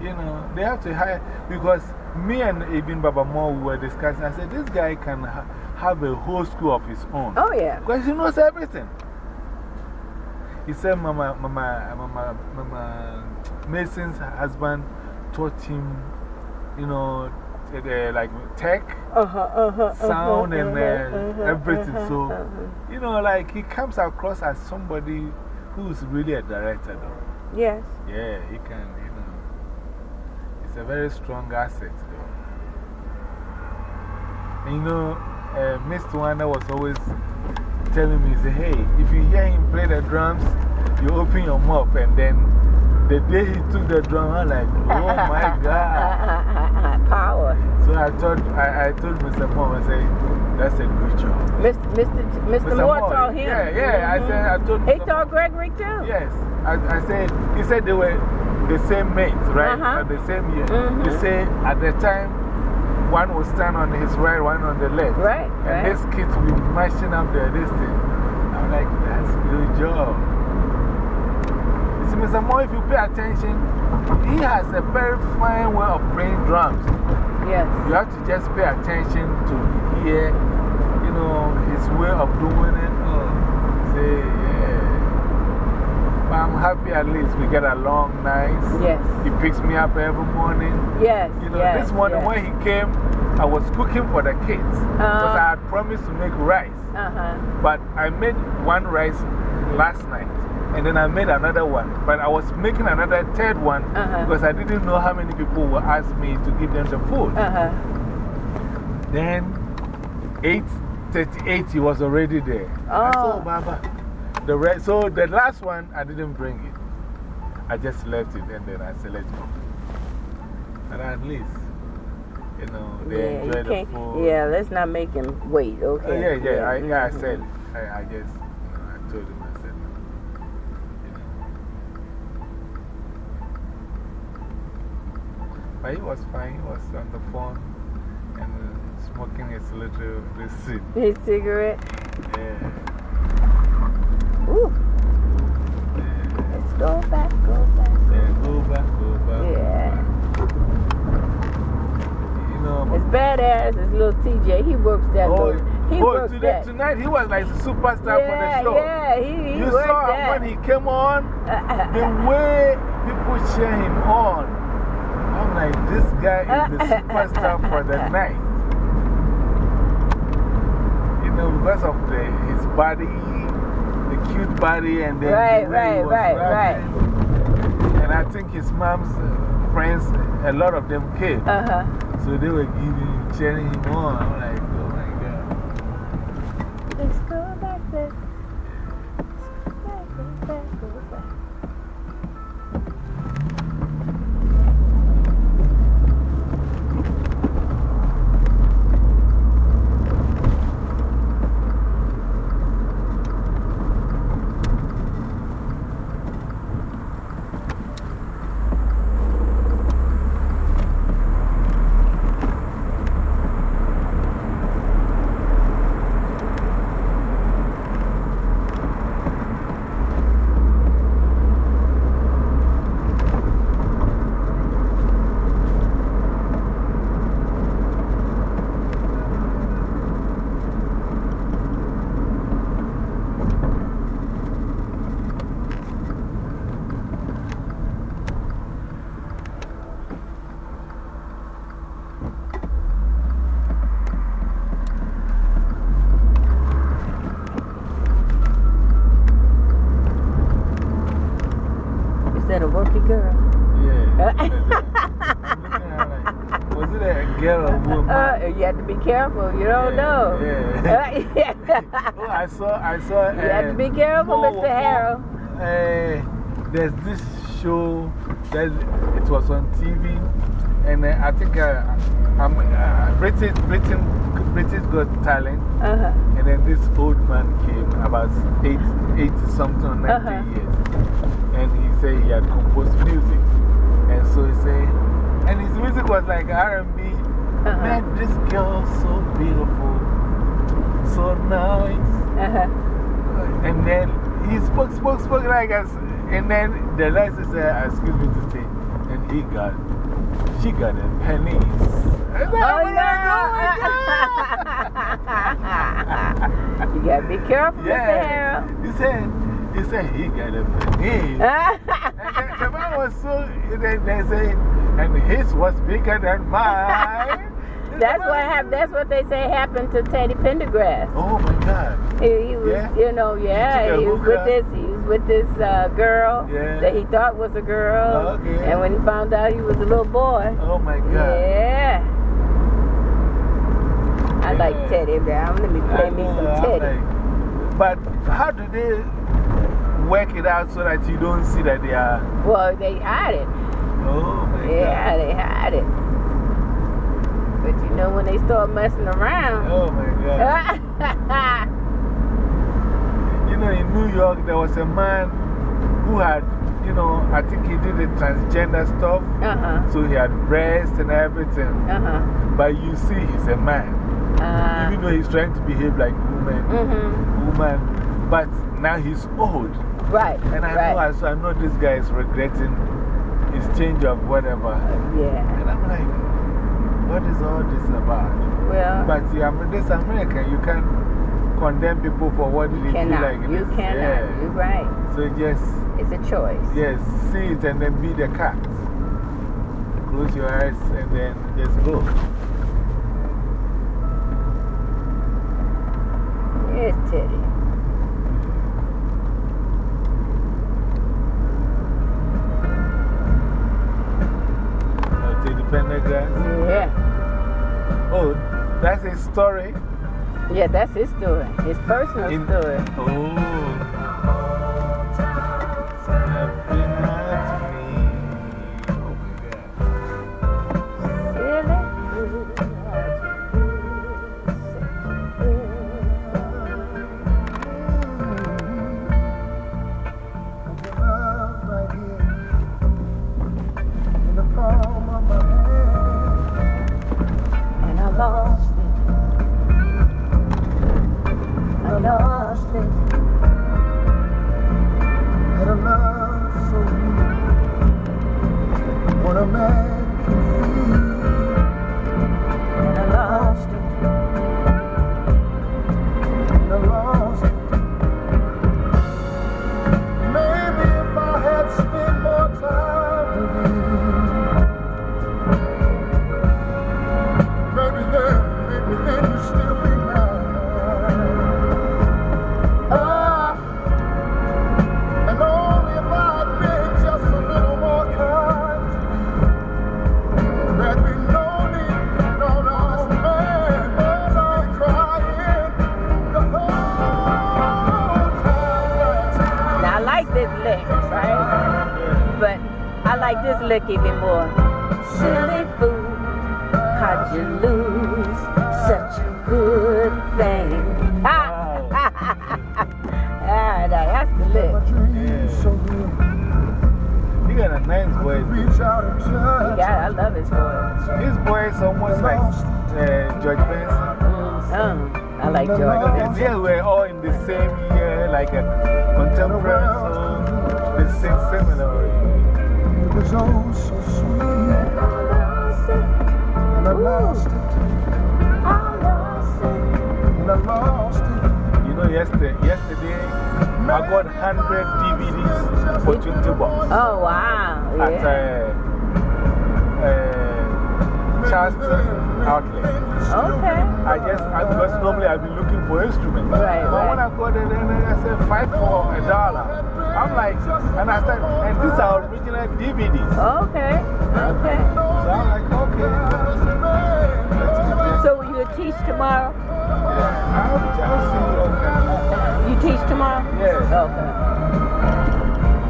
You know, they have to hire. Because me and Ibn Baba Mo were discussing, I said, this guy can ha have a whole school of his own. Oh, yeah. Because he knows everything. He said, Mama, Mama, Mama, Mama Mason's husband taught him, you know, the, like tech, Uh huh, uh huh. sound, and uh-huh, uh, everything. So, uh-huh. you know, like he comes across as somebody who's really a director, though. Yes. Yeah, he can, you know. It's a very strong asset, though. And you know, uh, Mr. Wanda was always telling me, say, hey, if you hear him play the drums, you open your mouth. And then the day he took the drum, I'm like, oh my God. Power. So I, thought, I, I told Mr. Moore, I said, that's a good job. Mr. Mr. Mr. Moore taught him. Yeah, yeah. I said, I told He Mr. taught Gregory too. Yes. I, I said, he said they were the same mates, right? Uh-huh. At the same year. Mhm. He said at the time, one will stand on his right, one on the left. Right, And right. this kid would be mashing up the this thing. I'm like, that's a good job. You see, Mr. Moore, if you pay attention, he has a very fine way of playing drums. Yes. You have to just pay attention to hear, you know, his way of doing it. Oh, say, yeah. But I'm happy at least we get along nice. Yes. He picks me up every morning. Yes. You know, yes, this morning yes. when he came, I was cooking for the kids. Because I had promised to make rice. Uh huh. But I made one rice last night. And then I made another one. But I was making another third one -huh. because I didn't know how many people would ask me to give them the food. Uh huh. Then 8.38 he was already there. I Oh. oh, Baba. The rest, so the last one, I didn't bring it. I just left it and then I said, let's go. But at least, you know, they Yeah, enjoy the food. yeah, let's not make him wait, Uh, okay? yeah, yeah, I, yeah, I said, I, I just, you know, I told him, I said, you know. But he was fine, he was on the phone and uh, smoking his little. His cigarette. Yeah. Let's go back, go back. Yeah, go back, go back. Yeah. Go back. You know, As badass as little TJ, he works that. oh, he oh works today, that. tonight he was like a superstar yeah, for the show. Yeah, he, he you saw that. when he came on, the way people cheer him on. I'm like, this guy is the superstar for the night. You know, because of the, his body, cute body, and then Right, right, was right, right. And I think his mom's uh, friends, a lot of them came. Uh huh. So they were giving, cheering him on. I'm like, You don't know. Yeah. oh, I saw, I saw. You have to be careful, Mo- Mr. Harold. Uh, there's this show that it was on TV, and uh, I think uh, I'm, uh, British, Britain, British Got Talent. Uh huh. And then this old man came, about 80, 80 something or 90 Uh-huh. years. And he said he had composed music. And so he said, and his music was like R&B. Man, this girl so beautiful, so nice. Uh huh. And then he spoke, spoke, spoke like us. And then the last is, uh, excuse me to say, and he got, she got a penny. Oh, yeah. you gotta be careful, Mr. Yeah. Harold. He said, he said he got a penny. and then the man was so, they, they say, and his was bigger than mine. That's what happened. That's what they say happened to Teddy Pendergrass. Oh my God. He, he was, Yeah? you know, yeah, a he was with this, he was with this uh, girl Yeah. that he thought was a girl. Okay. And when he found out he was a little boy, Oh my God. yeah. I like Teddy Brown. Let me play me some Teddy. like- but how do they work it out so that you don't see that they are? Well, they hide it. Oh my Yeah, they hide it. But you know, when they start messing around. Oh my God. You know, in New York, there was a man who had, you know, I think he did the transgender stuff. uh huh. So he had breasts and everything. Uh huh. But you see, he's a man. Uh, -huh. Even though he's trying to behave like woman, mm hmm. woman. But now he's old. Right. And I, right. know, I, so I know this guy is regretting his change of whatever. Yeah. And I'm like, what is all this about? Well, But I'm this American, you can't condemn people for what they do cannot. like you this. cannot. Yeah. You're right. So just, It's a choice. yes, see it and then be the cat. Close your eyes and then just go. Here's Teddy. Oh, Pendergrass. Yeah. Oh, that's his story. Yeah, that's his story. His personal In- story. Oh. Wow. at Yeah. uh, uh, Charleston Outlet. Okay. I just, I, because normally I've been looking for instruments. Right, But when I right. got there, then I said five for a dollar. I'm like, and I said, and these are original DVDs. Okay. Okay. So I'm like, okay. So you teach tomorrow? Yeah, I'll, I'll see you all You teach tomorrow? Yes. Okay.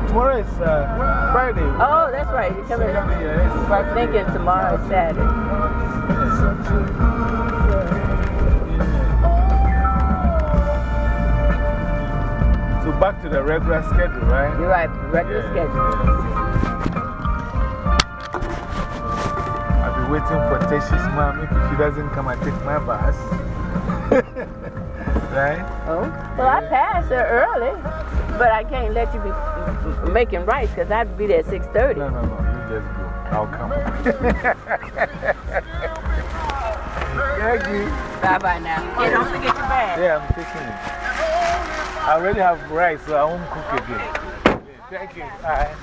Tomorrow is uh, Friday. Oh, right. You're coming. Yeah, I'm Saturday. thinking tomorrow is Saturday. So back to the regular schedule, right? You're right, regular Yeah, schedule. I've been waiting for Tesha's mom if she doesn't come and take my bus. right? Oh, well, I passed her early, but I can't let you be making rice because I have to be there at 6.30. No, no, no, you just go. I'll come. Thank you. Bye bye now. Hey, don't forget your bag. Yeah, I'm taking it. I already have rice, so I won't cook again. Thank you. Bye.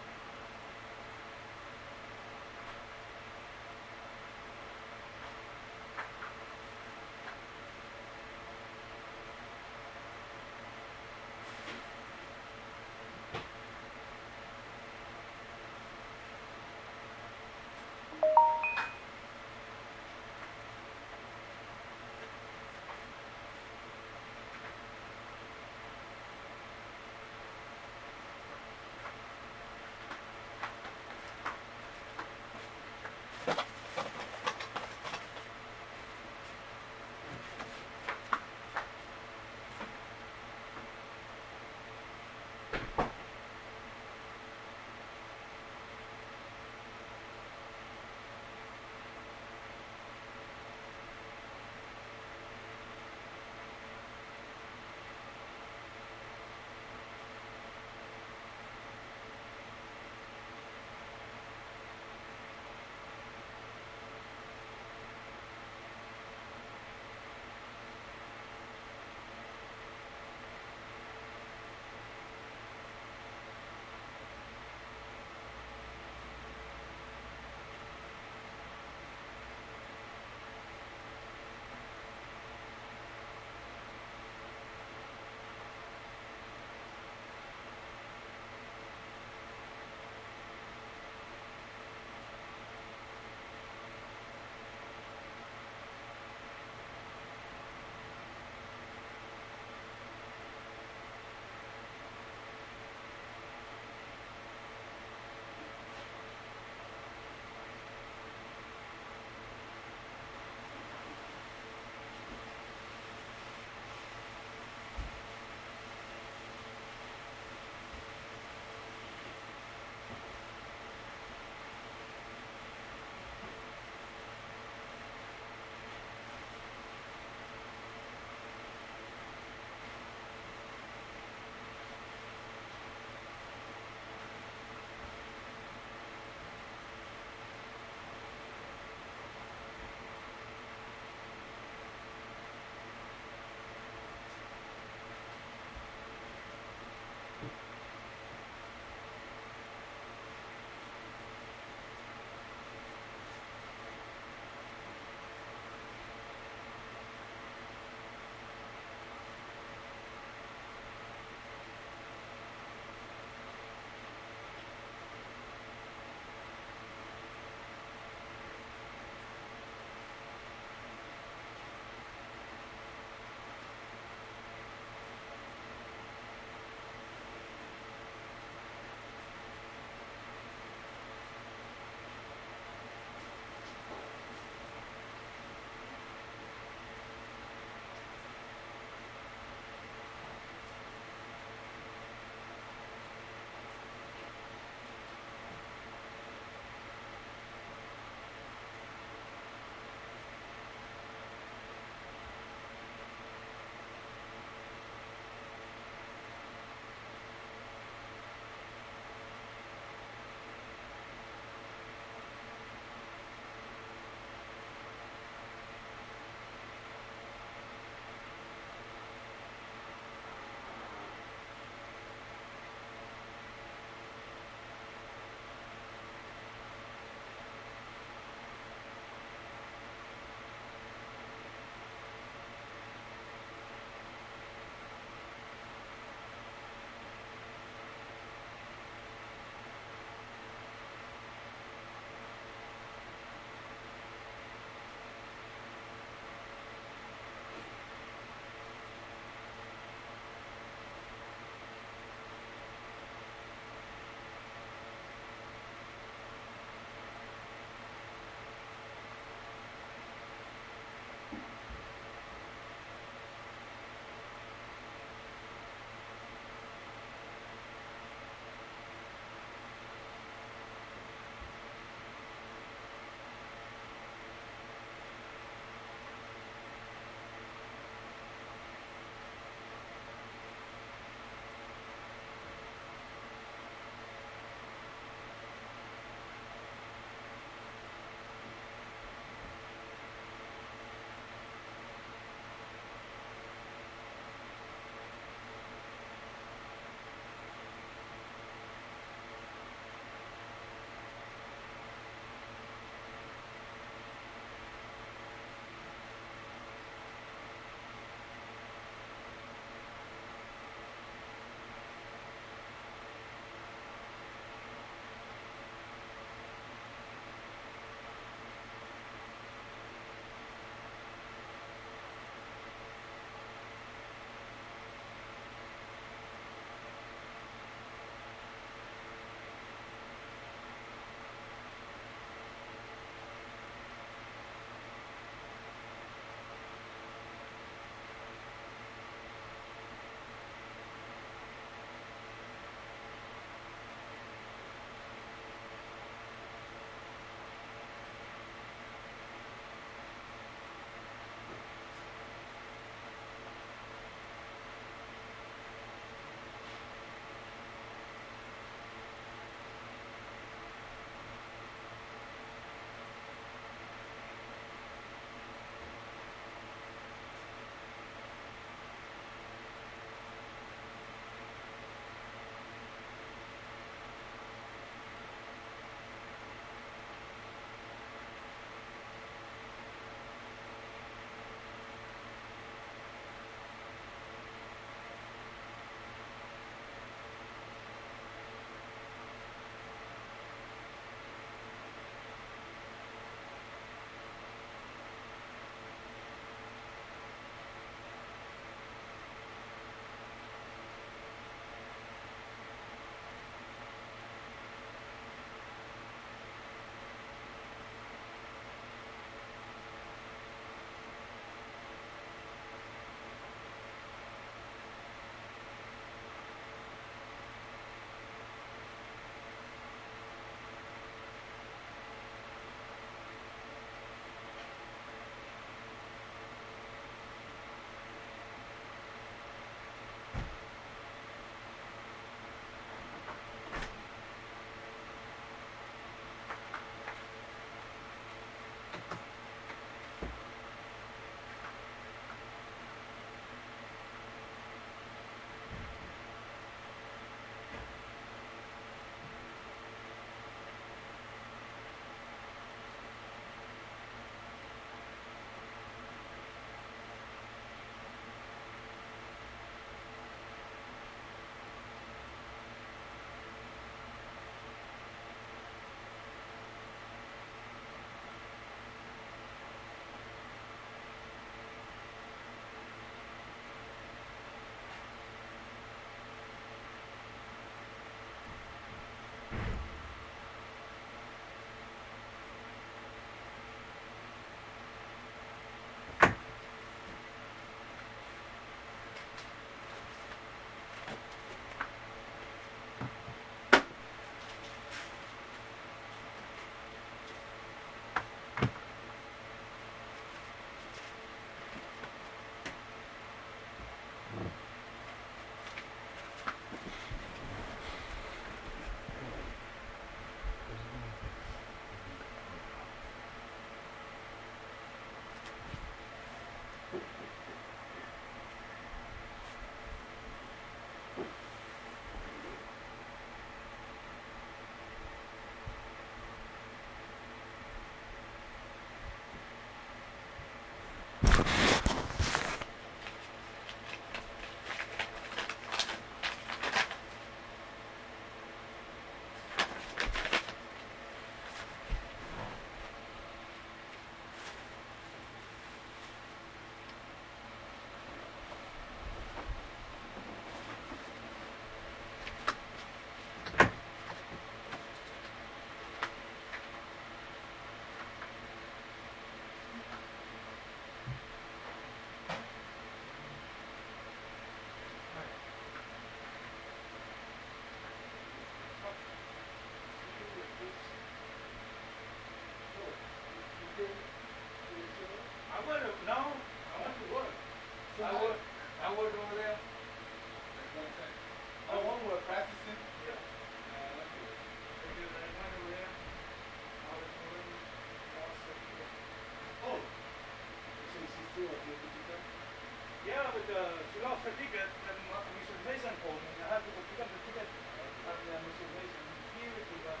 Uh, her ticket, and uh, Mr. Mason called me. I had to pick up the ticket at uh, Mr. Mason. Give it to them.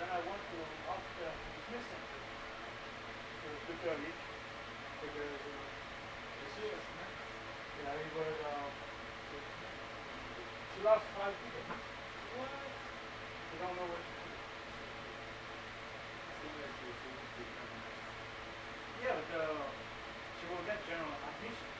Then I went to ask them to dismiss. So to tell you, because uh, she was, yeah, it was, uh, she lost five tickets. What? You don't know what. Yeah, but uh, she will get general admission.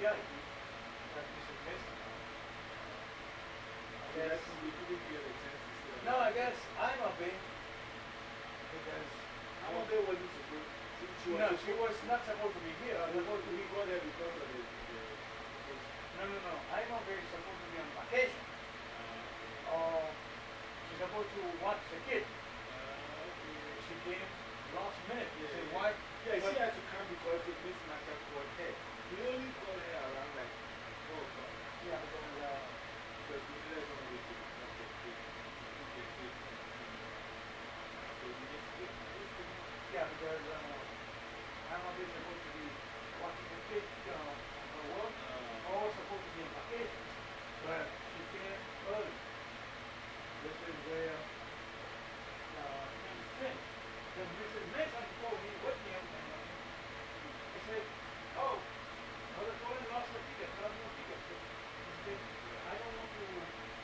one ticket VIP, that Mr. Mason. I guess, we didn't get a chance to say. no, I guess I'm a bit, because I'm a bit wasn't supposed to. She was No, she was not supposed to be here. I was supposed to be. go there because of the. the, the No, no, no. I'm not very supposed to be on vacation. Uh, or she's supposed to watch the kid. Uh, she came last minute. She said, why? Yeah, she had to come because it Miss Marshall called her. Only called her around like 4 o'clock. Yeah, because, uh, Because we didn't know we could not get paid. We could get paid. So we need to get paid. Yeah, because uh, I'm not supposed to be watching the kid uh, her. Uh, she came. This is where uh, things finished. Then Mrs. Mason told me hell went on. He said, oh, Mother Colin lost her ticket, got I don't want to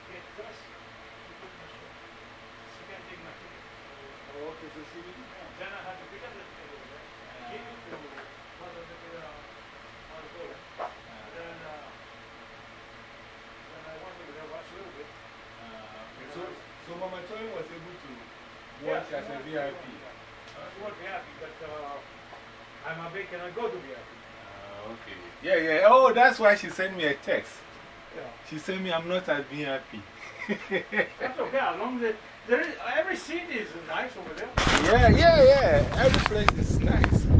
get dressed to put my shirt. She can't my. Okay, so she didn't come. Then I had to pick up the ticket over there, give it to Mother uh, Mother Colin. Then, uh, then I went over there, watched a little bit. Uh, so, Mama Toyin was able to Yeah, watch as a VIP. was- She was VIP, but uh, I'm a big, can I go to VIP? Uh, okay. Yeah, yeah. Oh, that's why she sent me a text. Yeah. She sent me, I'm not at VIP. That's okay, as long as it, there is, every seat is nice over there. yeah, yeah, yeah. Every place is nice.